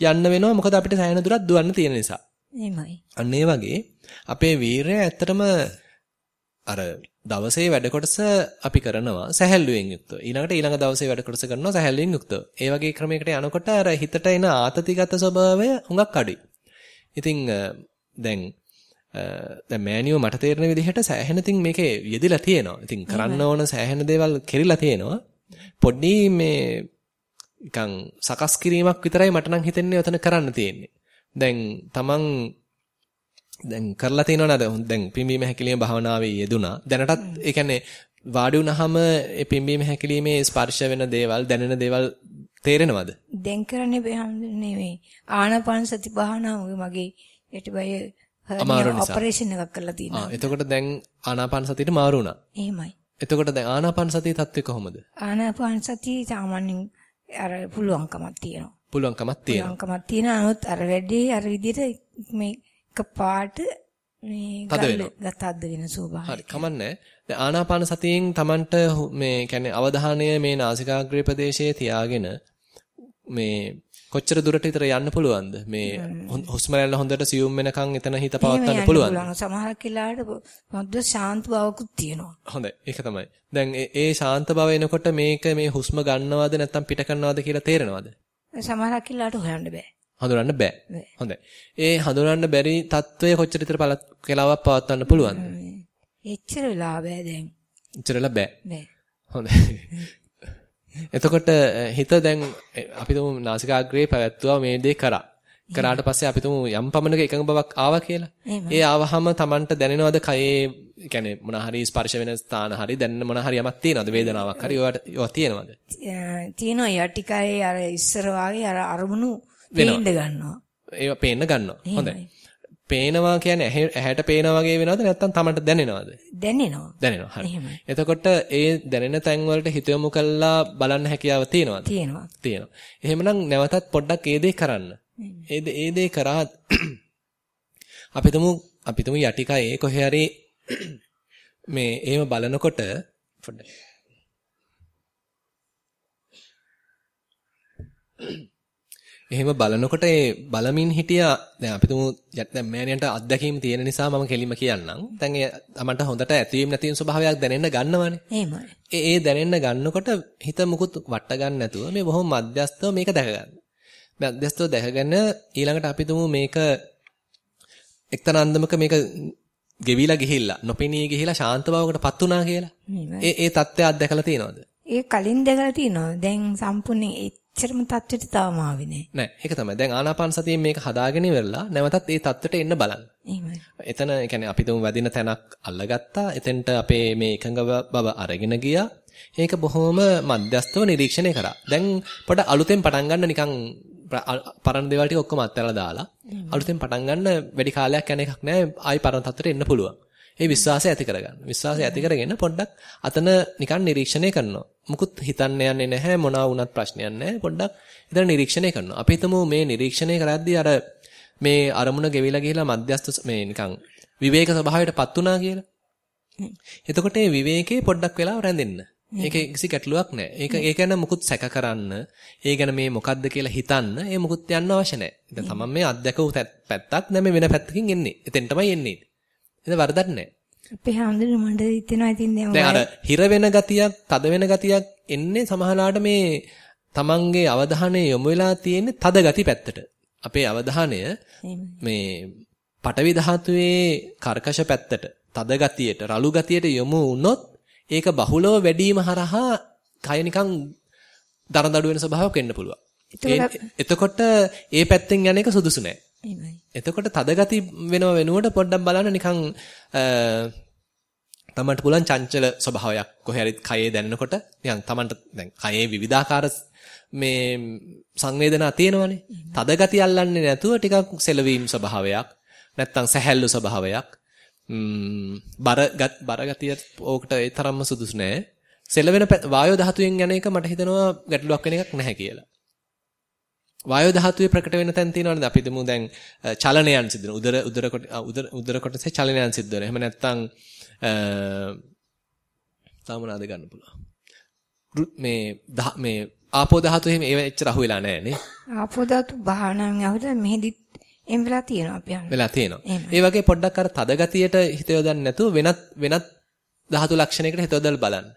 යන්න වෙනවා මොකද අපිට සෑහෙන දුරක් දුවන්න තියෙන නිසා. එහෙමයි. අන්න ඒ වගේ අපේ වීරය ඇත්තටම අර දවසේ වැඩ කොටස අපි කරනවා සැහැල්ලුවෙන් යුක්තව. ඊළඟට ඊළඟ දවසේ වැඩ කොටස කරනවා සැහැල්ලුවෙන් යුක්තව. ඒ වගේ ක්‍රමයකට යනකොට අර හිතට එන ආතතිගත ස්වභාවය හුඟක් අඩුයි. ඉතින් දැන් දැන් මෑනියෝ මට තේරෙන විදිහට සෑහෙන තින් මේකේ යෙදිලා තියෙනවා. ඉතින් කරන්න ඕන සෑහෙන දේවල් කෙරිලා තියෙනවා. පොඩි මේ නිකන් සකස් කිරීමක් විතරයි මට නම් හිතෙන්නේ ඔතන කරන්න තියෙන්නේ. දැන් තමන් දැන් කරලා තියෙනව නේද? දැන් පිම්බීම හැකිලිම භාවනාවේ යෙදුනා. දැනටත් ඒ කියන්නේ වාඩි වුණාම ඒ පිම්බීම හැකිලිමේ ස්පර්ශ වෙන දේවල් දැනෙන දේවල් තේරෙනවද? දැන් කරන්නේ මේ ආනාපාන සති භාවනාව මගේ නිසා ඔපරේෂන් එකක් කරලා තියෙනවා. ආ එතකොට දැන් ආනාපාන සතියට මාරු වුණා. එහෙමයි. එතකොට දැන් ආනාපාන සතියේ තත්ත්වය කොහොමද? ආනාපාන සතිය සාමාන්‍යයෙන් අර පුළුවන්කමක් තියෙනවා. පුළුවන්කමක් තියෙනවා. පුළුවන්කමක් තියෙනවා. නමුත් අර වැඩේ අර විදිහට මේ එකපාරට මේ ගතද්ද වෙන ස්වභාවය. හරි කමන්නේ. දැන් ආනාපාන සතියෙන් Tamanට මේ කියන්නේ අවධානය මේ නාසිකාග්‍රේ ප්‍රදේශයේ තියාගෙන මේ කොච්චර දුරට විතර යන්න පුළුවන්ද? මේ හුස්ම රැල්ල හොඳට සියුම් වෙනකන් එතන හිත පවත්වන්න පුළුවන්ද? සමහර කෙලාට මොකද ශාන්ත බවකුත් තියෙනවා. හොඳයි. ඒක තමයි. දැන් ඒ ශාන්ත බව එනකොට මේක මේ හුස්ම ගන්නවද නැත්නම් පිට කරනවද කියලා තේරෙනවද? සමහරක් ඉල්ලාට හොයන්න බෑ. හඳුනන්න බෑ. හොඳයි. ඒ හඳුනන්න බැරි తත්වයේ කොච්චර විතර කලාවක් පවත්වන්න පුළුවන්ද? එච්චර වෙලා බෑ දැන්. එච්චර වෙලා බෑ. නෑ. හොඳයි. එතකොට හිත දැන් අපි තුමු නාසිකාග්‍රේ පැවැත්තුවා මේ දේ කරා. කරාට පස්සේ අපි තුමු යම් පමණක එකඟ බවක් ආවා කියලා. ඒ ආවහම Tamanට දැනෙනවද කයේ කියන්නේ මොන හරි ස්පර්ශ වෙන ස්ථාන හරි දැනෙන මොන හරි යමක් තියෙනවද වේදනාවක් හරි ඒවා තියෙනවද? තියෙනවා යටිකයේ අර ඉස්සර වාගේ අර අරමුණු පේන්න ගන්නවා. ඒවා පේන්න ගන්නවා. හොඳයි. පේනවා කියන්නේ ඇහැට පේනවා වගේ වෙනවද නැත්නම් Tamanට දැනෙනවද? දැනෙනවා. දැනෙනවා. හරි. එතකොට ඒ දැනෙන තැන් වලට හිත යොමු කළා බලන්න හැකියාව තියෙනවද? තියෙනවා. තියෙනවා. එහෙමනම් නැවතත් පොඩ්ඩක් ඒ දේ කරන්න. ඒ ඒ දේ කරා අපි තුමු අපි තුමු යටිකයේ කොහේ හරි මේ එහෙම බලනකොට පොඩ්ඩක් එහෙම බලනකොට ඒ බලමින් හිටියා දැන් අපි තුමු දැන් මෑණියන්ට අත්දැකීම් තියෙන නිසා මම කෙලිම කියන්නම්. දැන් ඒ තමන්ට හොඳට ඇතිවීම නැතිවීම ස්වභාවයක් දැනෙන්න ගන්නවනේ. එහෙමයි. ඒ ඒ දැනෙන්න ගන්නකොට හිත මුකුත් වට ගන්න නැතුව මේ බොහොම මධ්‍යස්තව මේක දැක ගන්න. මැදිස්ත්ව දැකගෙන ඊළඟට අපි තුමු මේක එක්තරා අන්දමක මේක ගෙවිලා ගිහිල්ලා නොපෙනී ගිහිලා ශාන්ත බවකටපත් උනා කියලා. ඒ ඒ தත්ත්වය අත්දැකලා තියෙනවද? ඒ කලින් දැකලා තියෙනවා. දැන් සම්පූර්ණයෙන් එච්චරම தත්ත්වයට තාම ආවේ නෑ. නෑ. ඒක තමයි. දැන් ආනාපාන සතියෙන් මේක හදාගෙන ඉවරලා නැවතත් ඒ தත්ත්වයට එන්න බලන්න. එහෙමයි. එතන ඒ කියන්නේ අපි තුමු වදින තැනක් අල්ලගත්තා. එතෙන්ට අපේ මේ එකඟ බව අරගෙන ගියා. ඒක බොහොම මධ්‍යස්තව නිරීක්ෂණය කරා. දැන් පොඩ අලුතෙන් පටන් ගන්න නිකන් පරණ දේවල් ටික ඔක්කොම අත්හැරලා දාලා අලුතෙන් පටන් ගන්න වැඩි කාලයක් යන එකක් නෑ. ආයි පරණ තත්ත්වයට එන්න පුළුවන්. ඒ විශ්වාසය ඇති කරගන්න. විශ්වාසය ඇති කරගෙන පොඩ්ඩක් අතන නිකන් නිරීක්ෂණය කරනවා. මුකුත් හිතන්න යන්නේ නැහැ මොනවා වුණත් ප්‍රශ්නයක් නැහැ. පොඩ්ඩක් ඉතින් නිරීක්ෂණය කරනවා. අපි හිතමු මේ නිරීක්ෂණය කරද්දී අර මේ අරමුණ ගෙවිලා ගිහිලා මධ්‍යස්ථ මේ නිකන් විවේක ස්වභාවයටපත් උනා කියලා. එතකොට මේ විවේකේ පොඩ්ඩක් වෙලා රැඳෙන්න. ඒකේ කිසි ගැටලුවක් නැහැ. ඒක ඒ ගැන මුකුත් සැක කරන්න, ඒ ගැන මේ මොකද්ද කියලා හිතන්න, ඒ මුකුත් යන්න අවශ්‍ය නැහැ. දැන් තමන් මේ අධ්‍යක්ෂ පැත්තක් නැමෙ වෙන පැත්තකින් එන්නේ. එතෙන් තමයි එන්නේ. එතන වරදක් නැහැ. අපේ හැමදෙරම මට හිතෙනවා ඉතින් දැන් අර හිර වෙන ගතියක්, තද වෙන ගතියක් එන්නේ සමහරලාට මේ තමන්ගේ අවධානය යොමු වෙලා තියෙන්නේ තද ගති පැත්තට. අපේ අවධානය මේ පටවි ධාතුවේ කර්කශ පැත්තට, තද ගතියට, රළු ගතියට යොමු වුණොත් ඒක බහුලව වැඩිම හරහා කය නිකන් දරදඩු වෙන ස්වභාවයක් වෙන්න පුළුවන්. එතකොට ඒ පැත්තෙන් යන එක සුදුසු නෑ. එතකොට තද ගති වෙනව වෙනුවට පොඩ්ඩක් බලන්න නිකන් තමන්ට පුළුවන් චංචල ස්වභාවයක් කොහේ හරි කයේ දැනෙනකොට නිකන් තමන්ට දැන් කයේ විවිධාකාර මේ සංවේදනා තියෙනවනේ. තද ගති අල්ලන්නේ නැතුව ටිකක් සෙලවීම් ස්වභාවයක් නැත්තම් සැහැල්ලු ස්වභාවයක් බර බර ගතිය ඕකට ඒ තරම්ම සුදුසු නෑ. සෙලවෙන වායෝ ධාතුවෙන් යන එක මට හිතෙනවා ගැටලුවක් වෙන එකක් නැහැ කියලා. වායෝ ධාතුවේ ප්‍රකට වෙන තැන් තියෙනවනේ අපි දමු දැන් චලනයන් සිද්ධ වෙන උදර උදර කොට උදර උදර කොටසේ චලනයන් සිද්ධ වෙන. එහෙම නැත්නම් තාම මොනවාද ගන්න පුළුවන්. මේ මේ ආපෝ ධාතු එහෙම ඒව එච්චර අහුවෙලා නැහැ නේ. ආපෝ ධාතු භාවනාවෙන් අහුවද මෙහෙදිත් එම් වෙලා තියෙනවා අපි අහන්නේ. වෙලා තියෙනවා. ඒ වගේ පොඩ්ඩක් අර තද ගතියට හිත යොදන්න නැතුව වෙනත් වෙනත් ධාතු ලක්ෂණයකට හිත යොදලා බලන්න.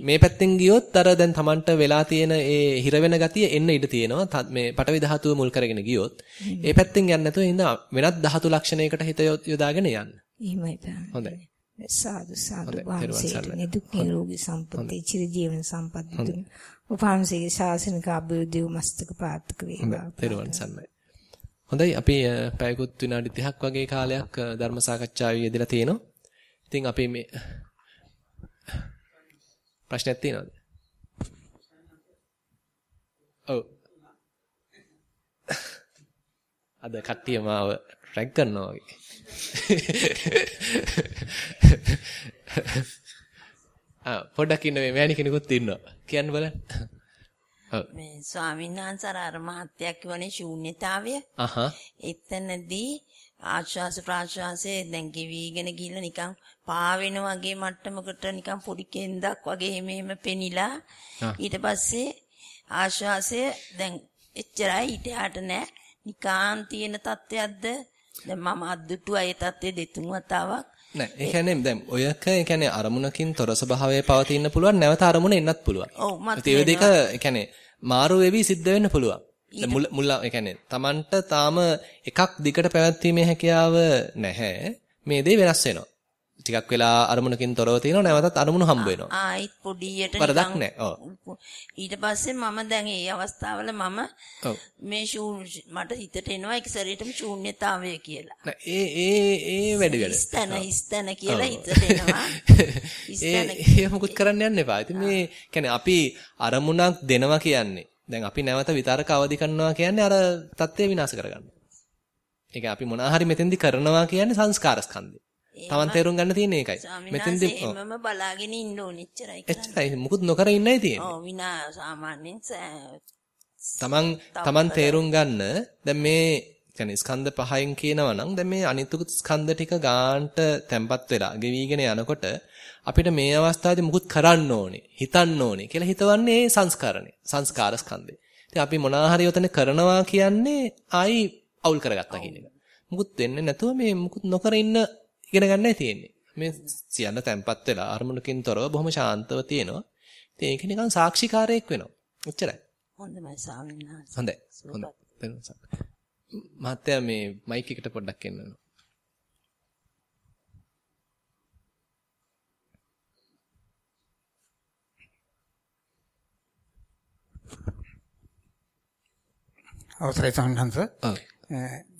මේ පැත්තෙන් ගියොත් අර දැන් Tamanට වෙලා තියෙන ඒ හිර වෙන ගතිය එන්න ඉඩ තියෙනවා. මේ පටවි ධාතුව මුල් කරගෙන ගියොත් ඒ පැත්තෙන් යන්නේ නැතුව ඉඳ වෙනත් ධාතු ලක්ෂණයකට හිත යොදාගෙන යන්න. එහෙමයි තමයි. හොඳයි. සාදු සාදු වහන්සේට නිදුක් නිරෝගී සම්පන්ති චිර ජීවන සම්පත් දුන්න. උපවාසයේ ශාසනික අභිවෘද්ධිය මස්තක පාත්ක වේවා. සරණයි. හොඳයි අපි පැයකුත් විනාඩි 30ක් වගේ කාලයක් ධර්ම සාකච්ඡාවේ යෙදලා තිනවා. ඉතින් අපි මේ ප්‍රශ්නයක් තියෙනවද? ඔව්. අද කට්ටිය මාව රැග් කරනවා වගේ. ආ පොඩ්ඩක් ඉන්න මේ මෑණි කෙනෙකුත් ඉන්නවා. කියන්න බලන්න. මේ ස්වාමීන් වහන්සේ අර මහත්යක් කියවනේ ශූන්‍යතාවය. අහහ. එතනදී ආශ්වාස ප්‍රාශ්වාසයේ දැන් ගෙවිගෙන ගිහිල්ලා නිකන් පාවෙන වගේ මට්ටමකට නිකන් පොඩි කෙන්දක් වගේ මෙහෙම පෙනිලා ඊට පස්සේ ආශ්වාසය දැන් එච්චරයි. ඊට යට නෑ. නිකාන් තියෙන තත්ත්වයක්ද? දැන් මම අද්දුටුවා ඒ තත්ත්වය දෙතුන් වතාවක් නෑ ඒ කියන්නේ දැන් ඔයක ඒ කියන්නේ අරමුණකින් තොර ස්වභාවයේ පවතින්න පුළුවන් නැවත අරමුණ එන්නත් පුළුවන්. ඔව් මත ඒ දෙක ඒ කියන්නේ මාරු වෙවි සිද්ධ වෙන්න පුළුවන්. මුල මුල ඒ කියන්නේ Tamanට තාම එකක් දිගට පැවැත්වීමේ හැකියාව නැහැ. මේ දේ වෙනස් වෙනවා. ටිකක් වෙලා අරමුණකින් තොරව තියෙනවා නැවතත් අරමුණු හම්බ වෙනවා. ආයිත් පොඩියට වරදක් නැහැ. ඔව්. ඊට පස්සේ මම දැන් මේ අවස්ථාවල මම මේ මට හිතට එනවා ඒක සරීටම ශූන්‍යතාවය කියලා. නෑ ඒ ඒ ඒ වැඩි වැඩ. හිස්තන හිස්තන කියලා හිතට එනවා. ඒ මොකුත් කරන්න යන්න එපා. ඉතින් මේ කියන්නේ අපි අරමුණක් දෙනවා කියන්නේ දැන් අපි නැවත විතරක අවදි කරනවා කියන්නේ අර தත්ත්වය විනාශ කරගන්න. ඒක අපි මොනවා හරි මෙතෙන්දි කරනවා කියන්නේ සංස්කාර ස්කන්ධය. Taman තේරුම් ගන්න තියෙන්නේ ඒකයි. මෙතෙන්දි මම බලාගෙන ඉන්න ඕනේ එච්චරයි කරන්නේ. එච්චරයි. මුකුත් නොකර ඉන්නයි තියෙන්නේ. ඔව් විනා සාමාන්‍යයෙන් Taman Taman තේරුම් ගන්න දැන් මේ කියන්නේ ස්කන්ධ පහෙන් කියනවා නම් දැන් මේ අනිත්‍ය ස්කන්ධ ටික ගාන්ට තැම්පත් වෙලා ගෙවිගෙන යනකොට අපිට මේ අවස්ථාවේදී මුකුත් කරන්න ඕනේ හිතන්න ඕනේ කියලා හිතවන්නේ සංස්කරණය සංස්කාර ස්කන්ධය. ඉතින් අපි මොනවා හරි උතන කරනවා කියන්නේ ආයි අවුල් කරගත්තා කියන එක. මුකුත් වෙන්නේ නැතුව මේ මුකුත් නොකර ඉන්න ඉගෙන ගන්නයි තියෙන්නේ. මේ සියල්ල තැම්පත් වෙලා අරමුණකින් තොරව බොහොම ශාන්තව තියෙනවා. ඉතින් ඒක නිකන් සාක්ෂිකාරයක් වෙනවා. එච්චරයි. හොඳයි ස්වාමීන් වහන්සේ. හොඳයි. හොඳයි. මහත්තයා මේ මයික් එකට පොඩ්ඩක් එන්න. අවසරයි සම්හන්ස. ඔව්.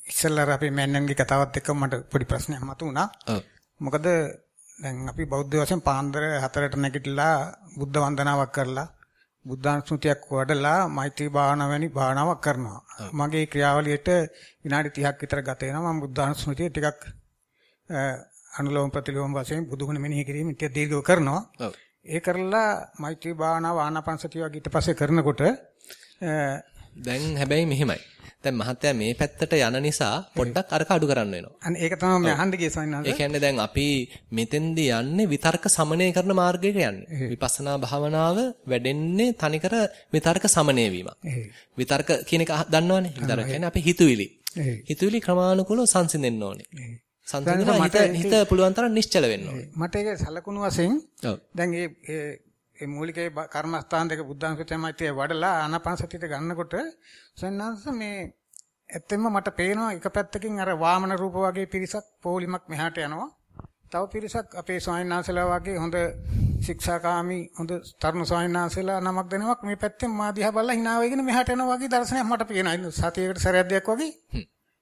ඉස්සෙල්ලා අපි මෑන්නන්ගේ කතාවත් එක්ක මට පොඩි ප්‍රශ්නයක් මතුවුණා. ඔව්. මොකද දැන් අපි බෞද්ධ වශයෙන් පාන්දර 4ට නැගිටලා බුද්ධ වන්දනාවක් කරලා බුද්ධානුස්මෘතියක් වඩලා මෛත්‍රී භාවනාව වැනි භාවනාවක් කරනවා. මගේ ක්‍රියාවලියට විනාඩි 30ක් විතර ගත වෙනවා. මම බුද්ධානුස්මෘතිය ටිකක් අනුලෝම ප්‍රතිලෝම වශයෙන් බුදුගුණ මෙනෙහි කිරීම ටික දීර්ඝව කරනවා. ඒ කරලා මෛත්‍රී භාවනාව ආනාපානසතිය වගේ ඊට පස්සේ කරනකොට දැන් හැබැයි මෙහෙමයි. දැන් මහත්තයා මේ පැත්තට යන නිසා පොඩ්ඩක් අරක අඩු කරන්න වෙනවා. අන්න ඒක තමයි මම අහන්න ගියේ ස්වාමීන් ඒ කියන්නේ දැන් අපි මෙතෙන්දී යන්නේ විතර්ක සමනය කරන මාර්ගයක යන්නේ. විපස්සනා භාවනාව වැඩෙන්නේ තනිකර විතර්ක සමනය. විතර්ක කියන එක දන්නවනේ. විතර්ක කියන්නේ අපි හිතුවිලි. හිතුවිලි ක්‍රමානුකූලව සංසිඳෙන්න ඕනේ. සංසිඳන හිත හිත පුළුවන් තරම් නිශ්චල වෙන්න ඕනේ. මට ඒක සලකුණු වශයෙන් දැන් ඒ ඒ මූලික කර්මස්ථාන දෙක බුද්ධාංශිතයමයි වඩලා ආනාපානසතියට ගන්නකොට සෙන්නාංශ මේ ඇත්තෙන්ම මට පේනවා එක පැත්තකින් අර වාමන රූප වගේ පිරිසක් පොලිමක් මෙහාට යනවා. තව පිරිසක් අපේ ස්වාමීන් වහන්සේලා වගේ හොඳ ශික්ෂාකාමී හොඳ තරුණ ස්වාමීන් වහන්සේලා නමක් දෙනවක් මේ පැත්තෙන් මා දිහා බලලා hina වෙගෙන මෙහාට යනවා වගේ දර්ශනයක් මට පේනවා. සතියකට සැරයක් දෙයක් වගේ.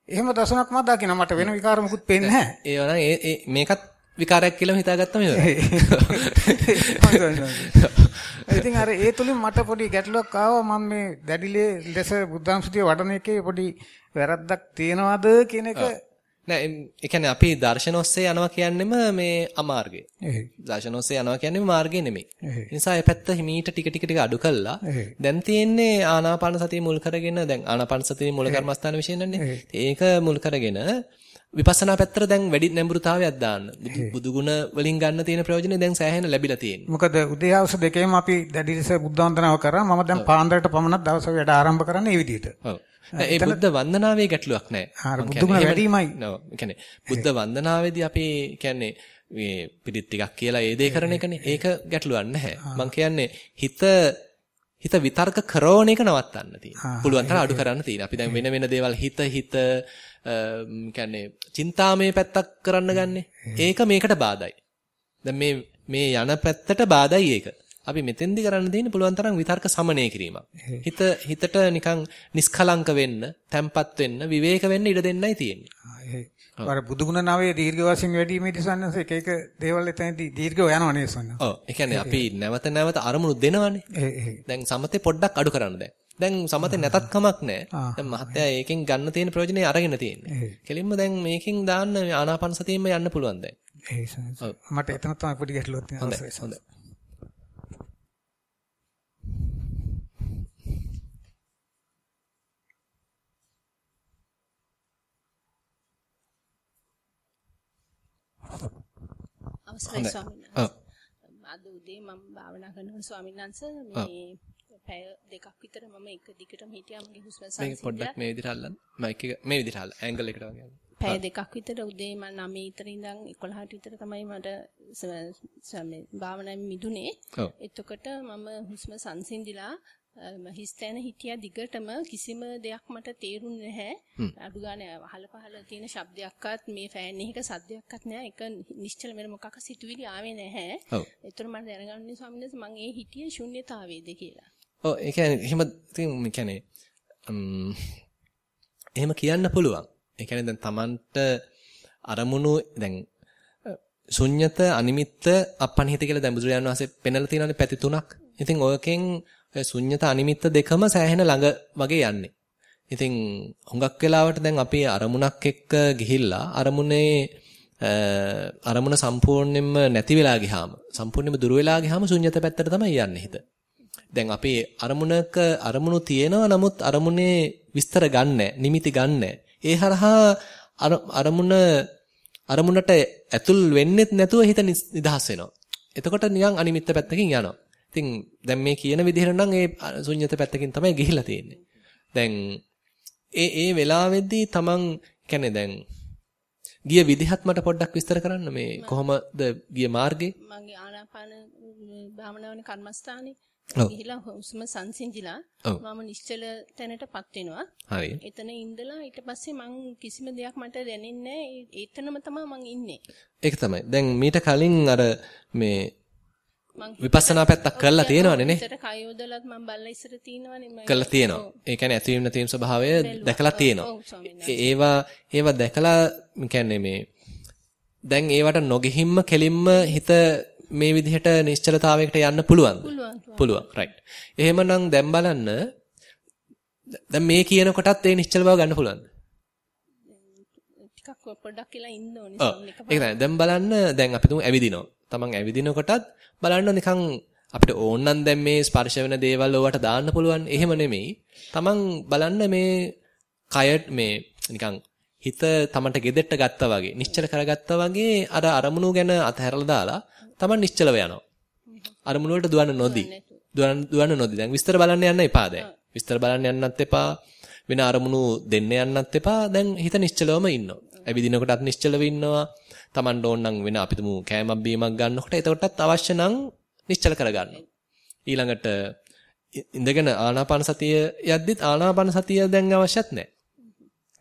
එහෙම දර්ශනයක් මම දකිනවා. මට වෙන විකාර මොකුත් පේන්නේ නැහැ. ඒ මේකත් විකාරයක් කියලා හිතාගත්තම ඉවරයි. ඉතින් අර ඒ තුලින් මට පොඩි ගැටලුවක් ආවා මම මේ දැඩිලේ ලෙස බුද්ධාංශතිය වඩන එකේ පොඩි වැරද්දක් තියෙනවද කියන එක නෑ ඒ කියන්නේ අපි දර්ශන ඔස්සේ යනවා කියන්නෙම මේ අමාර්ගය. දර්ශන ඔස්සේ යනවා කියන්නේ මාර්ගය නෙමෙයි. ඒ නිසා මේ පැත්ත හිමීට ටික ටික ටික අඩු කළා. දැන් තියෙන්නේ ආනාපාන සතිය මුල් කරගෙන දැන් ආනාපාන සතිය මුල කර්මස්ථාන විශේෂණනේ. ඒක මුල් කරගෙන විපස්සනා පැත්තට දැන් වැඩි නැඹුරුතාවයක් දාන්න. බුදු ගුණ වලින් ගන්න තියෙන ප්‍රයෝජනේ දැන් සෑහෙන ලැබිලා තියෙනවා. මොකද උදේ හවස දෙකේම අපි දැඩි ලෙස බුද්ධ වන්දනාව කරා. මම දැන් පාන්දරට පමණක් දවස වැඩ ආරම්භ කරන්නේ මේ විදිහට. ඔව්. ඒ බුද්ධ වන්දනාවේ ගැටලුවක් නැහැ. ආර බුදු ගුණ වැඩිමයි. නෝ. ඒ කියන්නේ බුද්ධ වන්දනාවේදී අපි කියන්නේ මේ පිළිත් ටිකක් කියලා ඒ දේ කරන එකනේ. ඒක ගැටලුවක් නැහැ. මම කියන්නේ හිත හිත විතර්ක කරන එක නවත්තන්න තියෙනවා. පුළුවන් තරම් අඩු කරන්න තියෙනවා. අපි දැන් වෙන වෙන දේවල් හිත හිත කියන්නේ චින්තාමය පැත්තක් කරන්න ගන්නෙ. ඒක මේකට බාධායි. දැන් මේ මේ යන පැත්තට බාධායි ඒක. අපි මෙතෙන්දි කරන්න තියෙන්නේ පුළුවන් තරම් විතර්ක සමනය කිරීමක්. හිත හිතට නිකන් නිස්කලංක වෙන්න, තැම්පත් වෙන්න, විවේක වෙන්න ඉඩ දෙන්නයි තියෙන්නේ. අර බුදුගුණ නාවේ දීර්ඝ වශයෙන් වැඩිීමේදී සන්නස එක එක දේවල් එතනදී දීර්ඝව යනවා නේද සන්නස. ඔව්. ඒ කියන්නේ අපි නැවත නැවත අරමුණු දෙනවනේ. දැන් සමතේ පොඩ්ඩක් අඩු කරන්න දැන්. දැන් සමතේ නැතත් කමක් නැහැ. දැන් මහත්තයා ඒකෙන් ගන්න තියෙන ප්‍රයෝජනේ අරගෙන තියෙන්නේ. කෙලින්ම දැන් මේකෙන් දාන්න ආනාපාන සතියෙම යන්න පුළුවන් දැන්. මට එතන තමයි පොඩි ගැටලුවක් තියෙනවා. හොඳයි. හොඳයි. අවසරයි ස්වාමීන් වහන්සේ. අද උදේ මම භාවනා කරනකොට ස්වාමීන් වහන්සේ මේ පැය දෙකක් විතර මම එක දිගටම හිටියා මගේ හුස්ම සංසිඳිලා. මේක පොඩ්ඩක් මේ විදිහට අල්ලන්න. මයික් එක මේ විදිහට අල්ල. ඇන්ගල් එකට වගේ. පැය දෙකක් විතර උදේ මම 9 විතර ඉඳන් 11ට විතර තමයි මට මේ භාවනාවේ මිදුනේ. එතකොට මම හුස්ම සංසිඳිලා හිස්තැන හිටියා දිගටම කිසිම දෙයක් මට තේරුන්නේ නැහැ. අඩු ගානේ අහල පහල තියෙන ශබ්දයක්වත් මේ ෆෑන් එකක සද්දයක්වත් නැහැ. ඒක නිශ්චල වෙන මොකක් සිතුවිලි ආවේ නැහැ. ඒතර මම දැනගන්නේ ස්වාමීන් වහන්සේ මම ඒ හිටියේ ශුන්්‍යතාවයේද කියලා. ඔව් ඒ කියන්නේ එහෙම ඉතින් මේ කියන්නේ එහෙම කියන්න පුළුවන්. ඒ කියන්නේ දැන් Tamanට අරමුණු දැන් ශුන්්‍යත අනිමිත්ත අපනිහිත කියලා දැන් බුදුරජාණන් වහන්සේ පෙන්වලා තියෙනවානේ පැති තුනක්. ඉතින් ඔයකෙන් ශුන්්‍යත අනිමිත්ත දෙකම සෑහෙන ළඟ වගේ යන්නේ. ඉතින් හුඟක් වෙලාවට දැන් අපි අරමුණක් එක්ක ගිහිල්ලා අරමුණේ අරමුණ සම්පූර්ණයෙන්ම නැති වෙලා ගියාම සම්පූර්ණයෙන්ම දුර වෙලා ගියාම ශුන්්‍යත පැත්තට තමයි යන්නේ හිත. දැන් අපි අරමුණක අරමුණු තියෙනවා නමුත් අරමුණේ විස්තර ගන්න නිමිති ගන්න ඒ හරහා අරමුණ අරමුණට ඇතුල් වෙන්නෙත් නැතුව හිත නිදහස් වෙනවා. එතකොට නිකන් අනිමිත්ත පැත්තකින් යනවා. ඉතින් දැන් මේ කියන විදිහට නම් ඒ ශුන්්‍යත පැත්තකින් තමයි ගිහිලා තියෙන්නේ. දැන් ඒ ඒ වෙලාවෙදී තමන් කියන්නේ දැන් ගිය විදිහත් මට පොඩ්ඩක් විස්තර කරන්න මේ කොහොමද ගිය මාර්ගේ? මගේ ආනාපාන භාවනාවනේ කර්මස්ථානේ ගිහිලා හුස්ම සංසිඳිලා මම නිශ්චල තැනටපත් වෙනවා. හරි. එතන ඉඳලා ඊට පස්සේ මං කිසිම දෙයක් මට දැනෙන්නේ නැහැ. එතනම තමයි මං ඉන්නේ. ඒක තමයි. දැන් මීට කලින් අර මේ විපස්සනා පැත්තක් කරලා තියෙනවනේ නේ. ඉතර කයෝදලත් මම බල්ලා ඉස්සර තියෙනවනේ මම. කරලා තියෙනවා. ඒ කියන්නේ ඇතිවීම නැතිවීම ස්වභාවය දැකලා තියෙනවා. ඒවා ඒවා දැකලා කියන්නේ මේ දැන් ඒවට නොගෙහිම්ම කෙලින්ම හිත මේ විදිහට නිශ්චලතාවයකට යන්න පුළුවන්ද? පුළුවන්. රයිට්. එහෙමනම් දැන් බලන්න දැන් මේ කියන කොටත් ඒ නිශ්චල බව ගන්න පුළුවන්ද? ටිකක් පොඩ්ඩක් කියලා ඉන්න ඕනේ සම්නික. ඒක තමයි. දැන් බලන්න දැන් අපි තුමු ඇවිදිනවා. තමන් ඇවිදිනකොටත් බලන්න නිකන් අපිට ඕනනම් දැන් මේ ස්පර්ශ වෙන දේවල් ඕවට දාන්න පුළුවන්. එහෙම නෙමෙයි. Taman බලන්න මේ කය මේ නිකන් හිත තමන්ට ගෙදෙට්ට ගත්තා වගේ නිශ්චල කරගත්තා වගේ අර අරමුණු ගැන අතහැරලා දාලා තමන් නිශ්චලව යනවා. අරමුණු වලට දුවන්න නොදී. දුවන්න දුවන්න නොදී. දැන් විස්තර බලන්න යන්න එපා දැන්. විස්තර බලන්න යන්නත් එපා. වෙන අරමුණු දෙන්න යන්නත් එපා. දැන් හිත නිශ්චලවම ඉන්නවා. ඇවිදිනකොටත් නිශ්චලව ඉන්නවා. තමන්ට ඕන නම් වෙන අපිටම කෑමක් බීමක් ගන්නකොට එතකොටත් අවශ්‍ය නම් නිශ්චල කරගන්න. ඊළඟට ඉඳගෙන ආනාපාන සතිය යද්දිත් ආනාපාන සතිය දැන් අවශ්‍යත් නැහැ.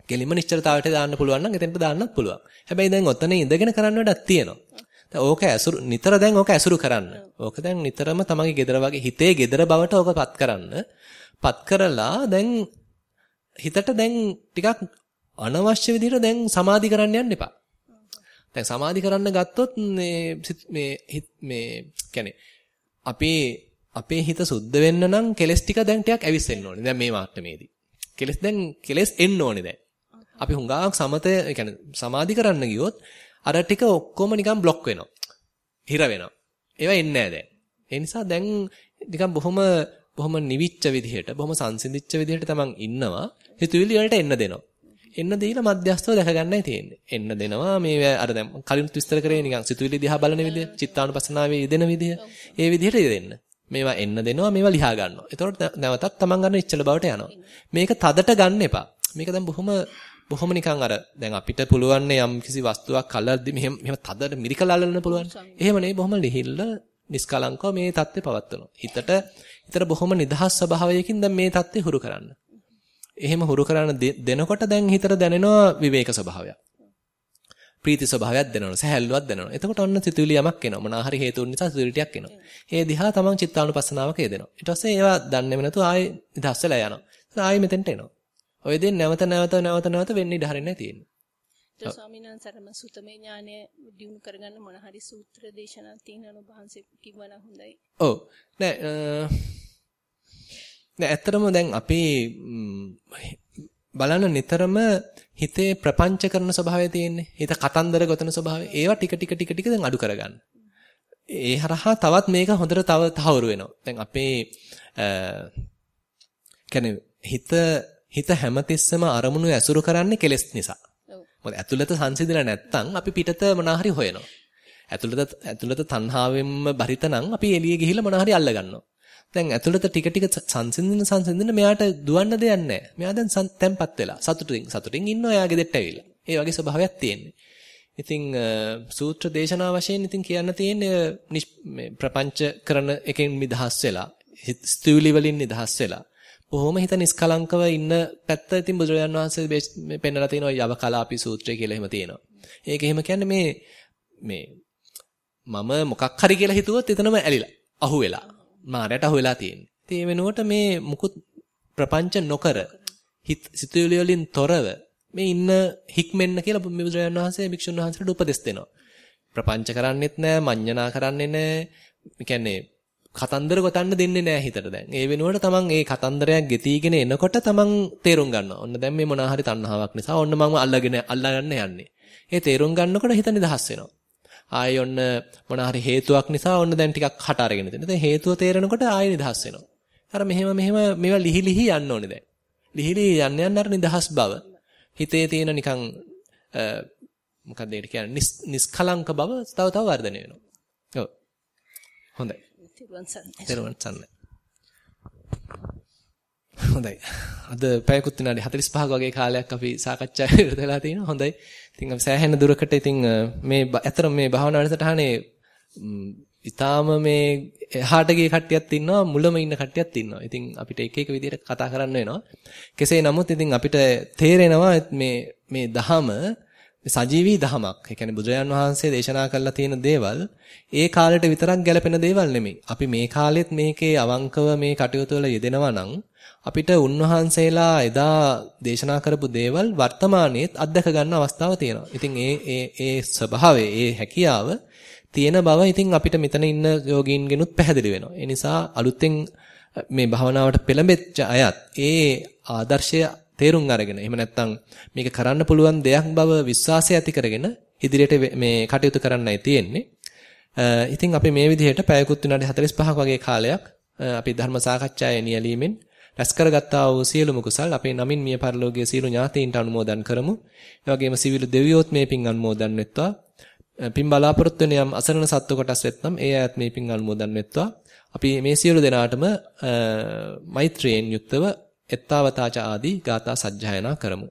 කෙලින්ම නිශ්චලතාවයට දාන්න පුළුවන් නම් එතෙන්ට දාන්නත් පුළුවන්. හැබැයි දැන් ඔතන ඉඳගෙන කරන්න වැඩක් තියෙනවා. ඕක ඇසුරු නිතර දැන් ඕක ඇසුරු කරන්න. ඕක දැන් නිතරම තමන්ගේ gedara වගේ හිතේ gedara බවට ඕක පත් කරන්න. පත් කරලා දැන් හිතට දැන් ටිකක් අනවශ්‍ය විදිහට දැන් සමාධි කරන්න යන්න එපා. දැන් සමාධි කරන්න ගත්තොත් මේ මේ මේ කියන්නේ අපේ අපේ හිත සුද්ධ වෙන්න නම් කෙලස් ටික දැන් ටිකක් ඇවිස්සෙන්න ඕනේ. දැන් මේ මාත්‍රමේදී. කෙලස් දැන් කෙලස් එන්න ඕනේ දැන්. අපි හුඟක් සමතය කියන්නේ සමාධි කරන්න ගියොත් අර ටික ඔක්කොම නිකන් બ્લોක් වෙනවා. හිර වෙනවා. ඒවා එන්නේ නැහැ දැන්. ඒ නිසා දැන් නිකන් බොහොම බොහොම නිවිච්ච විදිහට බොහොම සංසිඳිච්ච විදිහට තමන් ඉන්නවා. හිතුවිලි වලට එන්න දෙනවා. එන්න දීලා මධ්‍යස්තව දැක ගන්නයි තියෙන්නේ. එන්න දෙනවා මේ අර දැන් කලින් විස්තර කරේ නිකන් සිතුවිලි දිහා බලන විදිහ, චිත්තානුපස්සනාවේ යෙදෙන විදිහ. ඒ විදිහට යෙදෙන්න. මේවා එන්න දෙනවා, මේවා ලියා ගන්නවා. එතකොට නැවතත් තමන් ගන්න ඉච්චල බවට යනවා. මේක තදට ගන්න එපා. මේක දැන් බොහොම බොහොම නිකන් අර දැන් අපිට පුළුවන් යම් කිසි වස්තුවක් අල්ලද්දි මෙහෙම මෙහෙම තදට මිරිකලා අල්ලන්න පුළුවන්. එහෙම නෙවෙයි බොහොම ලිහිල්ල නිස්කලංකව මේ தත්ත්වය පවත්වනවා. හිතට හිතට බොහොම නිදහස් ස්වභාවයකින් දැන් මේ தත්ත්වය හුරු කරන්න. එහෙම හුරු කරන දෙනකොට දැන් හිතට දැනෙනවා විවේක ස්වභාවයක්. ප්‍රීති ස්වභාවයක් දැනෙනවා. සහැල්ලුවක් දැනෙනවා. එතකොට ඔන්න සිතුවිලි යමක් එනවා. මොනවා හරි හේතුන් නිසා සිතුවිලි ටිකක් එනවා. ඒ දිහා තමන් චිත්තානුපස්සනාවක යෙදෙනවා. ඊට පස්සේ ඒවා දන්නේම නැතුව ආයේ නිදහස් වෙලා යනවා. ආයේ මෙතෙන්ට එනවා. ඔය දෙන්න නැවත නැවත නැවත නැවත වෙන්නේ ඉඩ හරින්නේ තියෙන්නේ. ඒ ස්වාමීන් වහන්සේම සුතමේ ඥානය දිනු කරගන්න මොන හරි සූත්‍ර දේශනා තියෙන ඔබහන්සේ කිව්වනම් හොඳයි. ඔව්. නෑ නෑ ඇත්තටම දැන් අපේ බලන්න නිතරම හිතේ ප්‍රපංච කරන ස්වභාවය තියෙන්නේ. හිත කතන්දර ගොතන ස්වභාවය. ඒවා ටික ටික ටික ටික දැන් අඩු කරගන්න. ඒ හරහා තවත් මේක හොඳට තව තහවුරු වෙනවා. දැන් අපේ කියන්නේ හිත හිත හැමතිස්සෙම අරමුණු ඇසුරු කරන්නේ කෙලෙස් නිසා. මොකද ඇතුළත සංසිඳලා නැත්තම් අපි පිටත මොනවා හරි හොයනවා. ඇතුළත ඇතුළත තණ්හාවෙන්ම බරිත නම් අපි එළියේ ගිහිල්ලා මොනවා හරි අල්ල ගන්නවා. දැන් ඇතුළත ටික ටික සංසිඳින සංසිඳින මෙයාට දුවන්න දෙයක් නැහැ. මෙයා දැන් තැම්පත් වෙලා සතුටින් සතුටින් ඉන්නවා එයාගේ දෙට්ට ඇවිල්ලා. ඒ වගේ ස්වභාවයක් තියෙන්නේ. ඉතින් සූත්‍ර දේශනා වශයෙන් ඉතින් කියන්න තියෙන්නේ ප්‍රපංච කරන එකෙන් නිදහස් වෙලා, ස්තුවිලි වලින් නිදහස් වෙලා බොහොම හිත නිස්කලංකව ඉන්න පැත්ත ඉතින් බුදුරජාන් වහන්සේ මේ පෙන්නලා තියෙනවා යවකලාපි සූත්‍රය කියලා එහෙම තියෙනවා. ඒක එහෙම කියන්නේ මේ මේ මම මොකක් හරි කියලා හිතුවොත් එතනම ඇලිලා අහුවෙලා මාරයට අහුවෙලා තියෙන්නේ. ඉතින් ඒ වෙනුවට මේ මුකුත් ප්‍රපංච නොකර හිත සිතුවිලි වලින් තොරව මේ ඉන්න හික්මෙන්න කියලා බුදුරජාණන් වහන්සේ භික්ෂුන් වහන්සේට උපදෙස් දෙනවා. ප්‍රපංච කරන්නෙත් නෑ, මඤ්ඤණා කරන්නේ නෑ. ඒ කියන්නේ කතන්දර ගොතන්න දෙන්නේ නැහැ හිතට දැන්. ඒ වෙනුවට තමන් ඒ කතන්දරයක් ගෙතිගෙන එනකොට තමන් තේරුම් ගන්නවා. ඔන්න දැන් මේ මොනවා හරි තණ්හාවක් නිසා ඔන්න මම අල්ලගෙන අල්ලගන්න යන්නේ. ඒ තේරුම් ගන්නකොට හිත නිදහස් වෙනවා. ආයෙ ඔන්න මොනවා හරි හේතුවක් නිසා ඔන්න දැන් ටිකක් හට අරගෙන තියෙනවා. දැන් හේතුව තේරෙනකොට ආයෙ නිදහස් වෙනවා. අර මෙහෙම මෙහෙම මේවා ලිහි ලිහි යන්න ඕනේ දැන්. ලිහි ලිහි යන්න යන්න අර නිදහස් බව. හිතේ තියෙන නිකන් මොකක්ද ඒකට කියන්නේ නිස්කලංක බව තව තව වර්ධනය වෙනවා. ඔව්. හොඳයි. තෙරුවන් සරණයි. තෙරුවන් සරණයි. හොඳයි. අද පැයකුත් විනාඩි 45ක වගේ කාලයක් අපි සාකච්ඡා කරලා තියෙනවා. හොඳයි. ඉතින් අපි සෑහෙන දුරකට ඉතින් මේ ඇත්තට මේ භාවනා වැඩසටහනේ ඊටාම මේ එහාට ගිය කට්ටියක් ඉන්නවා මුලම ඉන්න කට්ටියක් ඉන්නවා. ඉතින් අපිට එක එක විදිහට කතා කරන්න වෙනවා. කෙසේ නමුත් ඉතින් අපිට තේරෙනවා මේ මේ දහම සජීවී දහමක්. ඒ කියන්නේ බුදුරජාන් වහන්සේ දේශනා කළා තියෙන දේවල් ඒ කාලෙට විතරක් ගැලපෙන දේවල් නෙමෙයි. අපි මේ කාලෙත් මේකේ අවංකව මේ කටයුතු වල යෙදෙනවා නම් අපිට උන්වහන්සේලා එදා දේශනා කරපු දේවල් වර්තමානයේත් අත්දක ගන්න අවස්ථාව තියෙනවා. ඉතින් ඒ ඒ ඒ ස්වභාවය, ඒ හැකියාව තියෙන බව ඉතින් අපිට මෙතන ඉන්න යෝගීන්ගෙනුත් පැහැදිලි වෙනවා. ඒ නිසා අලුතෙන් මේ භවනාවට පෙළඹෙච්ච අයත් ඒ ආදර්ශය තේරුම් අරගෙන එහෙම නැත්නම් මේක කරන්න පුළුවන් දෙයක් බව විශ්වාසය ඇති කරගෙන ඉදිරියට මේ කටයුතු කරන්නයි තියෙන්නේ. ඉතින් අපි මේ විදිහට පැයකුත් විනාඩි 45ක වගේ කාලයක් අපි ධර්ම සාකච්ඡාවේ නියැලීමෙන් රැස් කරගත්තා වූ සියලුම කුසල් අපේ නමින් මිය පරලෝකයේ සියලු ඥාතීන්ට අනුමෝදන් කරමු. ඒ වගේම සිවිලු දෙවියොත් මේ පින් අනුමෝදන් වෙත්වා. පින් බලාපොරොත්තු වෙන යම් අසරණ සත්ව කොටස් වෙත්නම් ඒ අයත් මේ පින් අනුමෝදන් වෙත්වා. අපි මේ සියලු දෙනාටම මෛත්‍රියෙන් යුක්තව එත්තාවතාච ආදී ගාථා සජ්ජායනා කරමු.